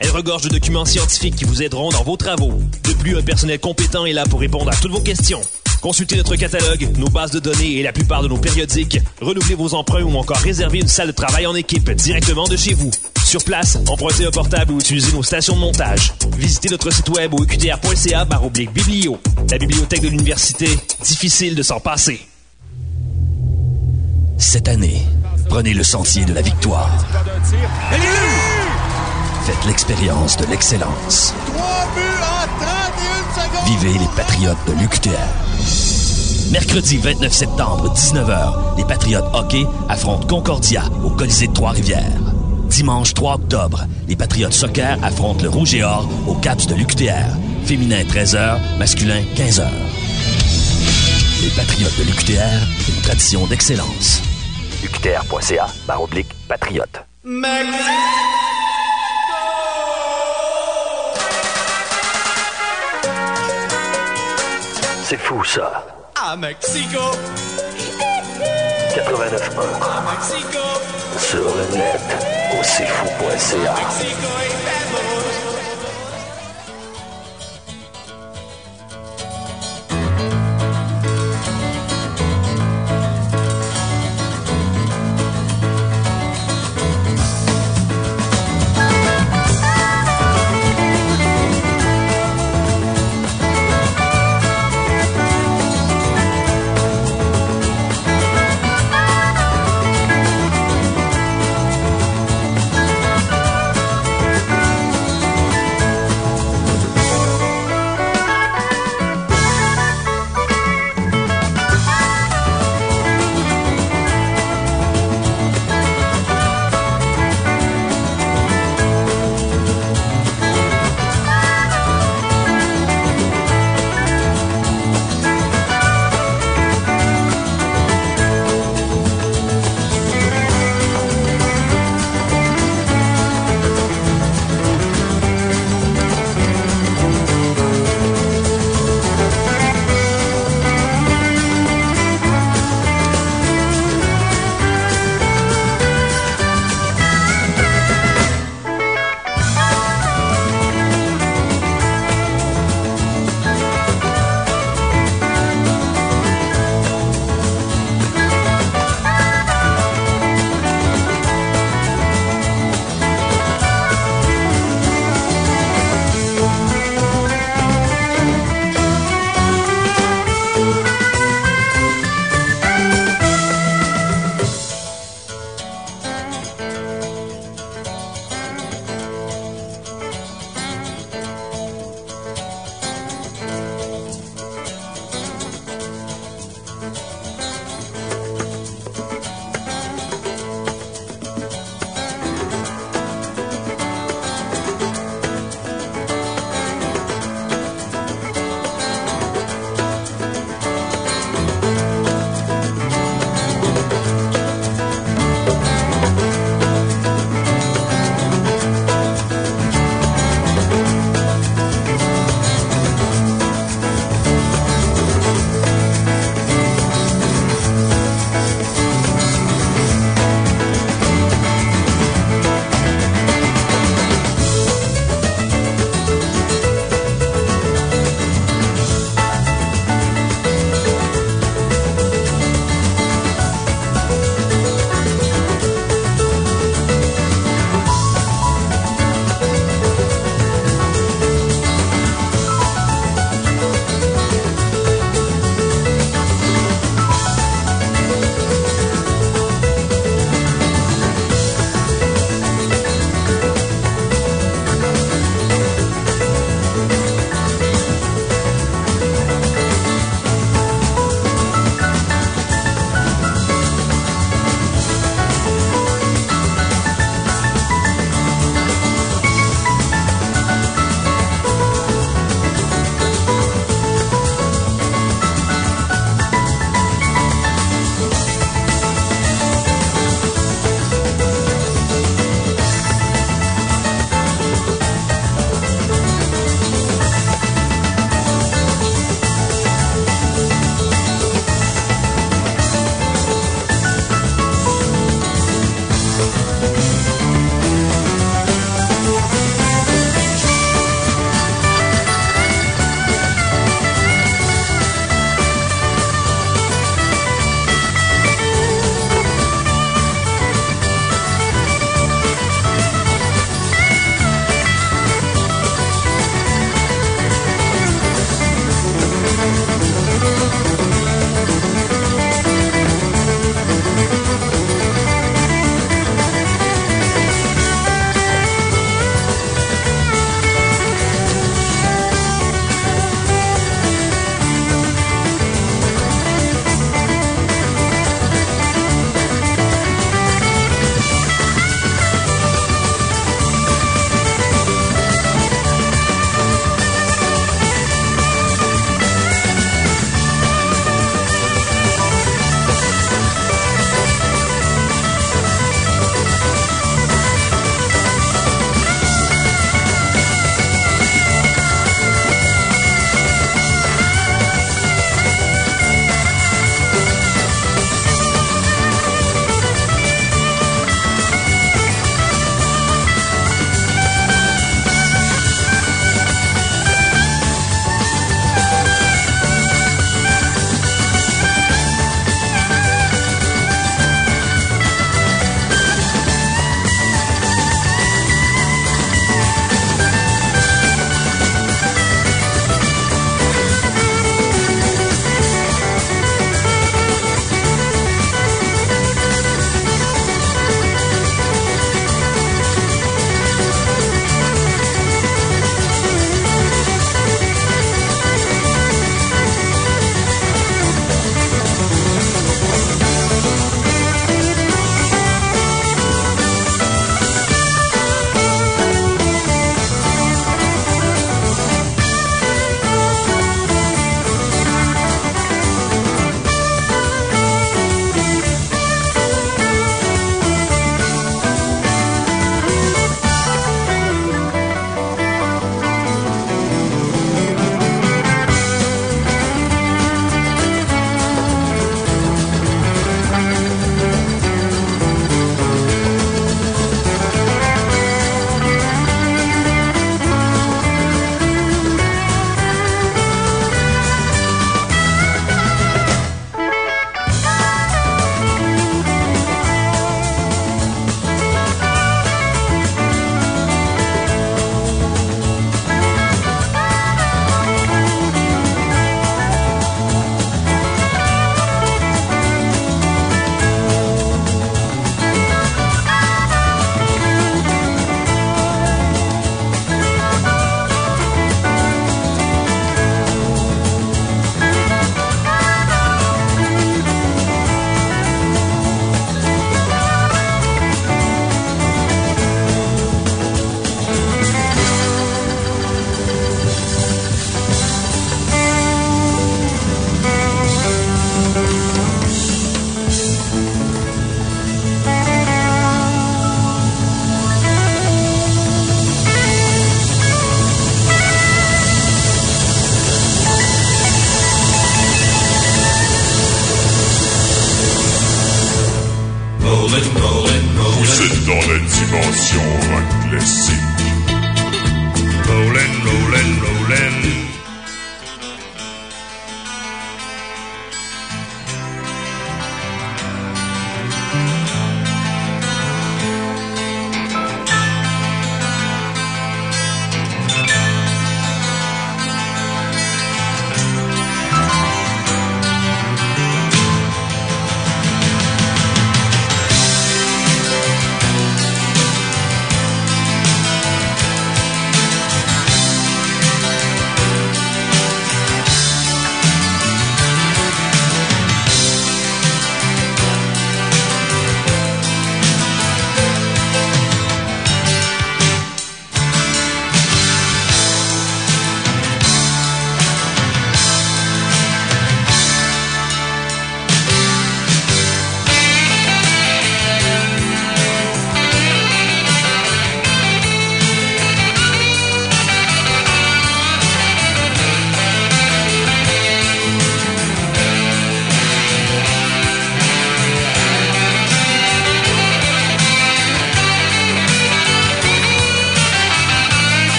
Elle regorge de documents scientifiques qui vous aideront dans vos travaux. De plus, un personnel compétent est là pour répondre à toutes vos questions. Consultez notre catalogue, nos bases de données et la plupart de nos périodiques. Renouvelez vos emprunts ou encore réservez une salle de travail en équipe directement de chez vous. Sur place, empruntez un portable ou utilisez nos stations de montage. Visitez notre site web au oblique biblio. La bibliothèque de l'université, difficile de s'en passer. Cette année, prenez le sentier de la victoire. Faites l'expérience de l'excellence. Vivez les Patriotes de l'UQTR. Mercredi 29 septembre, 19h, les Patriotes hockey affrontent Concordia au Colisée de Trois-Rivières. Dimanche 3 octobre, les Patriotes soccer affrontent le Rouge et Or au CAPS de l'UQTR. Féminin 13h, masculin 15h. Les Patriotes de l'UQTR, une tradition d'excellence. UQTR.ca, barre patriote. C'est fou ça. À Mexico, 89.1 à Mexico, sur le net au cfou.ca. Mexico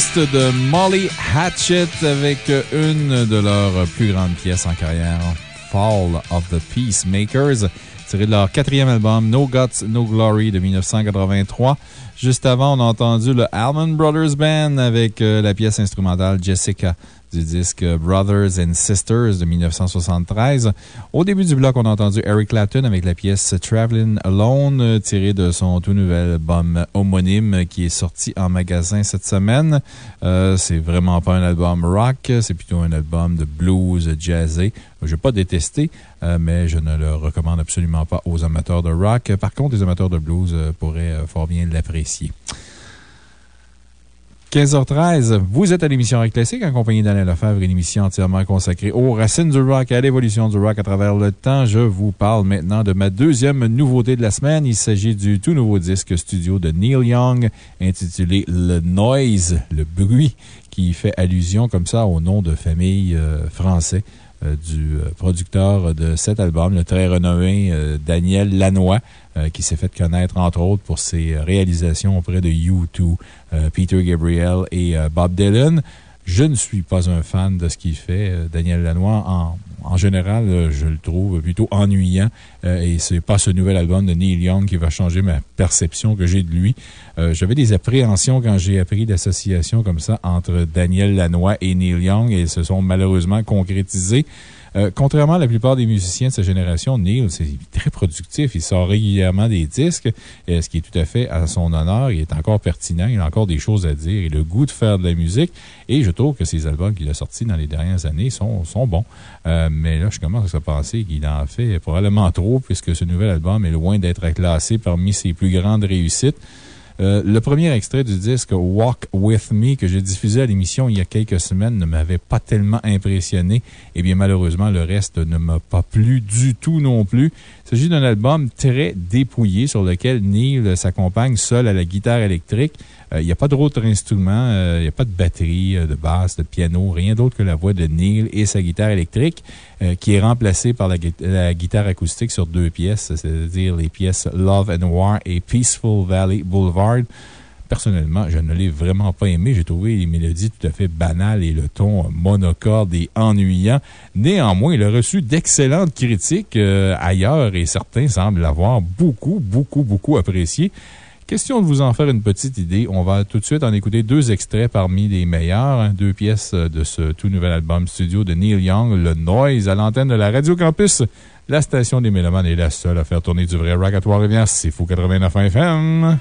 de Molly Hatchet avec une de leurs plus grandes pièces en carrière, Fall of the Peacemakers, tiré de leur quatrième album No Guts, No Glory de 1983. Juste avant, on a entendu le Allman Brothers Band avec euh, la pièce instrumentale Jessica du disque Brothers and Sisters de 1973. Au début du bloc, on a entendu Eric Clapton avec la pièce Traveling Alone, tirée de son tout nouvel album homonyme qui est sorti en magasin cette semaine. Euh, c'est vraiment pas un album rock, c'est plutôt un album de blues jazzé. Je n'ai pas détesté, euh, mais je ne le recommande absolument pas aux amateurs de rock. Par contre, les amateurs de blues euh, pourraient fort bien l'apprécier. 15h13, vous êtes à l'émission Rock Classique en compagnie d'Alain Lefebvre, une émission entièrement consacrée aux racines du rock et à l'évolution du rock à travers le temps. Je vous parle maintenant de ma deuxième nouveauté de la semaine. Il s'agit du tout nouveau disque studio de Neil Young intitulé Le Noise, le bruit, qui fait allusion comme ça au nom de famille euh, français. Euh, du euh, producteur de cet album, le très renommé euh, Daniel Lanois, qui s'est fait connaître entre autres pour ses réalisations auprès de U2, euh, Peter Gabriel et Bob Dylan. Je ne suis pas un fan de ce qu'il fait. Daniel Lanois, en, en général, euh, je le trouve plutôt ennuyant. euh, et c'est pas ce nouvel album de Neil Young qui va changer ma perception que j'ai de lui. Euh, J'avais des appréhensions quand j'ai appris l'association comme ça entre Daniel Lanois et Neil Young et elles se sont malheureusement concrétisées. Euh, contrairement à la plupart des musiciens de sa génération, Neil, c'est très productif. Il sort régulièrement des disques, euh, ce qui est tout à fait à son honneur. Il est encore pertinent. Il a encore des choses à dire. Il a le goût de faire de la musique. Et je trouve que ses albums qu'il a sortis dans les dernières années sont, sont bons. Euh, mais là, je commence à penser qu'il en fait probablement trop, puisque ce nouvel album est loin d'être classé parmi ses plus grandes réussites. Euh, le premier extrait du disque Walk With Me que j'ai diffusé à l'émission il y a quelques semaines ne m'avait pas tellement impressionné. Et bien, malheureusement, le reste ne m'a pas plu du tout non plus. Il s'agit d'un album très dépouillé sur lequel Neil s'accompagne seul à la guitare électrique. Euh, il n'y a pas d'autres instruments, euh, il n'y a pas de batterie, euh, de basse, de piano, rien d'autre que la voix de Neil et sa guitare électrique, euh, qui est remplacée par la, gui- la guitare acoustique sur deux pièces, c'est-à-dire les pièces Love and War et Peaceful Valley Boulevard. Personnellement, je ne l'ai vraiment pas aimé. J'ai trouvé les mélodies tout à fait banales et le ton monocorde et ennuyant. Néanmoins, il a reçu d'excellentes critiques euh, ailleurs et certains semblent l'avoir beaucoup, beaucoup, beaucoup apprécié. Question de vous en faire une petite idée. On va tout de suite en écouter deux extraits parmi les meilleurs, hein, deux pièces de ce tout nouvel album studio de Neil Young, Le Noise, à l'antenne de la Radio Campus. La station des Mélomanes est la seule à faire tourner du vrai rock à Trois-Rivières. C'est Fou 89 FM.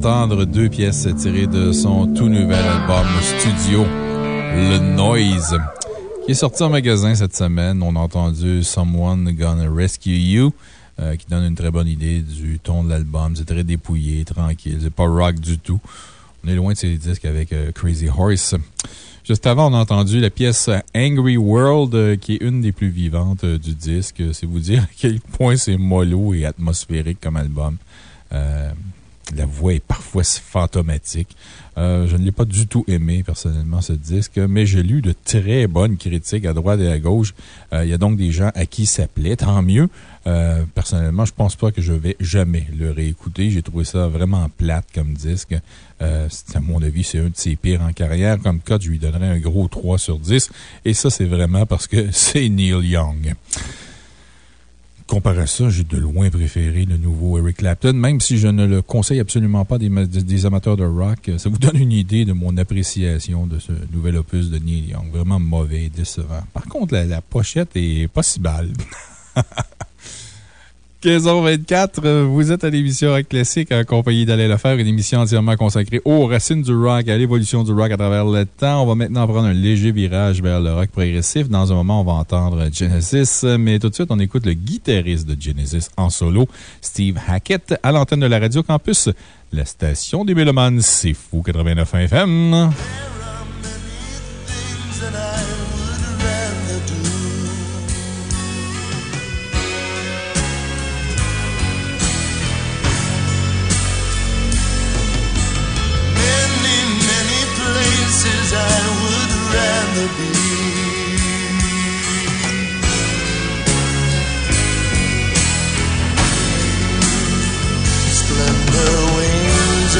D'entendre deux pièces tirées de son tout nouvel album studio, Le Noise, qui est sorti en magasin cette semaine. On a entendu Someone Gonna Rescue You, euh, qui donne une très bonne idée du ton de l'album. C'est très dépouillé, tranquille. C'est pas rock du tout. On est loin de ces disques avec euh, Crazy Horse. Juste avant, on a entendu la pièce Angry World, euh, qui est une des plus vivantes du disque. C'est vous dire à quel point c'est mollo et atmosphérique comme album. La voix est parfois fantomatique. Euh, je ne l'ai pas du tout aimé, personnellement, ce disque, mais j'ai lu de très bonnes critiques à droite et à gauche. Euh, Il y a donc des gens à qui ça plaît, tant mieux. Euh, personnellement, je pense pas que je vais jamais le réécouter. J'ai trouvé ça vraiment plate comme disque. À mon avis, c'est un de ses pires en carrière. Comme code, je lui donnerais un gros 3 sur 10. Et ça, c'est vraiment parce que c'est Neil Young. Comparé à ça, j'ai de loin préféré le nouveau Eric Clapton, même si je ne le conseille absolument pas des, ma- des- des amateurs de rock. Ça vous donne une idée de mon appréciation de ce nouvel opus de Neil Young. Vraiment mauvais décevant. Par contre, la, la pochette est pas si mal. 15h24, euh, vous êtes à l'émission Rock Classique en compagnie d'Alain Lefer, une émission entièrement consacrée aux racines du rock, à l'évolution du rock à travers le temps. On va maintenant prendre un léger virage vers le rock progressif. Dans un moment, on va entendre Genesis, mais tout de suite, on écoute le guitariste de Genesis en solo, Steve Hackett, à l'antenne de la Radio Campus, la station des Mélomanes. C'est fou, 89 FM. Splendor wings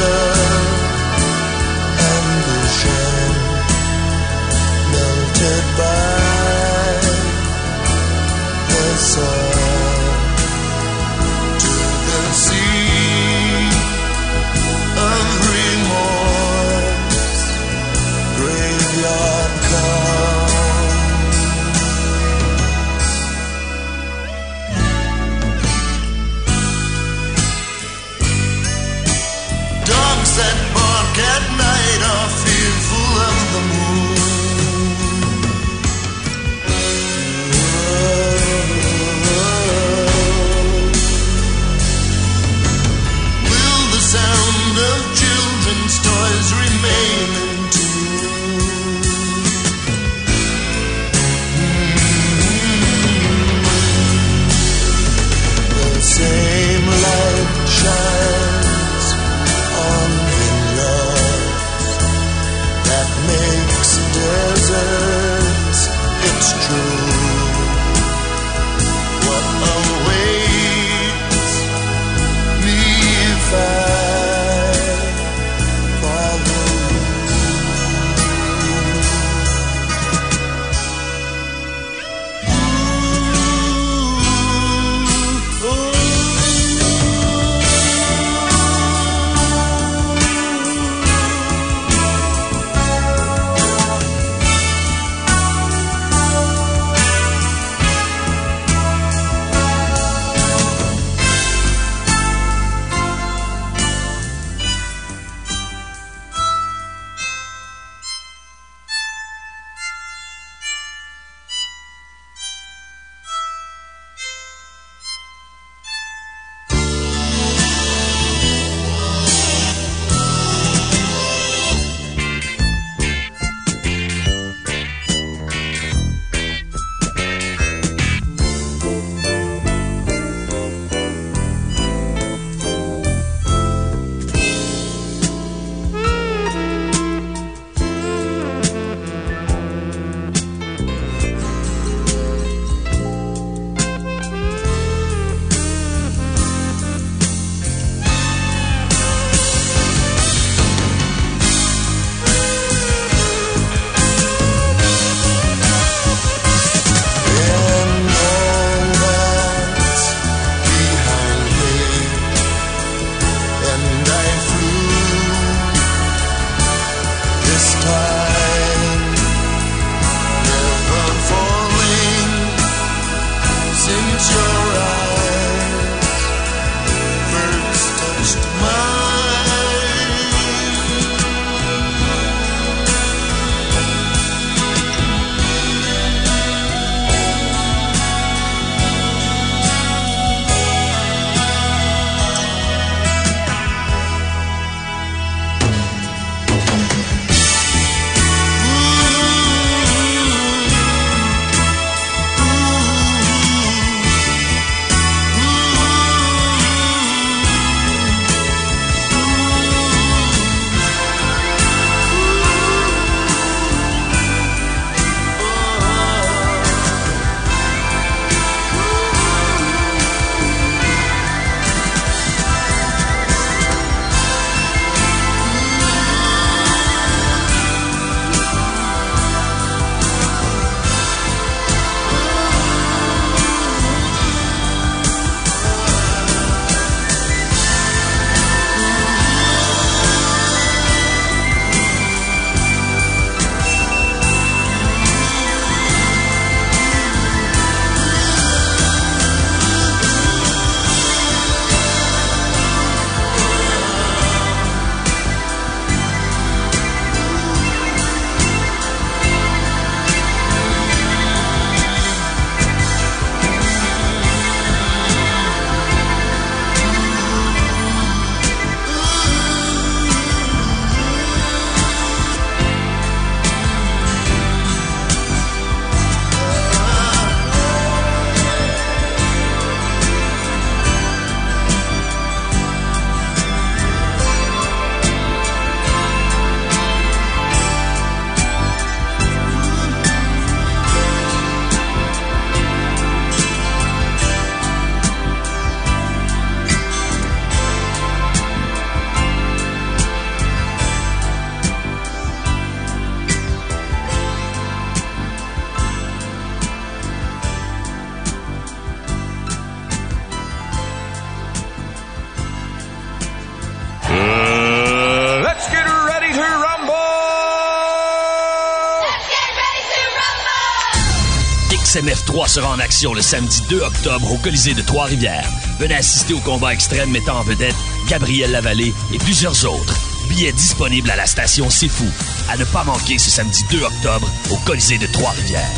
SMF3 sera en action le samedi 2 octobre au Colisée de Trois-Rivières. Venez assister au combat extrême mettant en vedette Gabriel Lavallée et plusieurs autres. Billets disponibles à la station C'est Fou. À ne pas manquer ce samedi 2 octobre au Colisée de Trois-Rivières.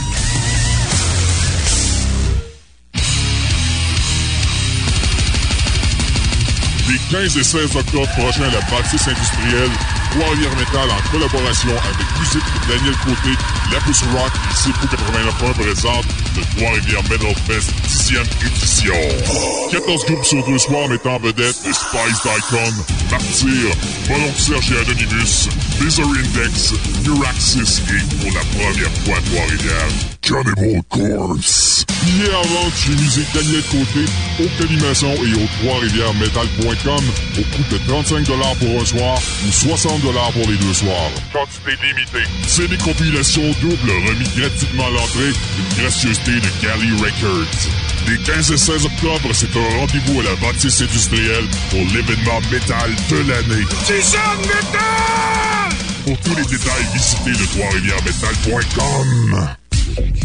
Les 15 et 16 octobre prochains la bâtisse industrielle, Trois-Rivières Metal en collaboration avec Musique Daniel Côté, La Rock et Sifu 89.1 présente le Trois-Rivières Metal Fest 10e édition. 14 groupes sur deux soirs mettant en vedette Spice d'Icon, Martyr, Volontaire Serge et Anonymous, Misery Index, Neuraxis et pour la première fois à Trois-Rivières, Cannibal Corpse. Billets en vente chez Musique Daniel Côté, au Calimation et au Trois-Rivières-Metal.com au coût de 35 pour un soir ou 60 pour les deux soirs. Quantité limitée. C'est des compilations doubles remis gratuitement à l'entrée d'une gracieuseté de Galley Records. Les 15 et 16 octobre, c'est un rendez-vous à la bâtisse industrielle pour l'événement métal de l'année. Season Metal! Pour tous les détails, visitez le Trois-Rivières-Metal.com.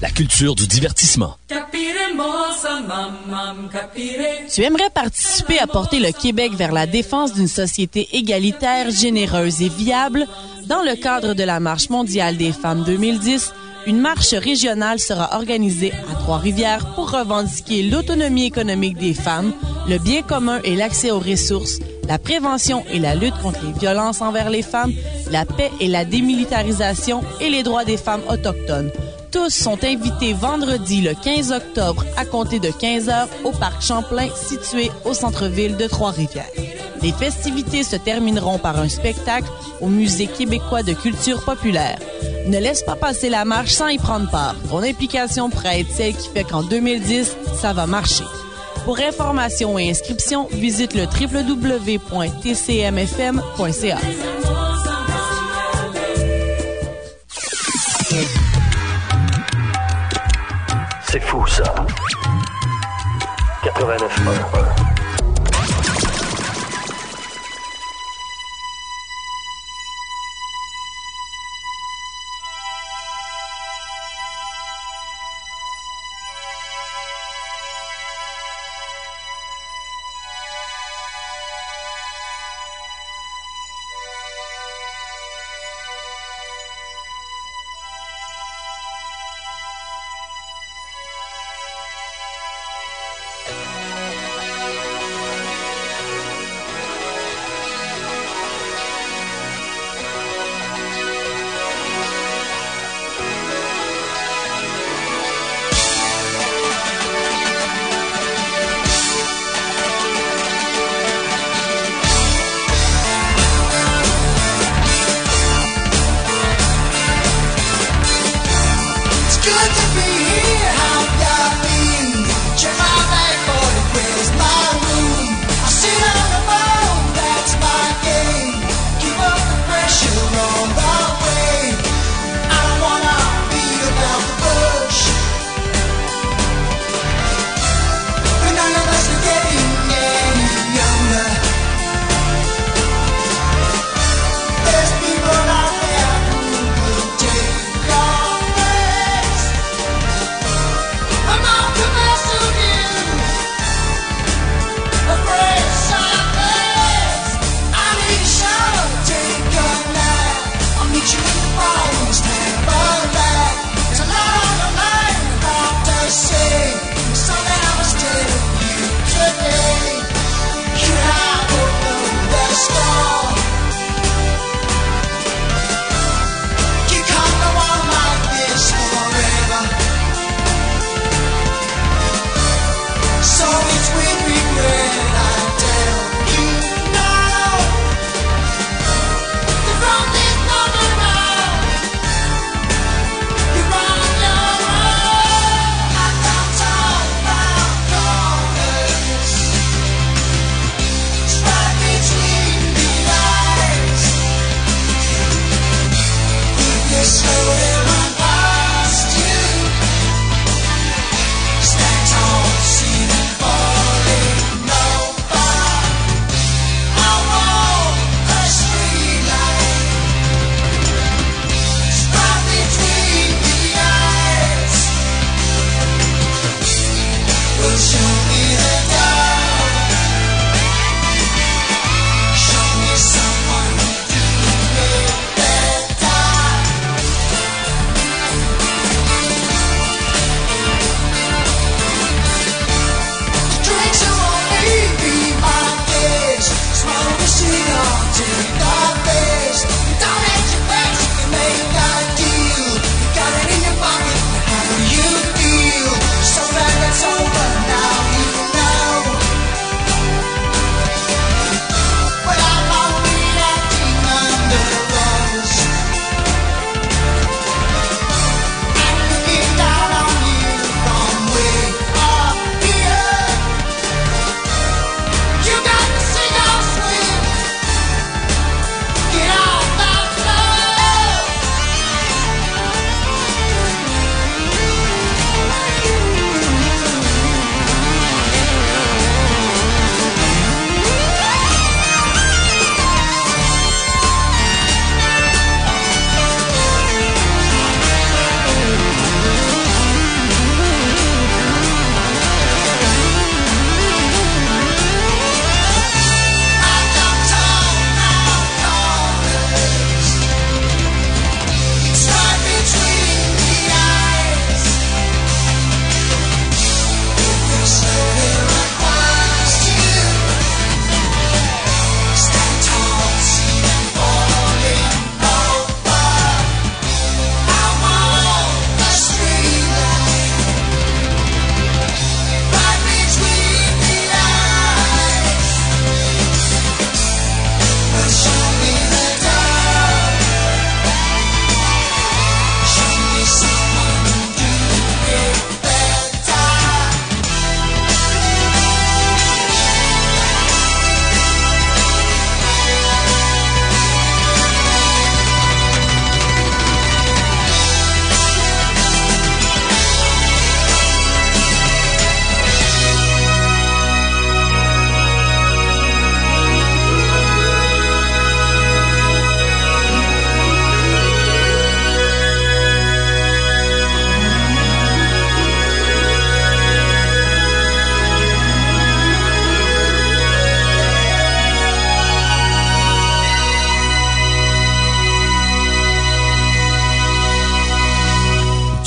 la culture du divertissement. Tu aimerais participer à porter le Québec vers la défense d'une société égalitaire, généreuse et viable? Dans le cadre de la Marche mondiale des femmes 2010, une marche régionale sera organisée à Trois-Rivières pour revendiquer l'autonomie économique des femmes, le bien commun et l'accès aux ressources, la prévention et la lutte contre les violences envers les femmes, la paix et la démilitarisation et les droits des femmes autochtones. Tous sont invités vendredi le 15 octobre à compter de 15 heures au parc Champlain situé au centre-ville de Trois-Rivières. Les festivités se termineront par un spectacle au Musée québécois de culture populaire. Ne laisse pas passer la marche sans y prendre part. Ton implication pourrait être celle qui fait qu'en 2010, ça va marcher. Pour information et inscription, visite le www.tcmfm.ca. C'est fou ça. 89 Thank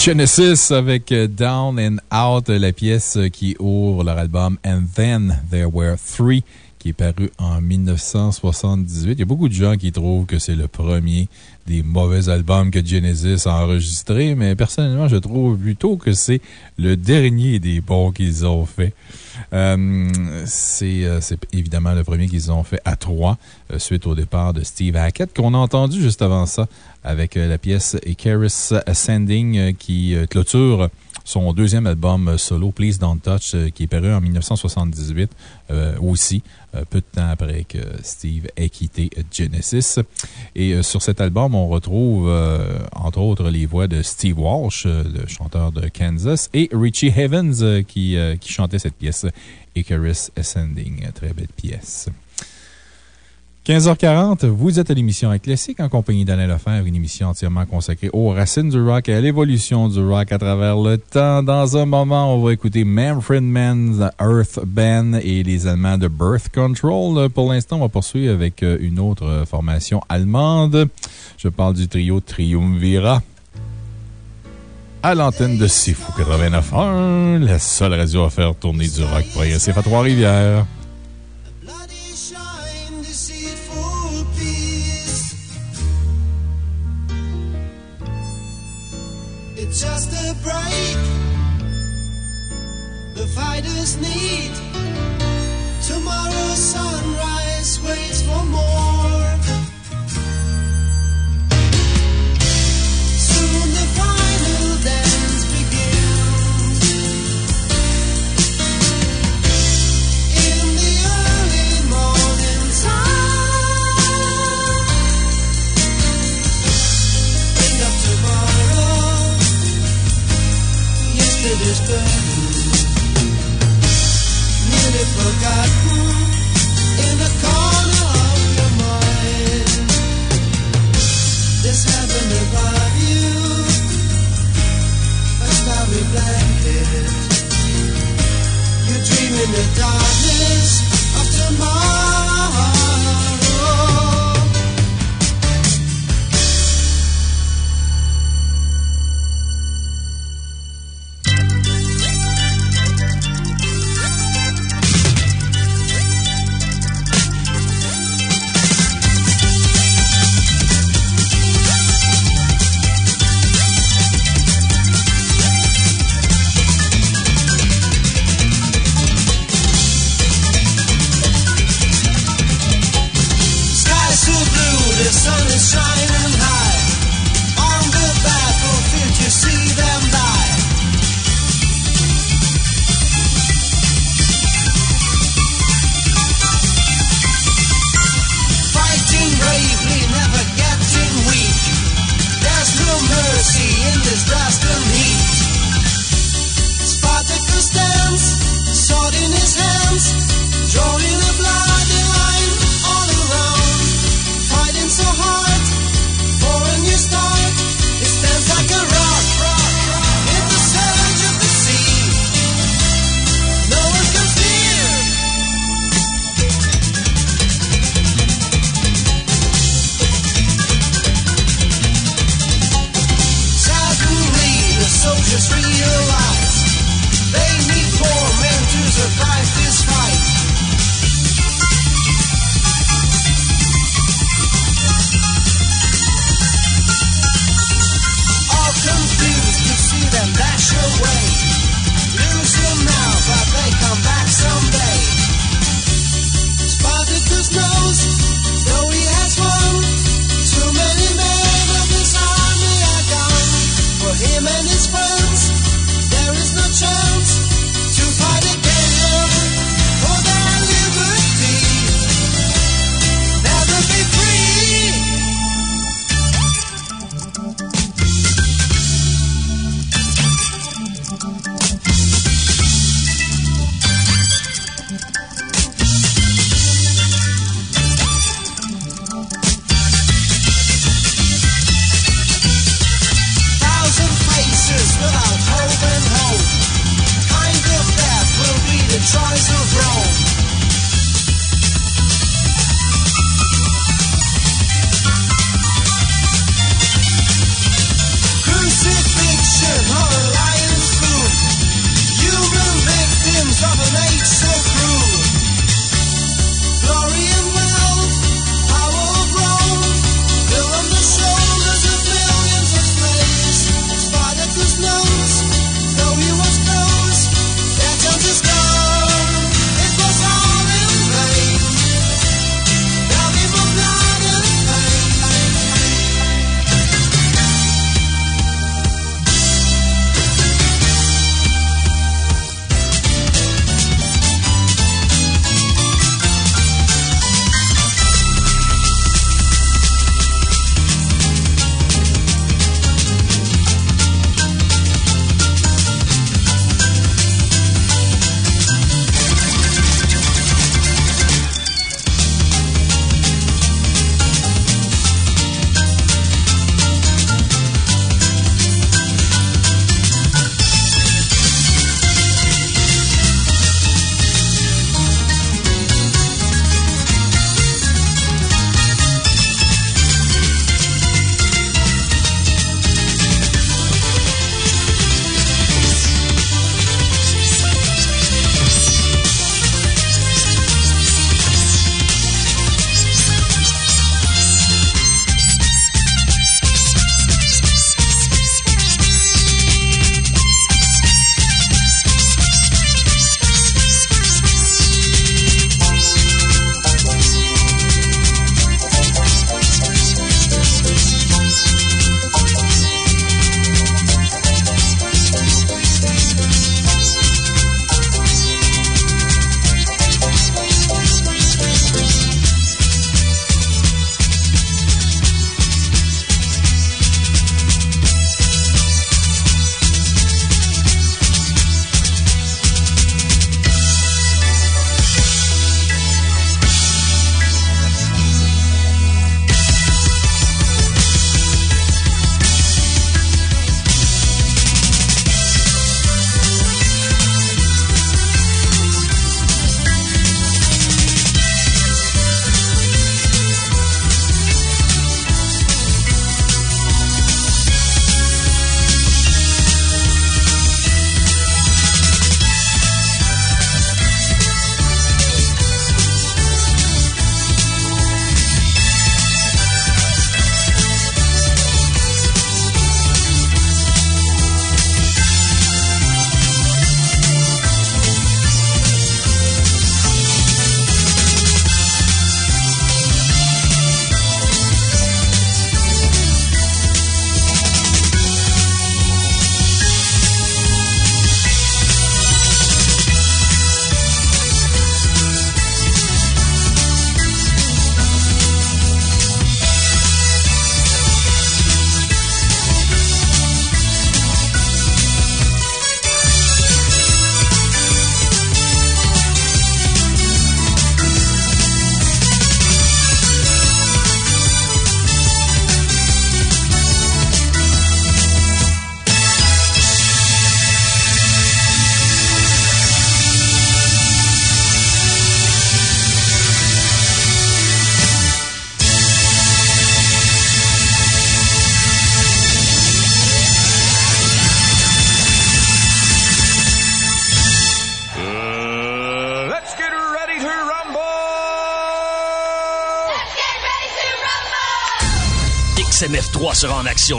Genesis avec euh, Down and Out, la pièce qui ouvre leur album And Then There Were Three, qui est paru en 1978. Il y a beaucoup de gens qui trouvent que c'est le premier des mauvais albums que Genesis a enregistré, mais personnellement, je trouve plutôt que c'est le dernier des bons qu'ils ont fait. Euh, c'est euh, évidemment le premier qu'ils ont fait à trois, euh, suite au départ de Steve Hackett, qu'on a entendu juste avant ça avec la pièce Icarus Ascending qui clôture son deuxième album euh, solo, Please Don't Touch, euh, qui est paru en 1978 euh, aussi, peu de temps après que Steve ait quitté Genesis. Et sur cet album, on retrouve entre autres les voix de Steve Walsh, le chanteur de Kansas, et Richie euh, qui, qui chantait cette pièce, Icarus Ascending. Très belle pièce. 15h40, vous êtes à l'émission Rock Classique en compagnie d'Alain Lefebvre, une émission entièrement consacrée aux racines du rock et à l'évolution du rock à travers le temps. Dans un moment, on va écouter Manfred Mann's Earth Band et les Allemands de Birth Control. Pour l'instant, on va poursuivre avec euh, une autre euh, formation allemande. Je parle du trio Triumvira. À l'antenne de Sifu 89.1, la seule radio à faire tourner du rock progressif à Trois-Rivières. Just a break. The fighters need tomorrow's sunrise waits for more. este destino. Nearly forgotten in the corner of your mind. This heaven above you, a starry blanket. You dream in the darkness of tomorrow.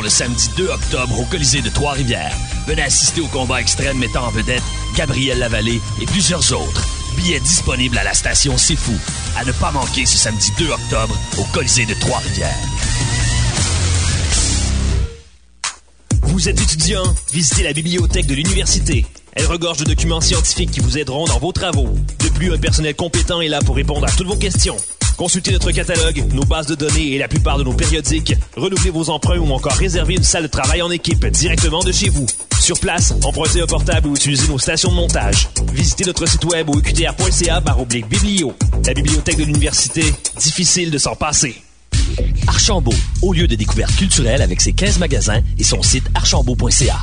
Le samedi 2 octobre au Colisée de Trois-Rivières. Venez assister au combat extrême mettant en vedette Gabriel Lavallée et plusieurs autres. Billets disponibles à la station C'est Fou. À ne pas manquer ce samedi 2 octobre au Colisée de Trois-Rivières. Vous êtes étudiant? Visitez la bibliothèque de l'université. Elle regorge de documents scientifiques qui vous aideront dans vos travaux. De plus, un personnel compétent est là pour répondre à toutes vos questions. Consultez notre catalogue, nos bases de données et la plupart de nos périodiques. Renouvelez vos emprunts ou encore réservez une salle de travail en équipe directement de chez vous. Sur place, empruntez un portable ou utilisez nos stations de montage. Visitez notre site web au uqtr.ca oblique biblio. La bibliothèque de l'université, difficile de s'en passer. Archambault, au lieu de découverte culturelle avec ses 15 magasins et son site archambault.ca.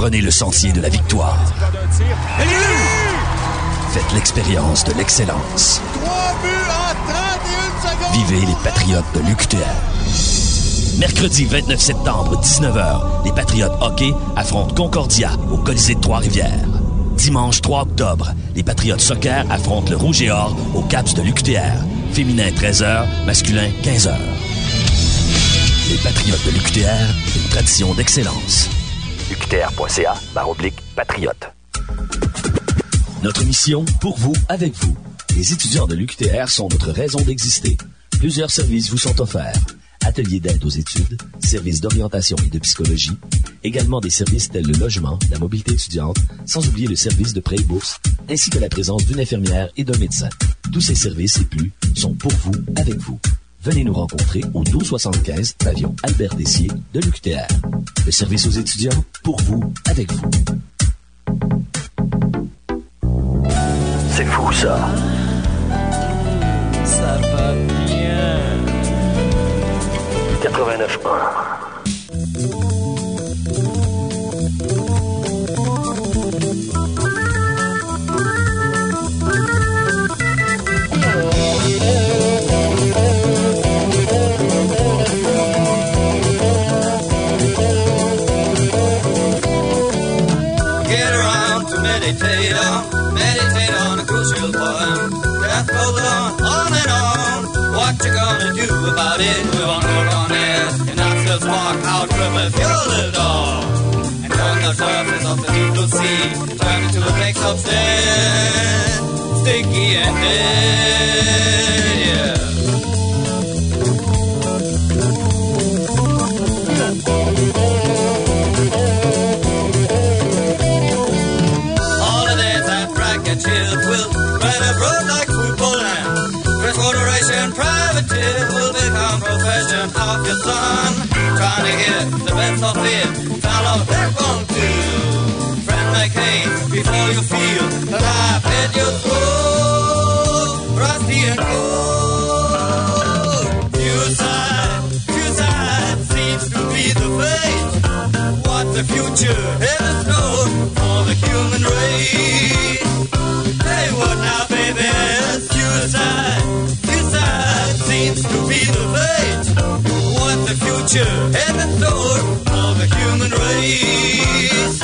prenez le sentier de la victoire. Faites l'expérience de l'excellence. Vivez les Patriotes de l'UQTR. Mercredi 29 septembre, 19h, les Patriotes hockey affrontent Concordia au Colisée de Trois-Rivières. Dimanche 3 octobre, les Patriotes soccer affrontent le Rouge et Or au Caps de l'UQTR. Féminin 13h, masculin 15h. Les Patriotes de l'UQTR, une tradition d'excellence. UQTR.ca, oblique patriote. Notre mission, pour vous, avec vous. Les étudiants de l'UQTR sont notre raison d'exister. Plusieurs services vous sont offerts. Ateliers d'aide aux études, services d'orientation et de psychologie, également des services tels le logement, la mobilité étudiante, sans oublier le service de prêt et bourse, ainsi que la présence d'une infirmière et d'un médecin. Tous ces services et plus sont pour vous, avec vous. Venez nous rencontrer au 1275 pavillon Albert Dessier de l'UQTR. Le service aux étudiants, pour vous, avec vous. C'est fou ça. Ça va bien. 89.1. do about it? We won't work on it. And that's the spark out triple fuel it all. And on the surface of the deep blue sea, turn into a big substance. Sticky and dead, get the best of it, follow that one too. Friend haste before you feel alive at your throat. Rusty and cold. Suicide, suicide seems to be the fate. What the future has in store for the human race. Hey, what now, baby? Suicide, suicide seems to be the fate. What the future has in store for the human race.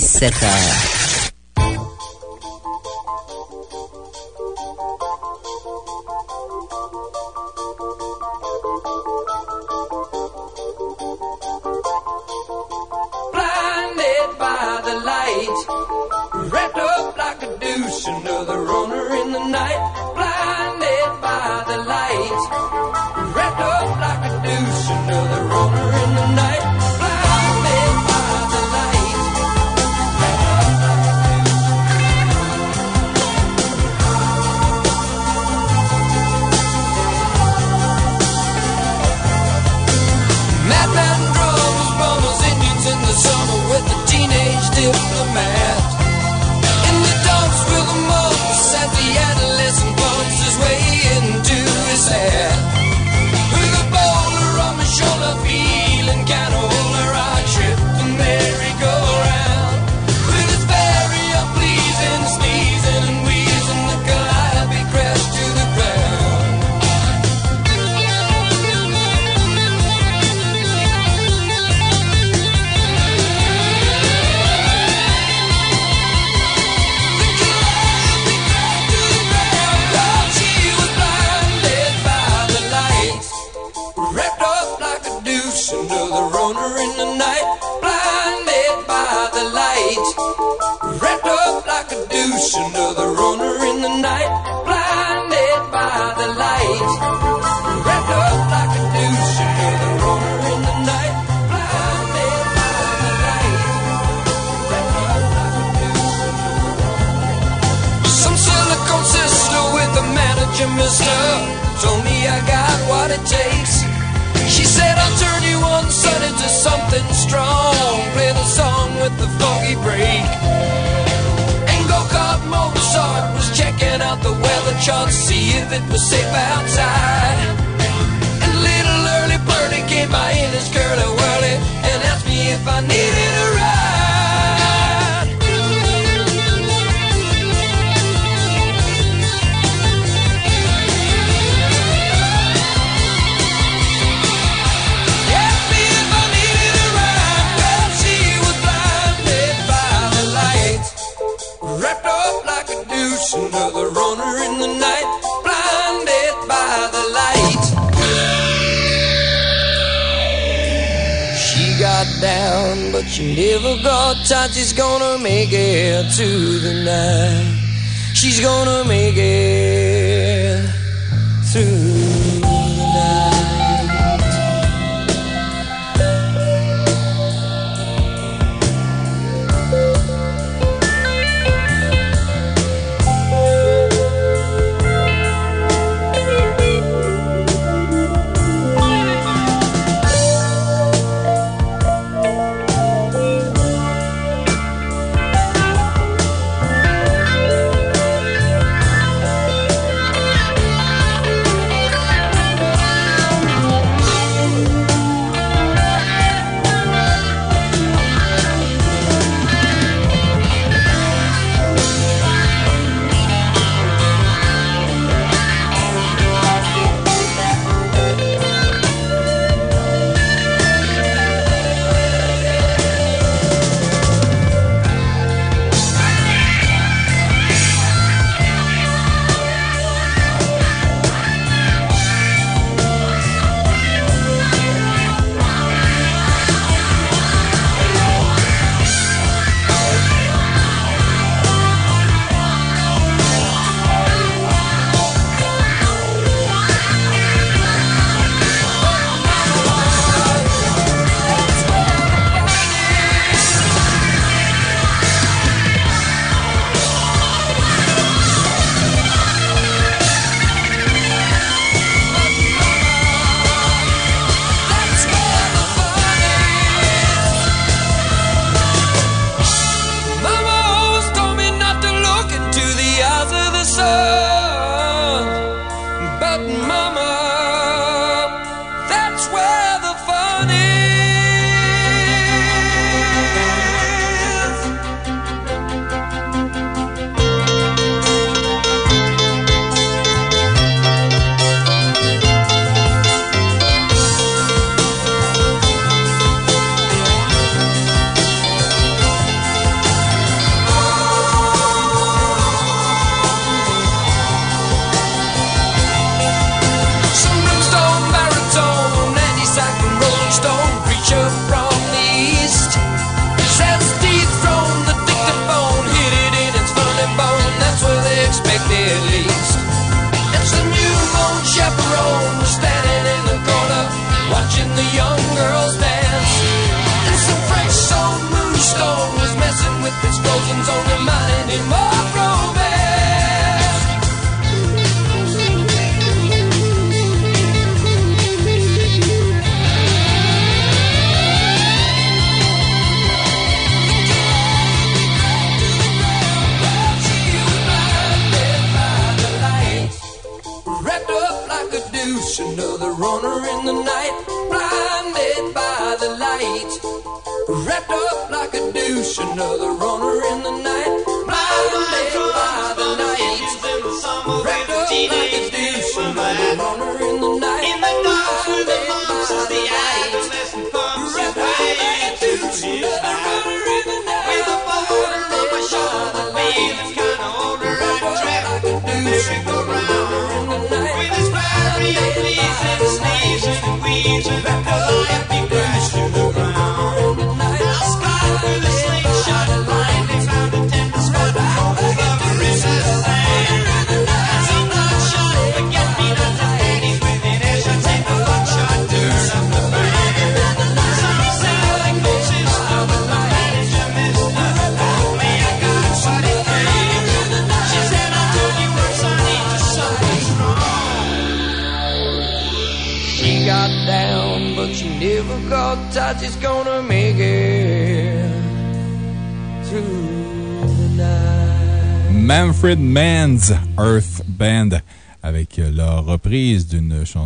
17.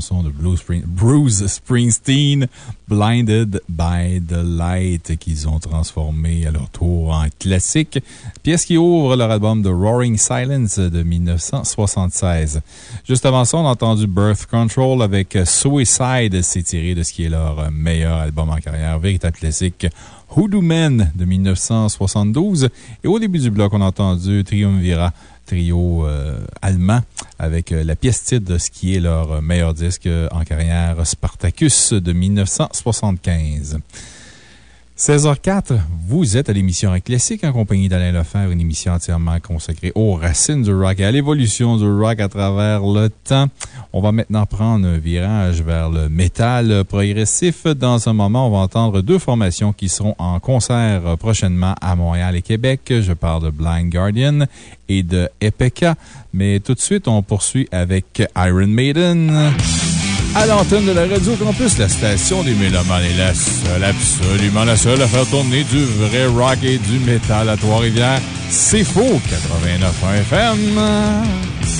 De Bruce Spring- Bruce Springsteen, Blinded by the Light, qu'ils ont transformé à leur tour en classique. Pièce qui ouvre leur album The Roaring Silence de 1976. Juste avant ça, on a entendu Birth Control avec Suicide. C'est tiré de ce qui est leur meilleur album en carrière, véritable classique. Hoodoo Men de 1972. Et au début du bloc, on a entendu Triumvirat, trio euh, allemand, avec euh, la pièce titre de qui est leur meilleur disque en carrière, Spartacus de 1975. 16h04, vous êtes à l'émission Classique en compagnie d'Alain Lefebvre, une émission entièrement consacrée aux racines du rock et à l'évolution du rock à travers le temps. On va maintenant prendre un virage vers le métal progressif. Dans un moment, on va entendre deux formations qui seront en concert prochainement à Montréal et Québec. Je parle de Blind Guardian et de Epeka. Mais tout de suite, on poursuit avec Iron Maiden. À l'antenne de la Radio Campus, la station des Mélomanes est la seule, absolument la seule à faire tourner du vrai rock et du métal à Trois-Rivières. C'est faux, 89 FM.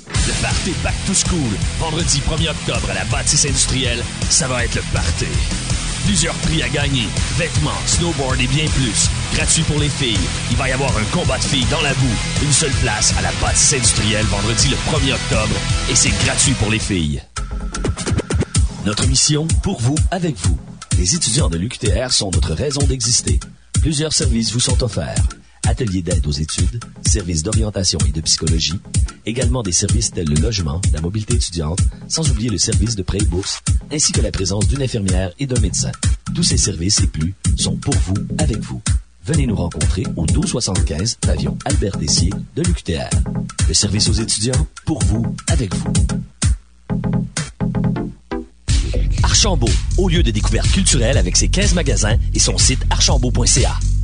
Le Back to School, vendredi 1er octobre à la bâtisse industrielle, ça va être le party. Plusieurs prix à gagner, vêtements, snowboard et bien plus. Gratuit pour les filles. Il va y avoir un combat de filles dans la boue. Une seule place à la bâtisse industrielle vendredi le 1er octobre et c'est gratuit pour les filles. Notre mission, pour vous, avec vous. Les étudiants de l'UQTR sont notre raison d'exister. Plusieurs services vous sont offerts. Ateliers d'aide aux études, services d'orientation et de psychologie, également des services tels le logement, la mobilité étudiante, sans oublier le service de prêt et bourse, ainsi que la présence d'une infirmière et d'un médecin. Tous ces services et plus sont pour vous, avec vous. Venez nous rencontrer au 1275 pavillon Albert Dessier de l'UQTR. Le service aux étudiants, pour vous, avec vous. Archambault, au lieu de découverte culturelle avec ses 15 magasins et son site archambault.ca.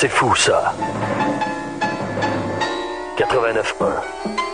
C'est fou ça. 89.1.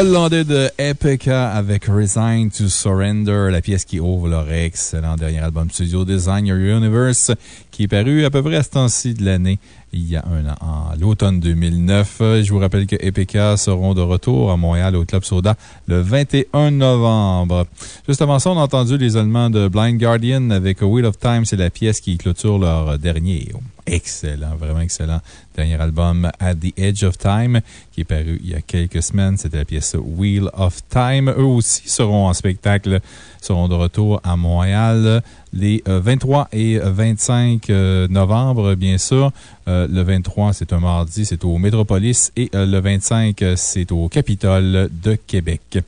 Hollandais de Epica avec Resign to Surrender, la pièce qui ouvre leur excellent dernier album studio Design Your Universe, qui est paru à peu près à ce temps-ci de l'année, il y a un an, l'automne 2009. Je vous rappelle que Epica seront de retour à Montréal au Club Soda le 21 novembre. Juste avant ça, on a entendu les Allemands de Blind Guardian avec Wheel of Time, c'est la pièce qui clôture leur dernier excellent, vraiment excellent dernier album At the Edge of Time qui est paru il y a quelques semaines. C'était la pièce Wheel of Time. Eux aussi seront en spectacle, seront de retour à Montréal les euh, 23 et 25 euh, novembre, bien sûr. Euh, le 23, c'est un mardi, c'est au Métropolis et euh, le 25, euh, c'est au Capitole de Québec.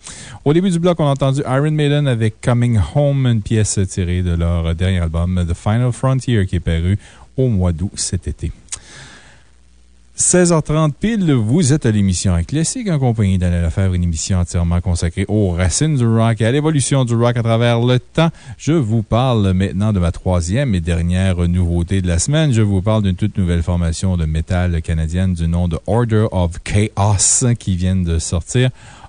Au début du bloc, on a entendu Iron Maiden avec Coming Home, une pièce tirée de leur dernier album The Final Frontier qui est paru au mois d'août cet été. 16h30 pile, vous êtes à l'émission Classique en compagnie d'Alain Lefebvre, une émission entièrement consacrée aux racines du rock et à l'évolution du rock à travers le temps. Je vous parle maintenant de ma troisième et dernière nouveauté de la semaine. Je vous parle d'une toute nouvelle formation de métal canadienne du nom de Order of Chaos qui vient de sortir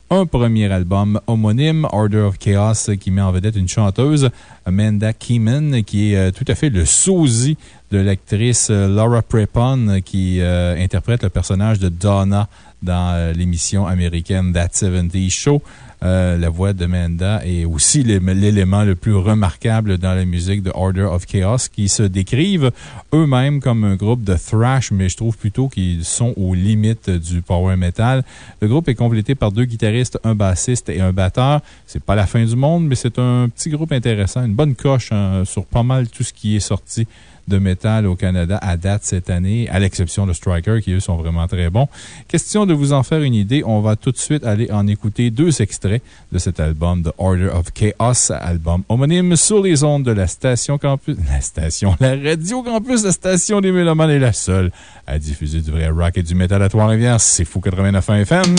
un premier album homonyme, Order of Chaos, qui met en vedette une chanteuse, Amanda Keeman, qui est euh, tout à fait le sosie de l'actrice euh, Laura Prepon, qui euh, interprète le personnage de Donna dans l'émission américaine That 70 Show. Euh, la voix de Manda est aussi l'élément le plus remarquable dans la musique de Order of Chaos, qui se décrivent eux-mêmes comme un groupe de thrash, mais je trouve plutôt qu'ils sont aux limites du power metal. Le groupe est complété par deux guitaristes, un bassiste et un batteur. C'est pas la fin du monde, mais c'est un petit groupe intéressant, une bonne coche hein, sur pas mal tout ce qui est sorti de métal au Canada à date cette année, à l'exception de Striker, qui eux sont vraiment très bons. Question de vous en faire une idée, on va tout de suite aller en écouter deux extraits de cet album, The Order of Chaos, album homonyme sur les ondes de la station campus, la station, la radio campus, la station des Mélomanes est la seule à diffuser du vrai rock et du métal à Trois-Rivières. C'est fou 89 FM.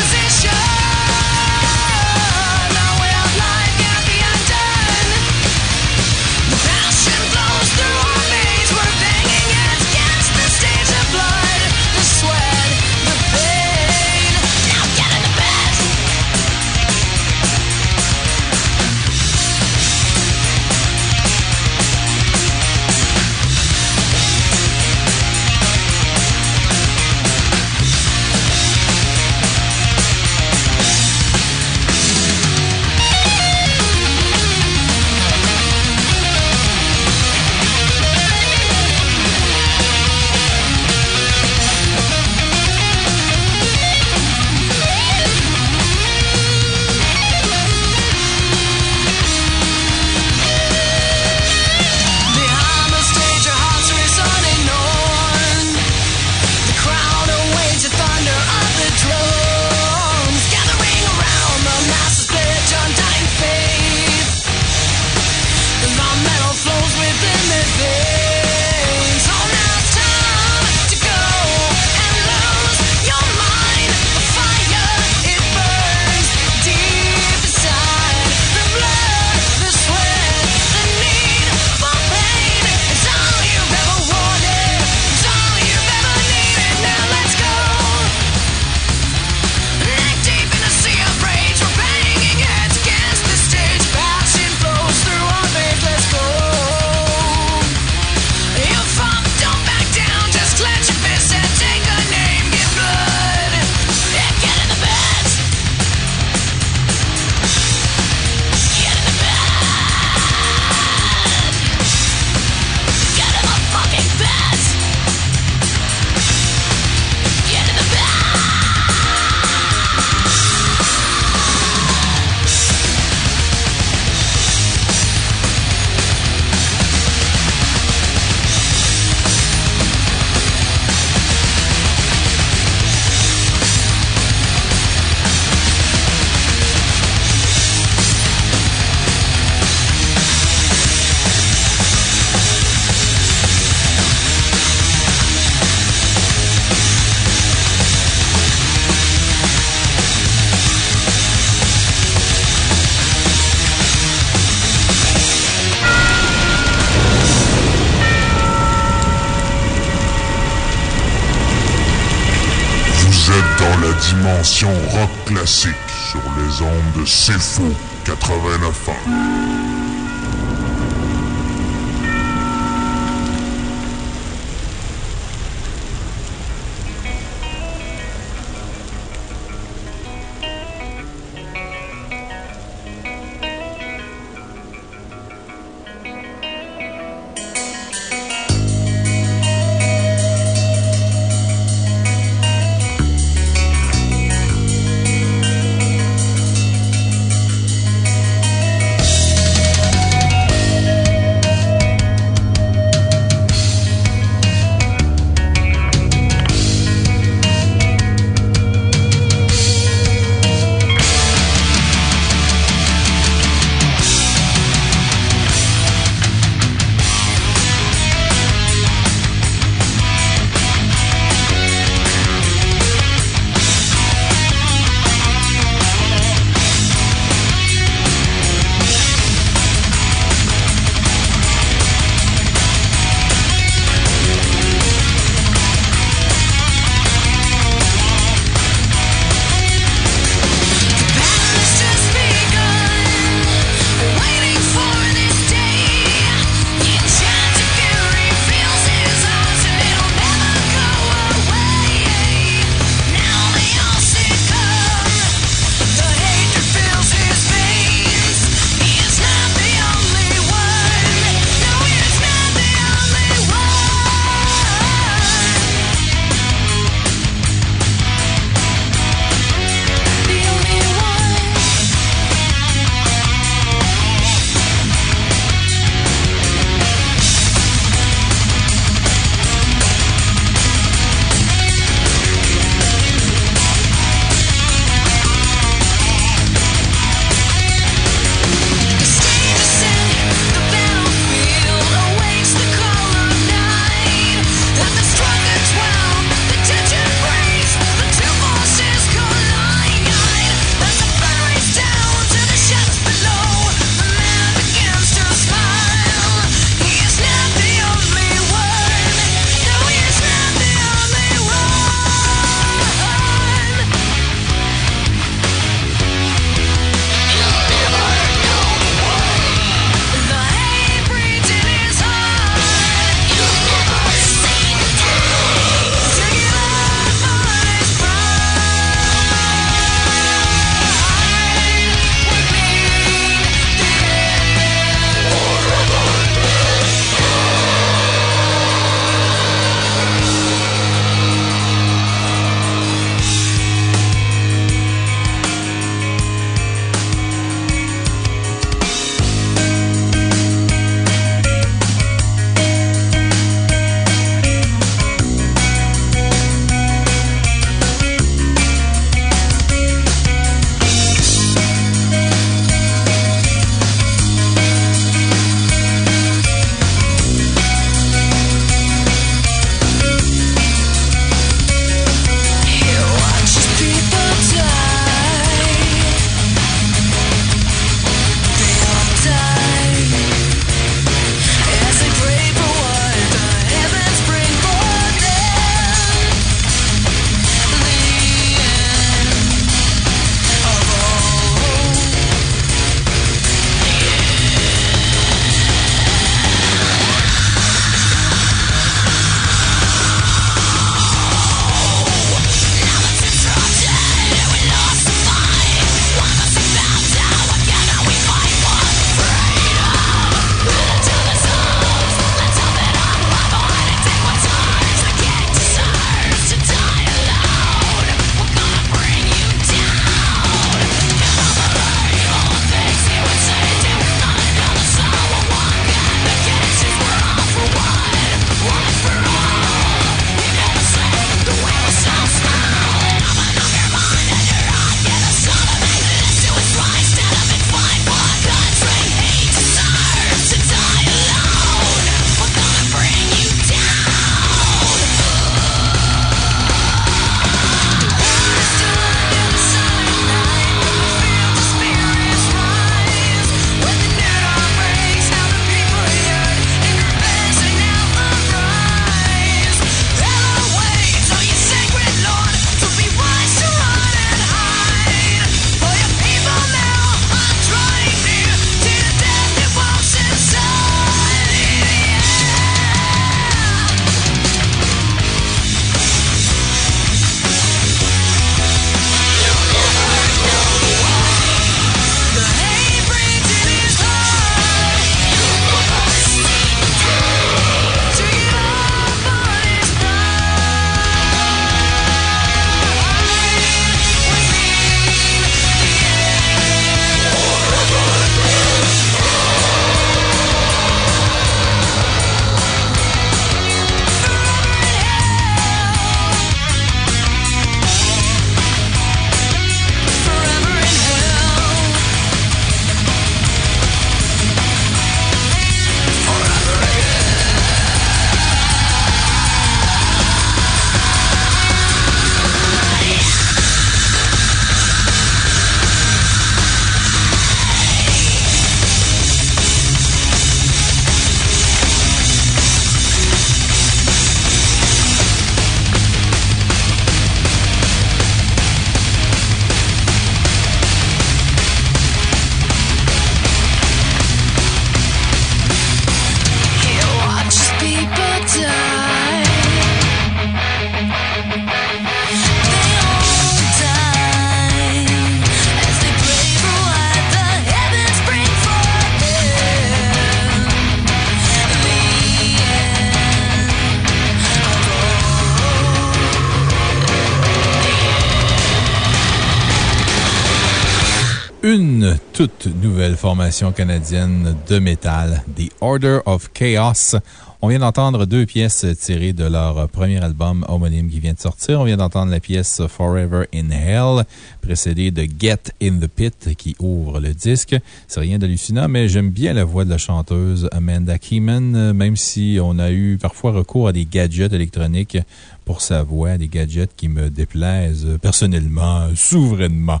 Toute nouvelle formation canadienne de métal, The Order of Chaos. On vient d'entendre deux pièces tirées de leur premier album homonyme qui vient de sortir. On vient d'entendre la pièce Forever in Hell, précédée de Get in the Pit qui ouvre le disque. C'est rien d'hallucinant, mais j'aime bien la voix de la chanteuse Amanda Keeman, même si on a eu parfois recours à des gadgets électroniques pour sa voix, des gadgets qui me déplaisent personnellement, souverainement.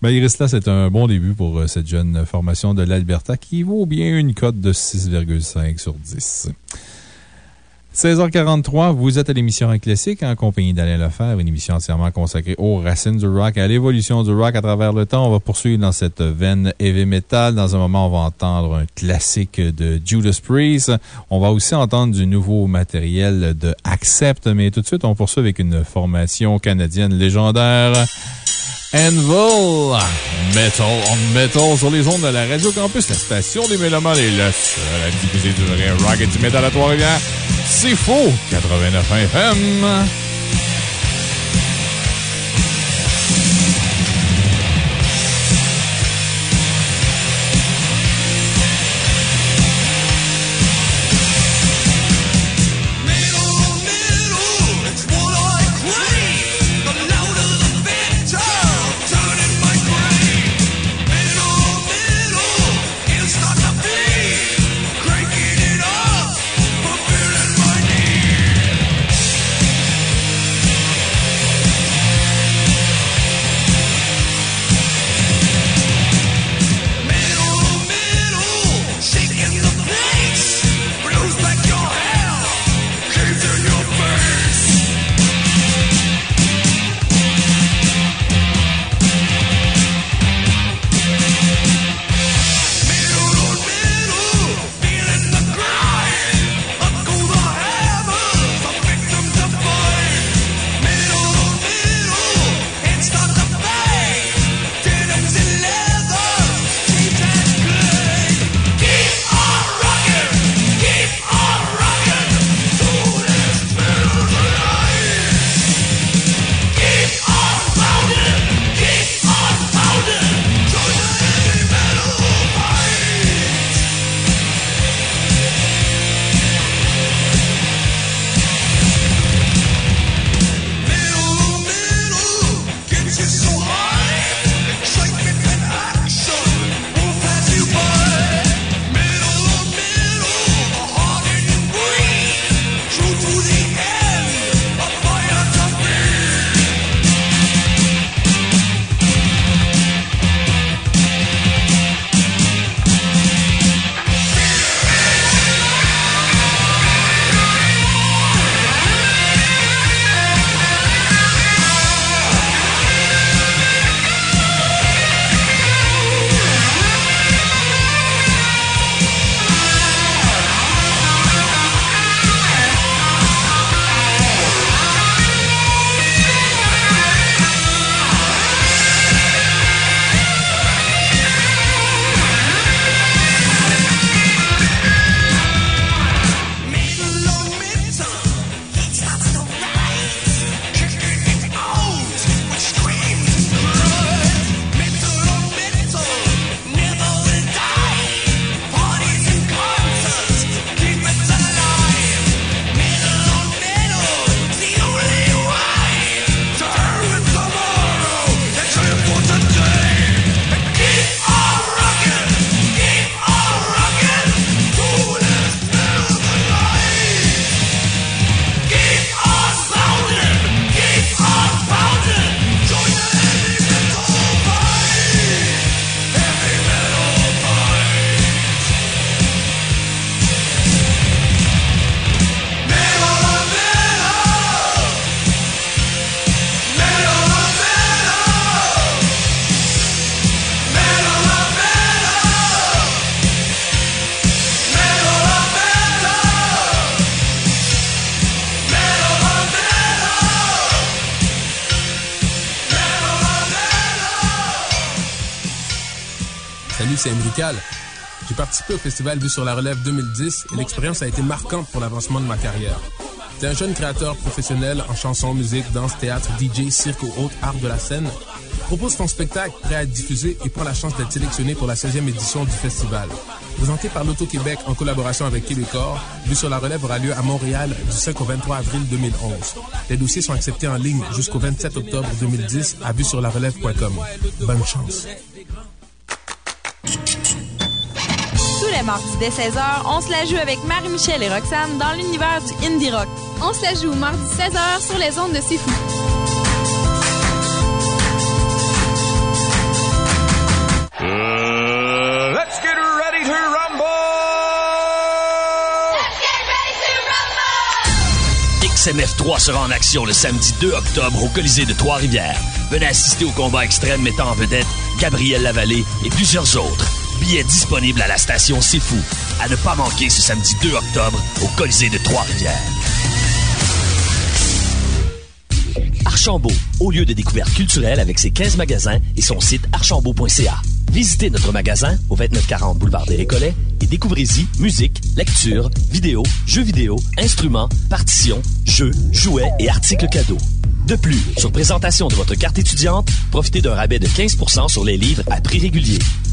Malgré cela, c'est un bon début pour cette jeune formation de l'Alberta qui vaut bien une cote de 6,5 sur 10. 16h43, vous êtes à l'émission Rock Classique en compagnie d'Alain Lefebvre, une émission entièrement consacrée aux racines du rock, à l'évolution du rock à travers le temps. On va poursuivre dans cette veine heavy metal. Dans un moment, on va entendre un classique de Judas Priest. On va aussi entendre du nouveau matériel de Accept, mais tout de suite, on poursuit avec une formation canadienne légendaire. Anvil, Metal on Metal sur les ondes de la Radio Campus, la station des Mélomanes et la seule à diffuser du vrai rock et du métal à Trois-Rivières. C'est faux! 89 FM. Participé au festival Vu sur la Relève 2010 et l'expérience a été marquante pour l'avancement de ma carrière. T'es un jeune créateur professionnel en chanson, musique, danse, théâtre, DJ, cirque ou autres arts de la scène. Propose ton spectacle prêt à être diffusé et prends la chance d'être sélectionné pour la 16e édition du festival. Présenté par l'Auto-Québec en collaboration avec Québecor, Vue sur la relève aura lieu à Montréal du 5 au 23 avril 2011. Les dossiers sont acceptés en ligne jusqu'au 27 octobre 2010 à vue sur la relève.com. Bonne chance. Les mardis dès 16h, on se la joue avec Marie-Michel et Roxane dans l'univers du indie rock. On se la joue mardi 16h sur les ondes de C'est Fou. Uh, let's get ready to rumble! XMF3 sera en action le samedi 2 octobre au Colisée de Trois-Rivières. Venez assister au combat extrême mettant en vedette Gabriel Lavallée et plusieurs autres. Billets disponibles à la station C'est Fou. À ne pas manquer ce samedi 2 octobre au Colisée de Trois-Rivières. Archambault, au lieu de découverte culturelle avec ses 15 magasins et son site archambault.ca. Visitez notre magasin au 2940 boulevard des Récollets et découvrez-y musique, lecture, vidéo, jeux vidéo, instruments, partitions, jeux, jouets et articles cadeaux. De plus, sur présentation de votre carte étudiante, profitez d'un rabais de 15% sur les livres à prix régulier.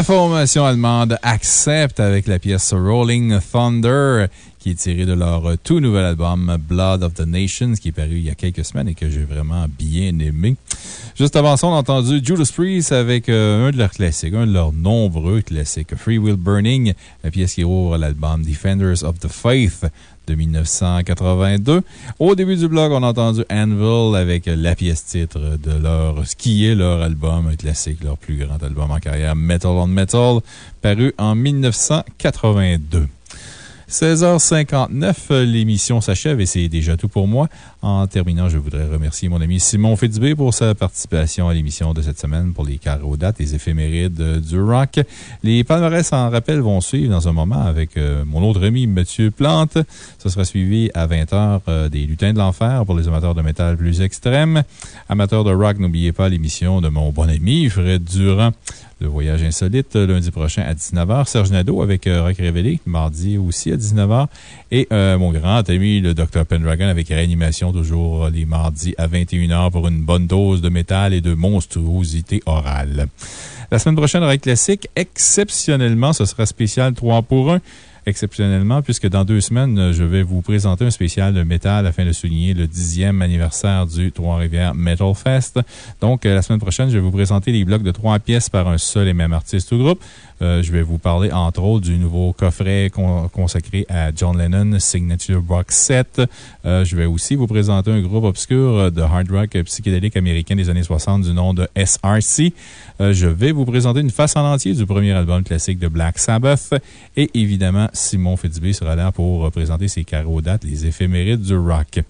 La formation allemande accepte avec la pièce Rolling Thunder qui est tiré de leur tout nouvel album Blood of the Nations, qui est paru il y a quelques semaines et que j'ai vraiment bien aimé. Juste avant ça, on a entendu Judas Priest avec euh, un de leurs classiques, un de leurs nombreux classiques, Free Will Burning, la pièce qui ouvre l'album Defenders of the Faith de 1982. Au début du blog, on a entendu Anvil avec la pièce titre de leur, ce qui est leur album, un classique, leur plus grand album en carrière, Metal on Metal, paru en 1982. 16h59, l'émission s'achève et c'est déjà tout pour moi. En terminant, je voudrais remercier mon ami Simon Fitzbé pour sa participation à l'émission de cette semaine pour les carreaux dates, les éphémérides euh, du rock. Les palmarès en rappel vont suivre dans un moment avec euh, mon autre ami Mathieu Plante. Ce sera suivi à 20h euh, des Lutins de l'Enfer pour les amateurs de métal plus extrêmes. Amateurs de rock, n'oubliez pas l'émission de mon bon ami Fred Durand. Le voyage insolite, lundi prochain à 19h. Serge Nadeau avec Rock Révélé, mardi aussi à 19h. Et mon grand ami, le Dr. Pendragon, avec réanimation toujours les mardis à 21h pour une bonne dose de métal et de monstruosité orale. La semaine prochaine, Rock Classique, exceptionnellement, ce sera spécial 3 pour 1 exceptionnellement, puisque dans deux semaines, je vais vous présenter un spécial de métal afin de souligner le dixième anniversaire du Trois-Rivières Metal Fest. Donc, la semaine prochaine, je vais vous présenter les blocs de trois pièces par un seul et même artiste ou groupe. Euh, je vais vous parler, entre autres, du nouveau coffret consacré à John Lennon, Signature Box 7. Euh, je vais aussi vous présenter un groupe obscur de hard rock psychédélique américain des années 60 du nom de SRC. Euh, je vais vous présenter une face en entier du premier album classique de Black Sabbath. Et évidemment, Simon Fitzbé sera là pour présenter ses carreaux dates, les éphémérides du rock.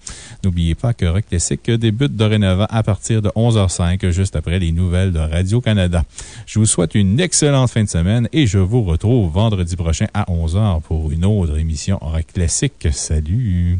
N'oubliez pas que Rock Classique débute dorénavant à partir de 11h05, juste après les nouvelles de Radio-Canada. Je vous souhaite une excellente fin de et je vous retrouve vendredi prochain à 11h pour une autre émission Rock Classique. Salut!